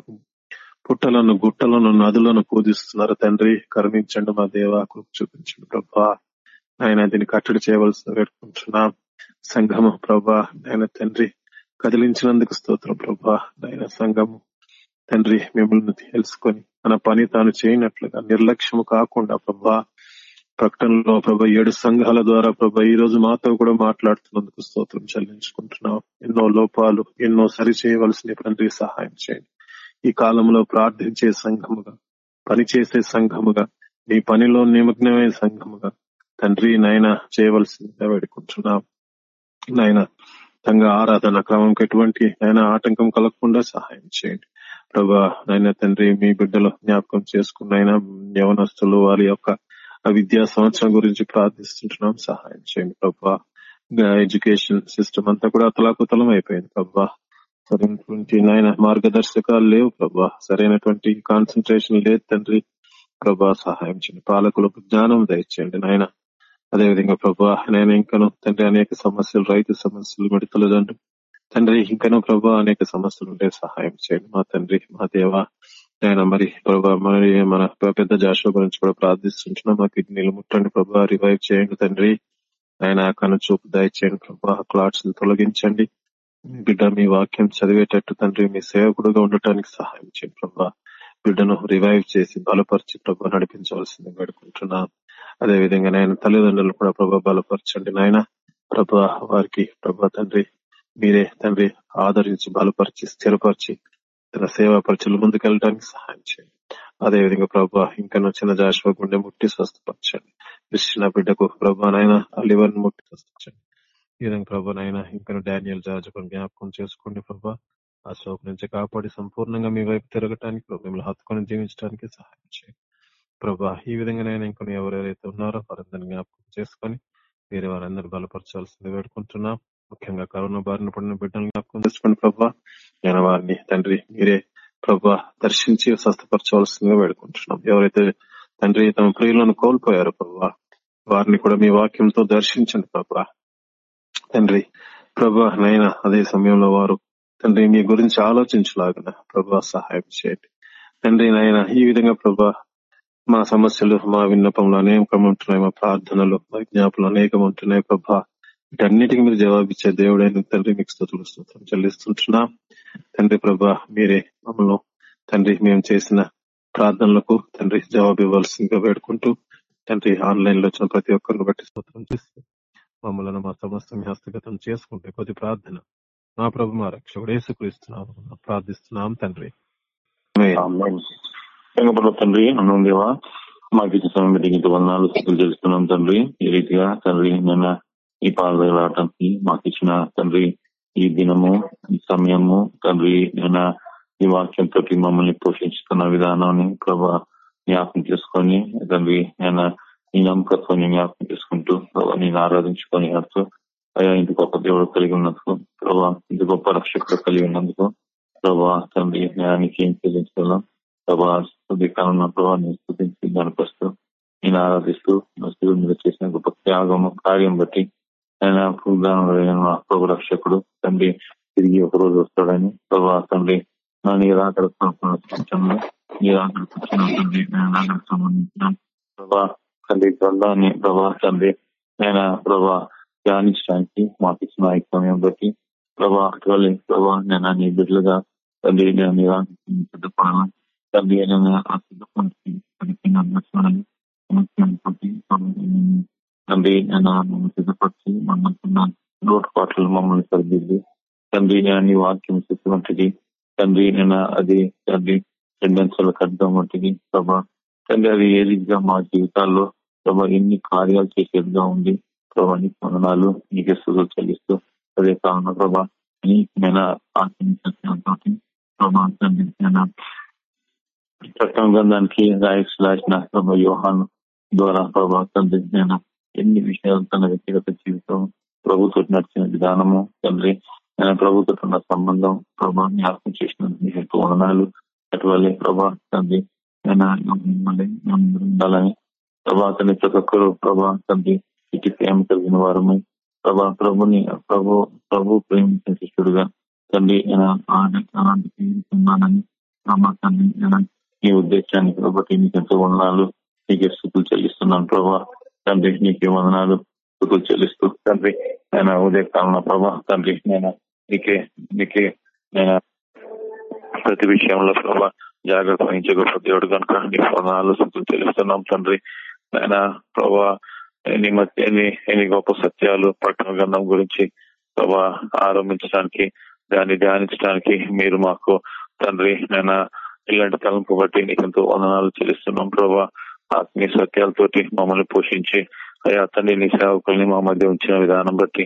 B: పుట్టలను గుట్టలను నదులను పూజిస్తున్నారు తండ్రి. కరుణించండి మా దేవ కృప చూపించండి ప్రభా. ఆయన దీన్ని కట్టడి చేయవలసిన పెట్టుకుంటున్నాం సంఘం ప్రభా నాయన తండ్రి కదిలించినందుకు స్తోత్రం ప్రభా. నాయన సంఘము తండ్రి మిమ్మల్ని తెలుసుకొని మన పని తాను చేయనట్లుగా నిర్లక్ష్యము కాకుండా ప్రభా ప్రకటనలో ప్రభ ఏడు సంఘాల ద్వారా ప్రభ ఈ రోజు మాతో కూడా మాట్లాడుతున్నందుకు స్తోత్రం చెల్లించుకుంటున్నాం. ఎన్నో లోపాలు ఎన్నో సరి చేయవలసిన తండ్రి సహాయం చేయండి. ఈ కాలంలో ప్రార్థించే సంఘముగా పనిచేసే సంఘముగా నీ పనిలో నిమగ్నమే సంఘముగా తండ్రి నాయన చేయవలసిందిగా వేడుకుంటున్నాం. నాయన సంఘ ఆరాధన క్రమంకి ఎటువంటి ఆయన ఆటంకం కలగకుండా సహాయం చేయండి. ప్రభా నాయన తండ్రి మీ బిడ్డలు జ్ఞాపకం చేసుకున్న యవనస్తులు వారి యొక్క విద్యా సంవత్సరం గురించి ప్రార్థిస్తుంటున్నాం. సహాయం చేయండి ప్రభా. ఎడ్యుకేషన్ సిస్టమ్ అంతా కూడా అతలాకుతలం అయిపోయింది ప్రభా. సరైనటువంటి నాయన మార్గదర్శకాలు లేవు ప్రభా. సరైనటువంటి కాన్సన్ట్రేషన్ లేదు తండ్రి. ప్రభా సహాయం చేయండి. పాలకులకు జ్ఞానం దయచేయండి నాయన. అదేవిధంగా ప్రభా నేను ఇంకను తండ్రి అనేక సమస్యలు రైతు సమస్యలు మిడతలు తండ్రి తండ్రి ఇంకనూ ప్రభా అనేక సమస్యలు ఉంటే సహాయం చేయండి మా తండ్రి మా దేవ. ఆయన మరి ప్రభా మరి మన పెద్ద జాషువ గురించి కూడా ప్రార్థిస్తుంటున్నాం. మా కిడ్నీలు ముట్టండి ప్రభా రివైవ్ చేయండి తండ్రి. ఆయన కను చూపు దయచేయండి ప్రభా క్లాట్స్ తొలగించండి. బిడ్డ మీ వాక్యం చదివేటట్టు తండ్రి మీ సేవకుడుగా ఉండటానికి సహాయం చేయండి ప్రభా. బిడ్డను రివైవ్ చేసి బలపరిచి ప్రభా నడిపించవలసింది వేడుకుంటున్నా. అదే విధంగా నాయన తల్లిదండ్రులు కూడా ప్రభా బలపరచండి నాయన. ప్రభా వారికి ప్రభా తండ్రి మీరే తండ్రి ఆదరించి బలపరిచి స్థిరపరిచి తన సేవా పరిచయలు ముందుకెళ్ళడానికి సహాయం చేయండి. అదేవిధంగా ప్రభా ఇంకా చిన్న జాషువ గుండె ముట్టి స్వస్థపరచండి. కృష్ణ బిడ్డకు ప్రభా నాయన ముట్టి స్వస్థపరచండి. ఈ విధంగా ప్రభా ఇంకా డానియల్ జాజుకుని జ్ఞాపకం చేసుకోండి ప్రభా. ఆ సోకు నుంచి కాపాడి సంపూర్ణంగా మీ వైపు తిరగటానికి మిమ్మల్ని హత్తుకొని జీవించడానికి సహాయం చేయండి. ప్రభా ఈ విధంగా నేను ఇంకొని ఎవరెవరైతే ఉన్నారో వారందరినీ జ్ఞాపకం చేసుకొని వేరే వారందరూ బలపరచాల్సింది వేడుకుంటున్నాం. ముఖ్యంగా కరోనా బారిన పడిన బిడ్డలు జ్ఞాపకం చేసుకోండి ప్రభా నేను వారిని తండ్రి మీరే ప్రభా దర్శించి స్వస్థపరచవలసిందిగా వేడుకుంటున్నాం. ఎవరైతే తండ్రి తమ ప్రియులను కోల్పోయారు ప్రభా వారిని కూడా మీ వాక్యంతో దర్శించండి ప్రభా. తండ్రి ప్రభా నైనా అదే సమయంలో వారు తండ్రి మీ గురించి ఆలోచించలాగిన ప్రభా సహాయం చేయండి. తండ్రి నాయన ఈ విధంగా ప్రభా మా సమస్యలు మా విన్నపంలో అనేకం ఉంటున్నాయి మా ప్రార్థనలు మా విజ్ఞాపనలు అనేకం ఉంటున్నాయి ప్రభా. వీటన్నిటికీ మీరు జవాబిచ్చే దేవుడైన తండ్రి మీకు స్థుతులు స్తోత్రం చెల్లిస్తుంటున్నా. తండ్రి ప్రభా మీరే మమ్మల్ని తండ్రి మేము చేసిన ప్రార్థనలకు తండ్రి జవాబు ఇవ్వాల్సిందిగా వేడుకుంటూ తండ్రి ఆన్లైన్లో వచ్చిన ప్రతి ఒక్కరిని బట్టి స్తోత్రం చేస్తూ మమ్మల్ని మా సమస్తం హస్తగతం చేసుకుంటే కొద్ది ప్రార్థన. మా ప్రభు మా రక్షకుడు యేసుక్రీస్తున్నాం ప్రార్థిస్తున్నాం తండ్రి.
G: తండ్రి అన్నం దేవా మాకు ఇచ్చిన సమయం వందనాలు స్థితులు తెలుస్తున్నాం తండ్రి. ఈ రీతిగా తండ్రి నేను ఈ పాల్గొని మాకు ఇచ్చిన తండ్రి ఈ దినము ఈ సమయము తండ్రి నేను ఈ వాక్యంతో మమ్మల్ని పోషించుతున్న విధానాన్ని ప్రభా జ్ఞాపకం చేసుకొని తండ్రి నేను ఈ నమ్మకత్వాన్ని జ్ఞాపకం చేసుకుంటూ ప్రభా నేను ఆరాధించుకొని అర్థం అయ్యా ఇంత గొప్ప దేవుడు కలిగి ఉన్నందుకు ప్రభా ఇంత గొప్ప రక్షకుడు కలిగి ఉన్నందుకు ప్రభా తండ్రి న్యాయానికి ఏం చెల్లించుకున్నాం ప్రభా కాలంలో ప్రభావ నేను స్థుతించి కనిపిస్తూ నేను ఆరాధిస్తూ మీద చేసిన గొప్ప త్యాగము కార్యం బట్టి ఆయన ప్రభు రక్షకుడు తండ్రి తిరిగి ఒక రోజు వస్తాడని ప్రభా తండ్రి నా నీరాకడ ప్రపంచంలో నీరాకడ తండ్రి సంబంధించిన ప్రభా తండ్రి గ్రంథాన్ని ప్రభా తండ్రి నేను ప్రభా ధ్యానించడానికి మాకు ఇచ్చిన ఈ సమయం బట్టి ప్రభా అటువంటి ప్రభా నేను నీ బిడ్డలుగా తండ్రి నేను నిరాకరించి సిద్ధపడాలి? తండ్రి ఆ సిద్ధపడి తండ్రి నేను సిద్ధపరిచి మనకున్న లోటుపాట్లు మమ్మల్ని సరిదిద్ది తండ్రి నేను నీ వాక్యం వంటిది తండ్రి నేను అది తండ్రి రెండంచెలకు అర్థం వంటిది. ప్రభా తండ్రి అది ఏ రీతిగా మా జీవితాల్లో ప్రభా ఎన్ని కార్యాలు చేసేదిగా ఉంది. ప్రభా నీ వందనాలు నీకే స్థుతులు చెల్లిస్తూ అదే కావున ప్రభా నీకమైన ఆత్మీయతో ప్రభా తండ్రి నేను చట్టం గ్రంథానికి రాయక్స్ రాసిన ప్రభా వ్యూహాన్ ద్వారా ప్రభా తండ్రి నేను ఎన్ని విషయాలు తన వ్యక్తిగత జీవితం ప్రభుత్వం నడిచిన విధానము తండ్రి ఆయన ప్రభుత్వ ఉన్న సంబంధం ప్రభా జ్ఞాపకం చేసినందుకు వందనాలు అటువల్లే ప్రభా తండ్రి మిమ్మల్ని ఉండాలని ప్రభా తండ్రి ప్రతి ఒక్కరు ప్రభా తండ్రి ఇటు ప్రేమ కలిగిన వారమై ప్రభా ప్రభుని ప్రభు ప్రభు ప్రేమించిన శిష్యుడుగా తండ్రి ఉన్నానని ప్రభా తండ్రి ఈ ఉద్దేశానికి కాబట్టి నీకు ఎంతో వందనాలు స్థుతులు చెల్లిస్తున్నాను ప్రభా తండ్రి నీకే వందనాలు. స్థుతులు చెల్లిస్తూ తండ్రి నేను ఉదయ ప్రభా తండ్రి నేను నీకే నీకే నేను ప్రతి విషయంలో ప్రభా జాగ్రత్త వహించే గొప్ప దేవుడు కనుక నీ వందనాలు స్థుతులు చెల్లిస్తున్నాం తండ్రి. ఆయన ప్రభా ఎన్ని మధ్య ఎన్ని గొప్ప సత్యాలు ప్రకటన గ్రంథం గురించి ప్రభా ఆరంభించడానికి దాన్ని ధ్యానించడానికి మీరు మాకు తండ్రి నేను ఇలాంటి తలంపు బట్టి నీకు ఎంతో వందనాలు చెల్లిస్తున్నాం ప్రభా. ఆత్మీయ సత్యాలతోటి మమ్మల్ని పోషించి అయా తండ్రి నీ సేవకుల్ని మా మధ్య ఉంచిన విధానం బట్టి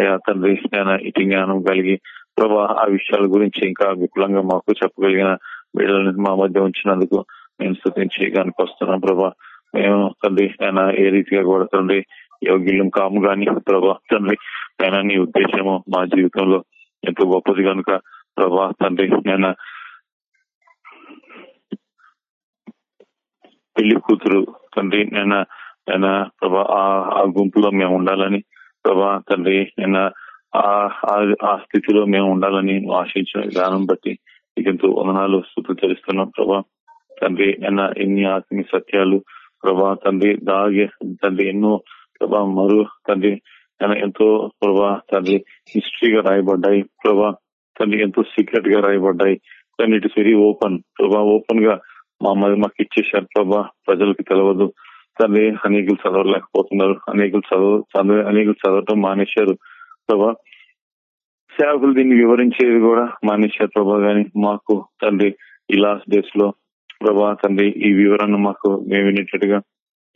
G: అయా తండ్రి నేను ఇటు జ్ఞానం కలిగి ప్రభా ఆ విషయాల గురించి ఇంకా విపులంగా మాకు చెప్పగలిగిన బిడ్డలని మా మధ్య ఉంచినందుకు నేను స్థుతించి కనుక వస్తున్నాం ప్రభా. మేము తండ్రి ఆయన ఏ రీతిగా కూడా తండ్రి యోగ్యులం కాము గాని ప్రభా. తండ్రి ఆయన నీ ఉద్దేశము మా జీవితంలో ఎంతో గొప్పది కనుక ప్రభా. తండ్రి నేను పెళ్ళి కూతురు తండ్రి నేను నేను ప్రభా ఆ గుంపులో మేము ఉండాలని ప్రభా తండ్రి నేను ఆ స్థితిలో మేము ఉండాలని ఆశించిన విధానం బట్టి ఎంతో వందనాలు స్థుతులు తెలుస్తున్నాం ప్రభా తండ్రి నిన్న ఎన్ని ఆత్మీయ సత్యాలు ప్రభా తండ్రి దాగే తండ్రి ఎన్నో ప్రభా మరు తండ్రి ఎంతో ప్రభా తండ్రి హిస్టరీగా రాయబడ్డాయి ప్రభా తండ్రి ఎంతో సీక్రెట్గా రాయబడ్డాయి. తండ్రి ఇట్ ఇస్ వెరీ ఓపెన్ ప్రభా ఓపెన్గా మా మాకు ఇచ్చేసారు ప్రభా ప్రజలకు తెలియదు తండ్రి అనేకులు చదవలేకపోతున్నారు. అనేకులు చదవ చదివే అనేకులు చదవటం మానేశారు. ప్రభా సేవకులు దీన్ని వివరించేది కూడా మానేశారు ప్రభా గాని మాకు తండ్రి ఈ లాస్ట్ డేస్లో ప్రభా తండ్రి ఈ వివరణ మాకు మేము వినేటట్టుగా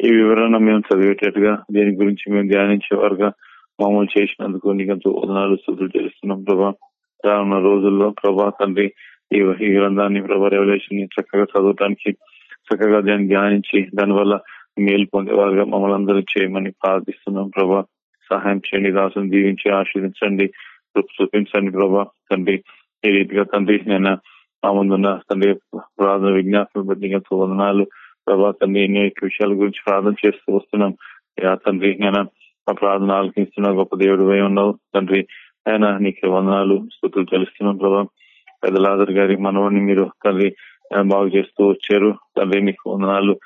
G: ఈ వివరణ మేము చదివేటట్టుగా దీని గురించి మేము ధ్యానించేవారుగా మామూలు చేసినందుకు నీకు ఎంతో వదనాలు శుద్ధులు చేస్తున్నాం ప్రభా. రానున్న రోజుల్లో ప్రభా తండ్రి ఈ గ్రంథాన్ని ప్రభా రెవల్యూషన్ చక్కగా చదవటానికి చక్కగా దాన్ని ధ్యానించి దానివల్ల మేలు పొందేవారుగా మమ్మల్ని అందరూ చేయమని ప్రార్థిస్తున్నాం ప్రభా. సహాయం చేయండి దాసుని దీవించి ఆశీర్వించండి చూపించండి ప్రభా. తండ్రి ఈ రీతిగా తండ్రి నేను మా ముందున్న తండ్రి ప్రార్థన విజ్ఞాపన బట్టి వందనాలు ప్రభా. తండ్రి అనేక విషయాల గురించి ప్రార్థన చేస్తూ వస్తున్నాం. యా తండ్రి నేను మా ప్రార్థన ఆలకిస్తున్న గొప్ప దేవుడు ఉన్నావు. తండ్రి ఆయన నీకు వందనాలు స్థుతులు తెలుస్తున్నాం ప్రభా. పెద్దలాదర్ గారి మనవాడిని మీరు తల్లి బాగు చేస్తూ వచ్చారు. తండ్రి మీకు వందనాలు.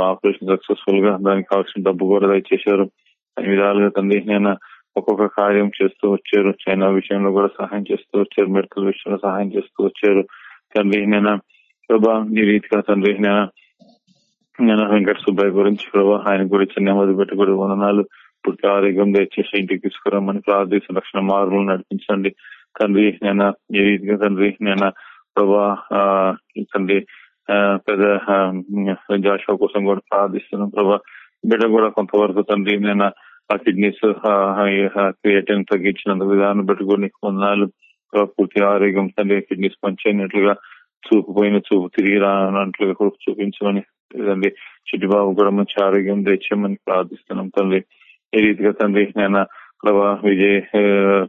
G: ఆపరేషన్ సక్సెస్ఫుల్గా దానికి కావాల్సిన డబ్బు కూడా దయచేశారు. అన్ని విధాలుగా తండ్రి నేను ఒక్కొక్క కార్యం చేస్తూ వచ్చారు. చైనా విషయంలో కూడా సహాయం చేస్తూ వచ్చారు. మెడికల్ విషయంలో సహాయం చేస్తూ వచ్చారు. తండ్రి నేను ప్రభా ఈ రీతిగా తండ్రి నేను నేను వెంకట సుబ్బయ్య గురించి ప్రభా ఆయన గురించి నెమ్మది పెట్టి కూడా వందనాలు. పూర్తి ఆరోగ్యం దయచేసి ఇంటికి తీసుకురామని ప్రార్థిస్తున్న రక్షణ మార్పులు నడిపించండి. తండ్రి నేను ఏ రీతిగా తండ్రి నేను ప్రభా తండ్రి పెద్ద జాషా కోసం కూడా ప్రార్థిస్తున్నాం ప్రభా. బిడ్డ కూడా కొంతవరకు తండ్రి నేను ఆ కిడ్నీస్ క్రియేటిన్ తగ్గించినందుకు విధానం పెట్టుకుని కొన్నాళ్ళు నీకు పూర్తి ఆరోగ్యం తండ్రి కిడ్నీస్ పనిచేయనట్లుగా చూపు పోయిన చూపు తిరిగి రానట్లుగా చూపించమని తండ్రి చిట్టిబాబు కూడా మంచి ఆరోగ్యం తెచ్చామని ప్రార్థిస్తున్నాం తండ్రి. ఈ రీతిగా తండ్రి నేను ప్రభా విజయ్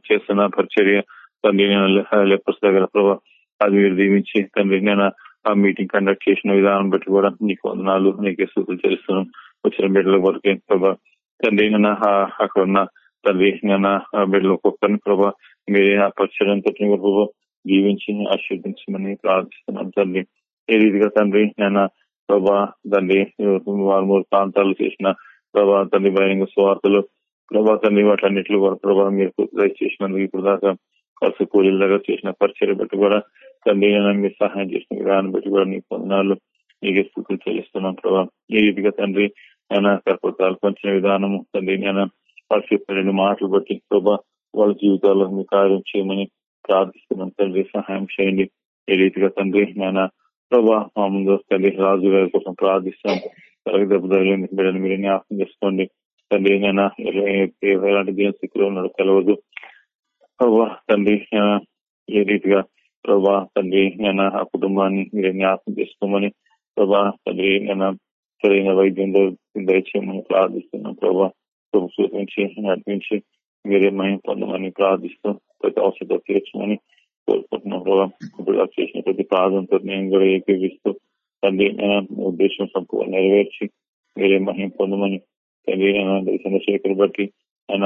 G: చేస్తున్న పరిచర్య తండ్రి నేను లెప్పస్ దగ్గర ప్రభా అది మీరు దీవించి తండ్రి నేను ఆ మీటింగ్ కండక్ట్ చేసిన విధానం బట్టి కూడా నీకు వందనాలు నీకే సూచనలు చేస్తున్నాం వచ్చిన బిడ్డల వరకే ప్రభా తండ్రి నేను అక్కడ ఉన్న తండ్రి నేను బిడ్డలు ఒక్కొక్కరిని ప్రభా మీరే ఆ పరిచయంతో ప్రభావ జీవించి ఆశీర్దించమని ప్రార్థిస్తున్నాం తండ్రి ఏ రీతిగా తండ్రి నేను ప్రభా తండ్రి మూడు ప్రాంతాలు చేసిన ప్రభా తండ్రి బహిరంగ స్వార్థలు ప్రభా తండ్రి వాటన్నిటిలో కూడా ప్రభా మీరు చేసినందుకు ఇప్పుడు దాకా కలిసి కూలీల దగ్గర చేసిన పరిచయం బట్టి కూడా తండ్రి మీరు సహాయం చేసిన విధానం బట్టి కూడా నీ పొందనాలు నీకే స్థితులు చెల్లిస్తున్నాం ప్రభా. ఈ రీతిగా తండ్రి ఆయన సరిపోతాలు పంచిన విధానము తండ్రి నేను వాళ్ళు చెప్పిన రెండు మాటలు బట్టి ప్రభా వాళ్ళ జీవితాల్లో మీ కార్యం చేయమని ప్రార్థిస్తున్నాం. తండ్రి సహాయం చేయండి. ఏ రీతిగా తండ్రి నేను ప్రభా మా ముందు తండ్రి రాజు గారి కోసం ప్రార్థిస్తాం తరగతి దెబ్బ బిడ్డను మీరు జ్ఞాపకం చేసుకోండి. తండ్రి నేను ఎలాంటి దీని స్థితిలో ఉన్నాడు తెలవదు. ప్రభా తండ్రి ఏ రీతిగా ప్రభా తండ్రి నేను ఆ కుటుంబాన్ని మీరు జ్ఞాపకం చేసుకోమని ప్రభా తండ్రి నేను సరైన వైద్యంలో దయచేయమని ప్రార్థిస్తున్నాం ప్రభా. ప్రభు చూపించి నడిపించి మీరే మహిమ పొందమని ప్రార్థిస్తూ ప్రతి అవసరం తీర్చమని కోరుకుంటున్నాం ప్రభా. ఇప్పుడు చేసిన ప్రతి ప్రార్థనతో నేను కూడా ఏకీవిస్తూ తండ్రి నేను ఉద్దేశం సంపూర్ణ నెరవేర్చి మీరే మహిమ పొందమని తండ్రి నేను చంద్రశేఖర్ బట్టి ఆయన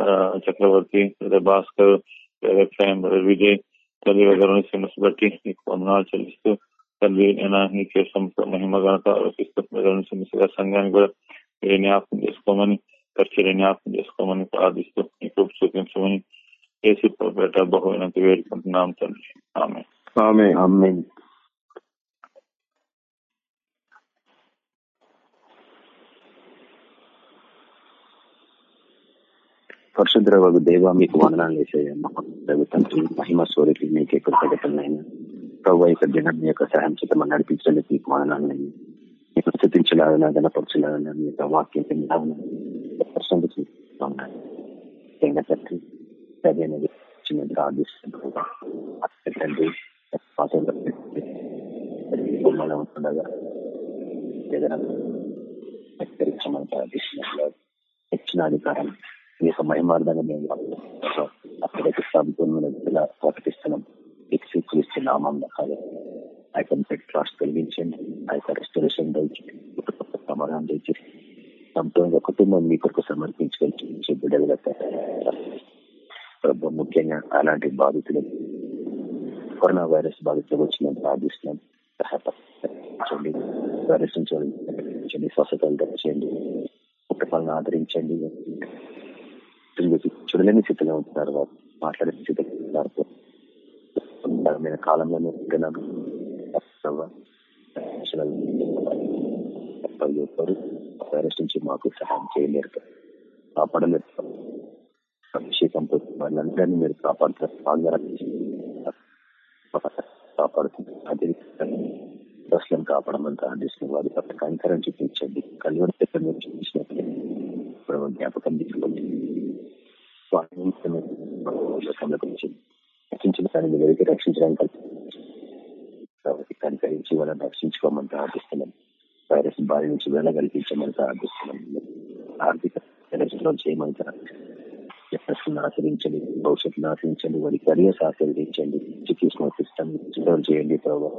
G: ఆ, ఆ, చక్రవర్తి బ్రదర్ భాస్కర్ బ్రదర్ ఫ్యామ్ బ్రదర్ విజయ్ తల్లి గారు సిమస్ బట్టి నీకు వందనాలు చెల్లిస్తూ తండ్రి నేను నీకే సంస్థ మహిమ ఘనత ఆరోపిస్తూ బ్రదర్ సిమస్ గారి సంఘాన్ని కూడా మీరు జ్ఞాపకం చేసుకోమని పరిచయం జ్ఞాపకం చేసుకోమని ప్రార్థిస్తూ నీ కృప చూపించమని ఏసీ పేట బహుమైనంత వేడుకుంటున్నాం తండ్రి ఆమె
H: ఆమె
I: ఆమేన్. పరిశుద్ధ దేవ మీకు వందనాలు వేసేయమ్మ. మహిమ స్వరూపి మీకు ఎక్కడ తగ్గటనైనా ప్రభు యొక్క జనం మీ యొక్క సహాయం చేత నడిపించడానికి మీకు వందనాలైనా మీకు స్థుతించలాగిన గణపరచలాగనా మీ యొక్క వాక్యం తండ్రి సరి అనేది చిన్న ప్రార్థిస్తుంది పాత్రలో ఉంటుండగా ఏదైనా హెచ్చరించమని ఇచ్చిన అధికారం మీ యొక్క మహిమార్థంగా మేము అక్కడైతే సంపూర్ణ రీతిలో ప్రకటిస్తున్నాం. ఎక్స్క్రీస్తు నామంలో కాదు. ఆ యొక్క బెడ్ క్లాస్ కలిగించండి ఆ యొక్క రెస్టరేషన్ దయచండి సమాధానం తెచ్చి సంపూర్ణంగా కుటుంబం మీ కొరకు సమర్పించుకొని బిడ్డలుగా ప్రభు ముఖ్యంగా అలాంటి బాధితులు కరోనా వైరస్ బాధితులు వచ్చిందని ప్రార్థిస్తున్నాం. సహాయపరచండి వైరస్ నుంచి స్వస్థతలు తెచ్చండి కుటుంబాలను ఆదరించండి. చూడలేని స్థితిలో ఉంటున్నారు వారు మాట్లాడే స్థితిలో ఉన్నారు బలమైన కాలంలో ఉంటున్నాను ఎవరు వైరస్ నుంచి మాకు సహాయం చేయలేరు. కాపాడలేరు. అభిషేకం వాళ్ళందరినీ మీరు కాపాడుతున్నారు అందరం కాపాడుతుంది అదే దశలను కాపాడమని ప్రార్థిస్తున్న వారి. పట్ల కంకరం చూపించండి కలివరి దగ్గర మీరు చూపించినట్టు ఇప్పుడు జ్ఞాపకం తీసుకోండి స్వామి గురించి రక్షించిన దాన్ని మీరు ఎవరికి రక్షించడానికి కాబట్టి కనికరించి వాళ్ళని రక్షించుకోమని ప్రార్థిస్తున్నాం వైరస్ బారి నుంచి వెళ్ళగలిపించమని ప్రార్థిస్తున్నాం ఆర్థిక ఎలక్షన్లో చేయమని ప్రార్థిస్తున్నాం ఆచరించండి భవిష్యత్తును ఆచరించండి వారి కరియర్స్ ఆచరించండి ఎడ్యుకేషనల్ సిస్టమ్ ఇంప్రూవ్ చేయండి ప్రభావ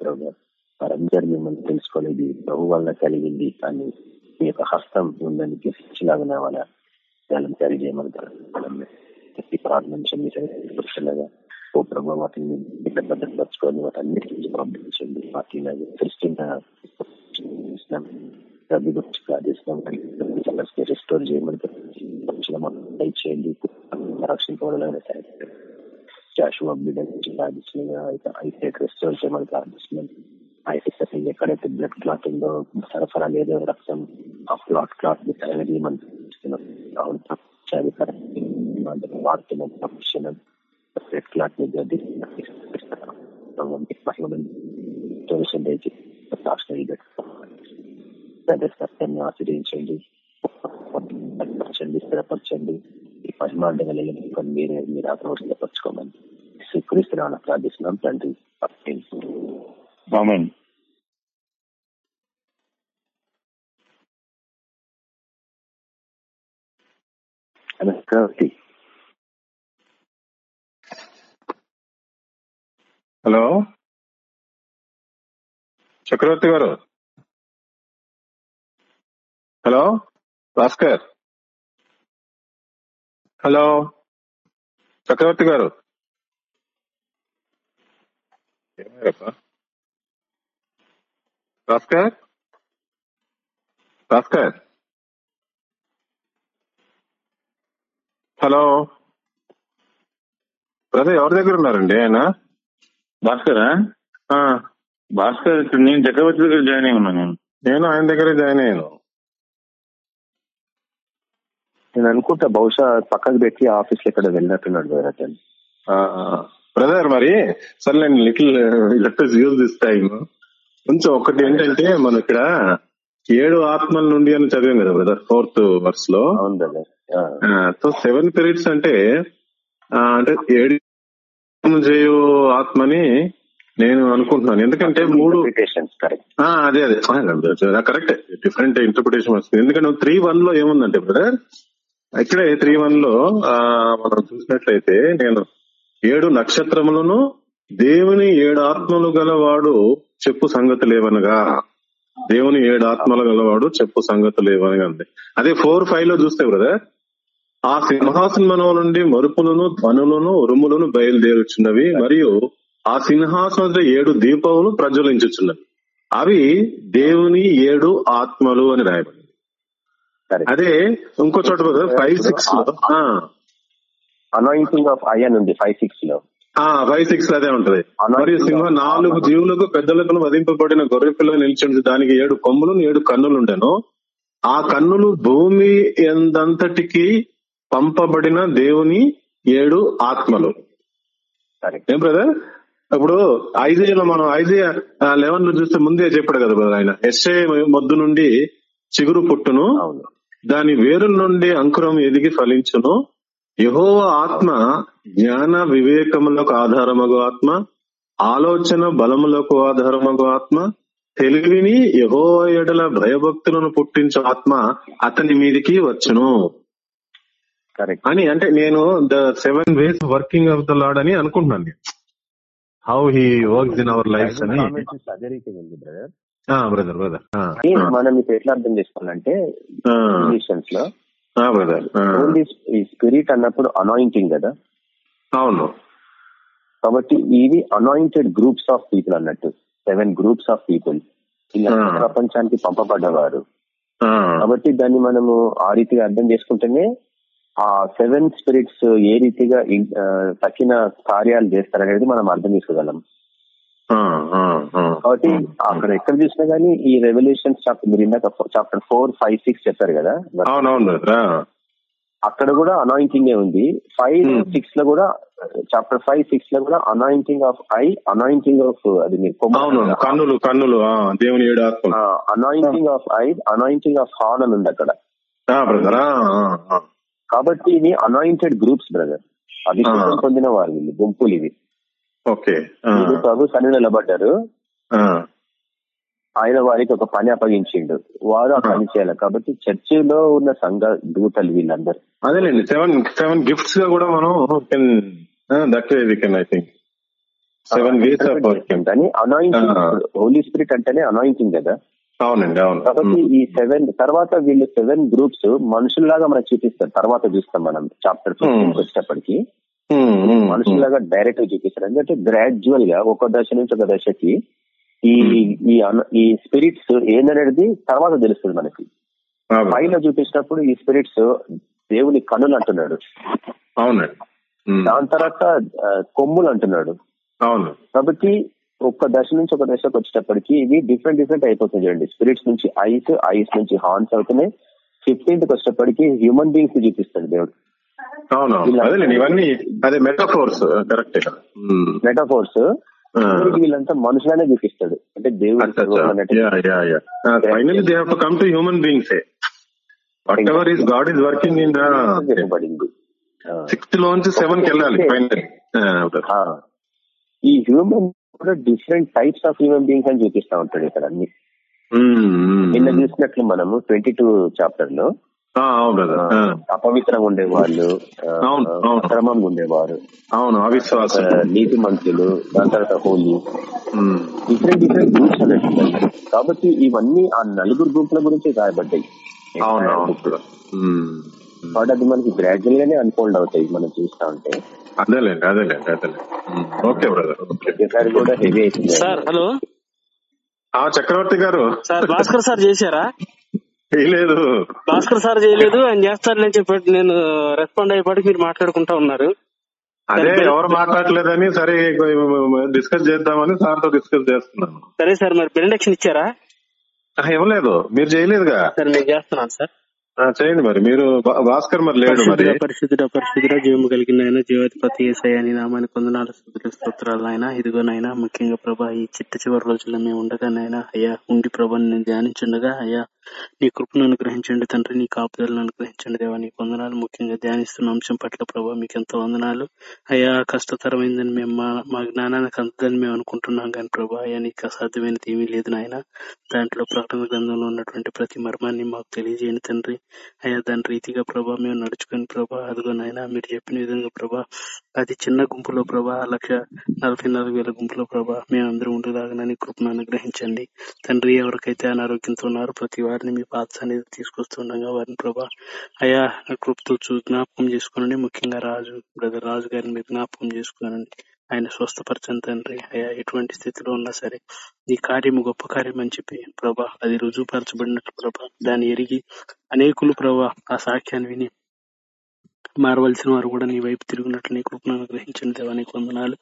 I: ప్రభావ వారందరూ మిమ్మల్ని తెలుసుకోలేదు ప్రభు వల్ల కలిగింది కానీ మీ యొక్క హస్తం ఉందని గ్రహించలాగా వాళ్ళ దాన్ని సరి చేయమని ప్రార్థించండి. పురుషులుగా ఓ ప్రభావ వాటిని పెద్ద భద్రపరచుకొని వాటన్నిటి నుంచి ప్రార్థించండి వాటిని సృష్టించిన రవి గురించి ప్రార్థిస్తున్నాం రెస్టోర్ చేయమని చేయండి రక్షించుకోవడం జాషువా బిడ్డ నుంచి ప్రార్థిస్తున్నాం అయితే రెస్టోర్ చేయమని ప్రార్థిస్తున్నాం అయితే ఎక్కడైతే బ్లడ్ క్లాట్ ఉందో సరఫరా లేదో రక్తం ఆ క్లాట్ క్లాట్ని ప్రార్థిస్తున్నాం వాడుతున్నాం ప్రొఫెషనల్ బ్లడ్ క్లాట్ మీద సత్యాన్ని ఆశ్రయించండి స్థిరపరచండి పరిమాణంగా మీరే మీరు ఆత్మ స్థిరపరచుకోమని స్వీకరిస్తున్నాను ప్రార్థిస్తున్నాం. తండ్రి చక్రవర్తి
H: హలో? చక్రవర్తి గారు? హలో? భాస్కర్? హలో చక్రవర్తి గారు. ఏమయ్యారప్ప భాస్కర్ భాస్కర్ హలో. బ్రదర్ ఎవరి దగ్గర ఉన్నారండి ఆయన?
G: భాస్కరా?
H: ఆ,
G: భాస్కర్ ఇక్కడ నేను చక్రవర్తి దగ్గర జాయిన్ అయి ఉన్నాను. నేను
H: నేను ఆయన దగ్గరే జాయిన్ అయ్యాను.
J: నేను అనుకుంటా బహుశా పక్కకు పెట్టి ఆఫీస్లో ఇక్కడ వెళ్ళినట్టున్నాడు బ్రదర్ అతను.
H: బ్రదర్ మరి సరే నేను little let use this time కొంచెం ఒకటి ఏంటంటే మనం ఇక్కడ ఏడు ఆత్మల నుండి అని చదివాం కదా బ్రదర్ ఫోర్త్
J: వర్స్లో
H: సో సెవెన్ పీరియడ్స్ అంటే అంటే ఏడు చేయు ఆత్మని నేను అనుకుంటున్నాను. ఎందుకంటే మూడు అదే అదే. కరెక్ట్ డిఫరెంట్ ఇంటర్ప్రిటేషన్ వస్తుంది. ఎందుకంటే త్రీ వన్లో ఏముందంటే బ్రదర్ ఇక్కడే త్రీ వన్లో ఆ, మనం చూసినట్లయితే నేను ఏడు నక్షత్రములను దేవుని ఏడు ఆత్మలు గలవాడు చెప్పు సంగతులేవనగా దేవుని ఏడు ఆత్మలు గలవాడు చెప్పు సంగతులు అంది. అదే ఫోర్ ఫైవ్లో చూస్తే బ్రదర్ ఆ సింహాసనం నుండి మరుపులను ధ్వనులను ఉరుములను బయలుదేరుచున్నవి మరియు ఆ సింహాసనం ఏడు దీపములు ప్రజ్వలించుచున్నవి. అవి దేవుని ఏడు ఆత్మలు అని
J: రాయబడి
H: అదే ఇంకో చోట ఫైవ్ సిక్స్లో.
J: అనాయింటింగ్ ఆఫ్ అని ఉంది ఫైవ్ సిక్స్లో.
H: ఫైవ్ సిక్స్ అదే ఉంటది. మరియు సింహ నాలుగు జీవులకు పెద్దలకు వధింపబడిన గొర్రె పిల్ల నిలిచి దానికి ఏడు కొమ్ములు ఏడు కన్నులు ఉండెను. ఆ కన్నులు భూమి ఎందంతటికి పంపబడిన దేవుని ఏడు ఆత్మలు. ఏం బ్రదర్ ఇప్పుడు ఐజేలో మనం ఐజే లెవెన్లో చూస్తే ముందే చెప్పాడు కదా బ్రదర్ ఆయన. ఎస్ఏ మొద్దు నుండి చిగురు పుట్టును.
J: అవును.
H: దాని వేరుల నుండి అంకురం ఎదిగి ఫలించును. యహోవ ఆత్మ జ్ఞాన వివేకములకు ఆధారమగు ఆత్మ ఆలోచన బలములకు ఆధారమగు ఆత్మ తెలివిని యహోవ ఎడల భయభక్తులను పుట్టించు ఆత్మ అతని మీదికి వచ్చును. అని అంటే నేను the seven ways working of the lord అని అనుకుంటున్నాను how he works in our life అని.
J: బ్రదర్
H: బ్రదర్
J: మనం ఇప్పుడు ఎట్లా అర్థం చేసుకోవాలంటే కండిషన్స్లో
H: బ్రదర్
J: ఓన్లీ ఈ స్పిరిట్ అన్నప్పుడు అనాయింటింగ్ కదా?
H: అవును.
J: కాబట్టి ఇవి అనాయింటెడ్ గ్రూప్స్ ఆఫ్ పీపుల్ అన్నట్టు. సెవెన్ గ్రూప్స్ ఆఫ్ పీపుల్ ఇలా. ప్రపంచానికి పంపబడ్డవారు. కాబట్టి దాన్ని మనము ఆ రీతిగా అర్థం చేసుకుంటేనే ఆ సెవెన్ స్పిరిట్స్ ఏ రీతిగా తక్కిన కార్యాలు చేస్తారనేది మనం అర్థం చేసుకోగలం. కాబట్టి అక్కడ ఎక్కడ చూసినా గానీ ఈ రెవల్యూషన్ చాప్టర్ మీరు ఇందాక చాప్టర్ ఫోర్ ఫైవ్ సిక్స్ చెప్పారు కదా?
H: అవునవును.
J: అక్కడ కూడా అనాయింటింగ్ ఉంది. Five
H: Hmm.
J: సిక్స్లో కూడా చాప్టర్ ఫైవ్ సిక్స్లో కూడా anointing of eye anointing of అది మీరు
H: కన్నులు కన్నులు దేవుని
J: anointing of eye anointing of horn అని ఉంది అక్కడ.
H: బ్రదర్
J: కాబట్టి ఇవి అనాయింటెడ్ గ్రూప్స్ బ్రదర్ అభిషేకం. పొందిన వారు వీళ్ళు గుంపులు ఇవి.
H: ఓకే.
J: ప్రభు సన్ని నిలబడ్డారు ఆయన వారికి ఒక పని అప్పగించిండు. వారు ఆ పని చేయాలి. కాబట్టి చర్చిలో ఉన్న సంఘ దూతలు వీళ్ళందరూ.
H: అదేలేండి. సెవెన్ సెవెన్ గిఫ్ట్స్గా కూడా మనం can that way we can I think. Seven ways of working
J: కానీ అనాయింటింగ్. హోలీ స్పిరిట్ అంటేనే అనాయింటింగ్ కదా.
H: అవునండి అవును.
J: కాబట్టి ఈ సెవెన్ తర్వాత వీళ్ళు సెవెన్ గ్రూప్స్ మనుషుల్లాగా మనకు చూపిస్తారు. తర్వాత చూస్తాం మనం. చాప్టర్. వచ్చేటప్పటికి. మనుషుల్లాగా డైరెక్ట్గా చూపిస్తారు. ఎందుకంటే గ్రాడ్యువల్గా ఒక దశ నుంచి ఒక దశకి ఈ ఈ స్పిరిట్స్ ఏందనేది తర్వాత తెలుస్తుంది మనకి. పైన చూపించినప్పుడు ఈ స్పిరిట్స్ దేవుని కనులు అంటున్నాడు.
H: అవునండి.
J: దాని తర్వాత కొమ్ములు అంటున్నాడు.
H: అవును.
J: కాబట్టి ఒక్క దశ నుంచి ఒక దశకు వచ్చేటప్పటికి ఇవి డిఫరెంట్ డిఫరెంట్ అయిపోతుంది చూడండి. స్పిరిట్స్ నుంచి ఐస్ ఐస్ నుంచి హార్న్స్ అవుతున్నాయి. ఫిఫ్టీన్త్ వచ్చేటప్పటికి హ్యూమన్ బీయింగ్స్ చూపిస్తాడు దేవుడు.
H: అవును అదేలేండి ఇవన్నీ అదే మెటాఫోర్స్ కరెక్ట్
J: మెటాఫోర్స్ వీళ్ళంతా మనుషులనే చూపిస్తాడు. అంటే దేవుడు
H: finally they have to come to human beings whatever is God is working in the
J: చెప్పబడింది ఆ.
H: సిక్స్త్ లోంచి సెవెన్కి వెళ్ళాలి ఫైనల్
J: ఆ. ఈ హ్యూమన్ కూడా different types of human beings అని చూపిస్తా ఉంటాడు ఇక్కడ అన్ని. నిన్న చూసినట్లు మనము ట్వంటీ టూ
H: చాప్టర్లో
J: అపవిత్రంగా ఉండేవాళ్ళు ఆ,
H: అవును, అవును.
J: అక్రమంగా ఉండేవారు.
H: అవును అవిశ్వాసం.
J: నీతి మంత్రులు దాని తర్వాత హోలీ. డిఫరెంట్ డిఫరెంట్ గ్రూప్స్ కాబట్టి ఇవన్నీ ఆ నలుగురు గ్రూపుల గురించి రాయబడ్డాయి. కాబట్టి అది మనకి గ్రాడ్యువల్ గానే అన్ఫోల్డ్ అవుతాయి మనం చూస్తా ఉంటే.
H: అదేలేండి అదేలేండి అదేలేండి. ఓకే బ్రదర్
J: ప్రతిసారి కూడా హెవీ అవుతుంది
A: సార్ హలో.
H: ఆ చక్రవర్తి గారు.
A: సార్ భాస్కర్ సార్ చేశారా?
H: లేదు
A: భాస్కర్ సార్ చేయలేదు ఆయన చేస్తారని చెప్పి నేను రెస్పాండ్ అయ్యేపాటికి మీరు మాట్లాడుకుంటా ఉన్నారు.
B: అదే ఎవరు మాట్లాడలేదని సరే డిస్కస్ చేద్దామని సార్తో డిస్కస్ చేస్తున్నాను.
A: సరే సార్ మరి బెనిడక్షన్ ఇచ్చారా?
B: ఇవ్వలేదు. మీరు చేయలేదుగా.
A: సరే నేను చేస్తున్నాను సార్.
B: చేయండి మరి. మీరు భాస్కర్ మరి లేడు మరి.
A: పరిశుద్ధుడ పరిశుద్ధుడ జీవము కలిగిన ఆయన జీవాధిపతి ఏసయ్య అని కొందనాలు స్థుతులు స్తోత్రాలు ఆయన ఇదిగో నాయన ముఖ్యంగా ప్రభా ఈ చిట్ట చివరి రోజుల్లో మేము ఉండగా నాయన అయ్యా ఉండి ప్రభా నేను ధ్యానించుండగా అయ్యా నీ కృపను అనుగ్రహించండి తండ్రి నీ కాపుదలను అనుగ్రహించండి దేవా నీ వందనాలు ముఖ్యంగా ధ్యానిస్తున్న అంశం పట్ల ప్రభా మీకు ఎంతో వందనాలు. అయ్యా కష్టతరమైందని మేము మా మా జ్ఞానానికి అంతదని మేము అనుకుంటున్నాం కానీ ప్రభా అయ్యా నీకు అసాధ్యమైనది ఏమీ లేదు నాయన. దాంట్లో ప్రకటన గ్రంథంలో ఉన్నటువంటి ప్రతి మర్మాన్ని మాకు తెలియజేయండి తండ్రి. అయ్యా దాని రీతిగా ప్రభా మేము నడుచుకుని ప్రభా అదిగో నాయన మీరు చెప్పిన విధంగా ప్రభా అది చిన్న గుంపులో ప్రభా లక్ష నలభై నాలుగు వేల గుంపులో ప్రభా మేము అందరూ ఉండేలాగానని కృపను అనుగ్రహించండి. తండ్రి ఎవరికైతే అనారోగ్యంతో ఉన్నారో ప్రతి వారిని మీ పాత్ర అనేది తీసుకొస్తుండగా వారిని ప్రభా అయా కృపతో చూ జ్ఞాపకం చేసుకోనండి. ముఖ్యంగా రాజు బ్రదర్ రాజు గారిని మీరు జ్ఞాపకం చేసుకోనండి. ఆయన స్వస్థపరచని తండ్రి అయ్యా ఎటువంటి స్థితిలో ఉన్నా సరే ఈ కార్యము గొప్ప కార్యం అని చెప్పి ప్రభా అది రుజువుపరచబడినట్లు ప్రభా దాన్ని ఎరిగి అనేకులు ప్రభా ఆ సాఖ్యాన్ని విని మారవలసిన వారు కూడా నీ వైపు తిరుగునట్లు నీ కృపను అనుగ్రహించిన దేవా నీకు వందనాలు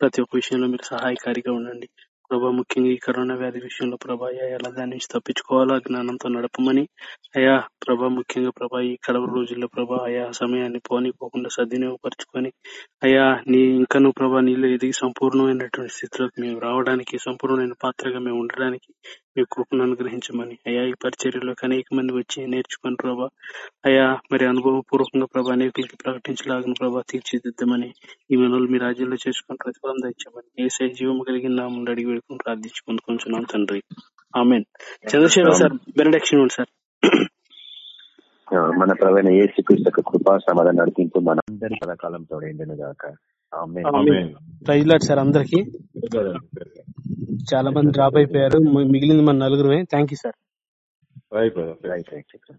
A: ప్రతి ఒక్క విషయంలో మీరు సహాయకారిగా ఉండండి. ప్రభా ముఖ్యంగా ఈ కరోనా వ్యాధి విషయంలో ప్రభా అయ్యా ఎలా దాని నుంచి తప్పించుకోవాలా? జ్ఞానంతో నడపమని. అయ్యా ప్రభా ముఖ్యంగా ప్రభా ఈ కడవ రోజుల్లో ప్రభా అయా సమయాన్ని పోనీపోకుండా సద్వినియోగపరచుకొని అయ్యా నీ ఇంకా నువ్వు ప్రభా నీళ్ళు ఎదిగి సంపూర్ణమైనటువంటి స్థితిలోకి మేము రావడానికి సంపూర్ణమైన పాత్రగా మేము ఉండడానికి మీ కృపను అనుగ్రహించమని. అయ్యా ఈ పరిచర్యలోకి అనేక మంది వచ్చి నేర్చుకొని ప్రభా. అయ్యా మరి అనుభవపూర్వకంగా ప్రభా అనేకులకి ప్రకటించలాగిన ప్రభా తీర్చిదిద్దమని ఈ మనలు మీ రాజ్యంలో చేసుకుని ప్రతిఫలం తెచ్చమని ఏ జీవము కలిగిన నామని అడిగి వేడుకుని ప్రార్థించి పొందుకుంటున్నాం తండ్రి. Amen. Chandrashekar sir benediction sir.
J: మన ప్రవీణ ఏ శ్రీకృష్ణ కృపా సమాధానం నడిపింపు మన అందరి పదకాలం తోడేండును గాక. ఆమె
B: ఆమేన్.
A: ప్రైజ్ లాడ్ సార్ అందరికి. చాలా మంది డ్రాప్ అయిపోయారు. మిగిలింది మన నలుగురమే. Thank you sir
B: right
J: right right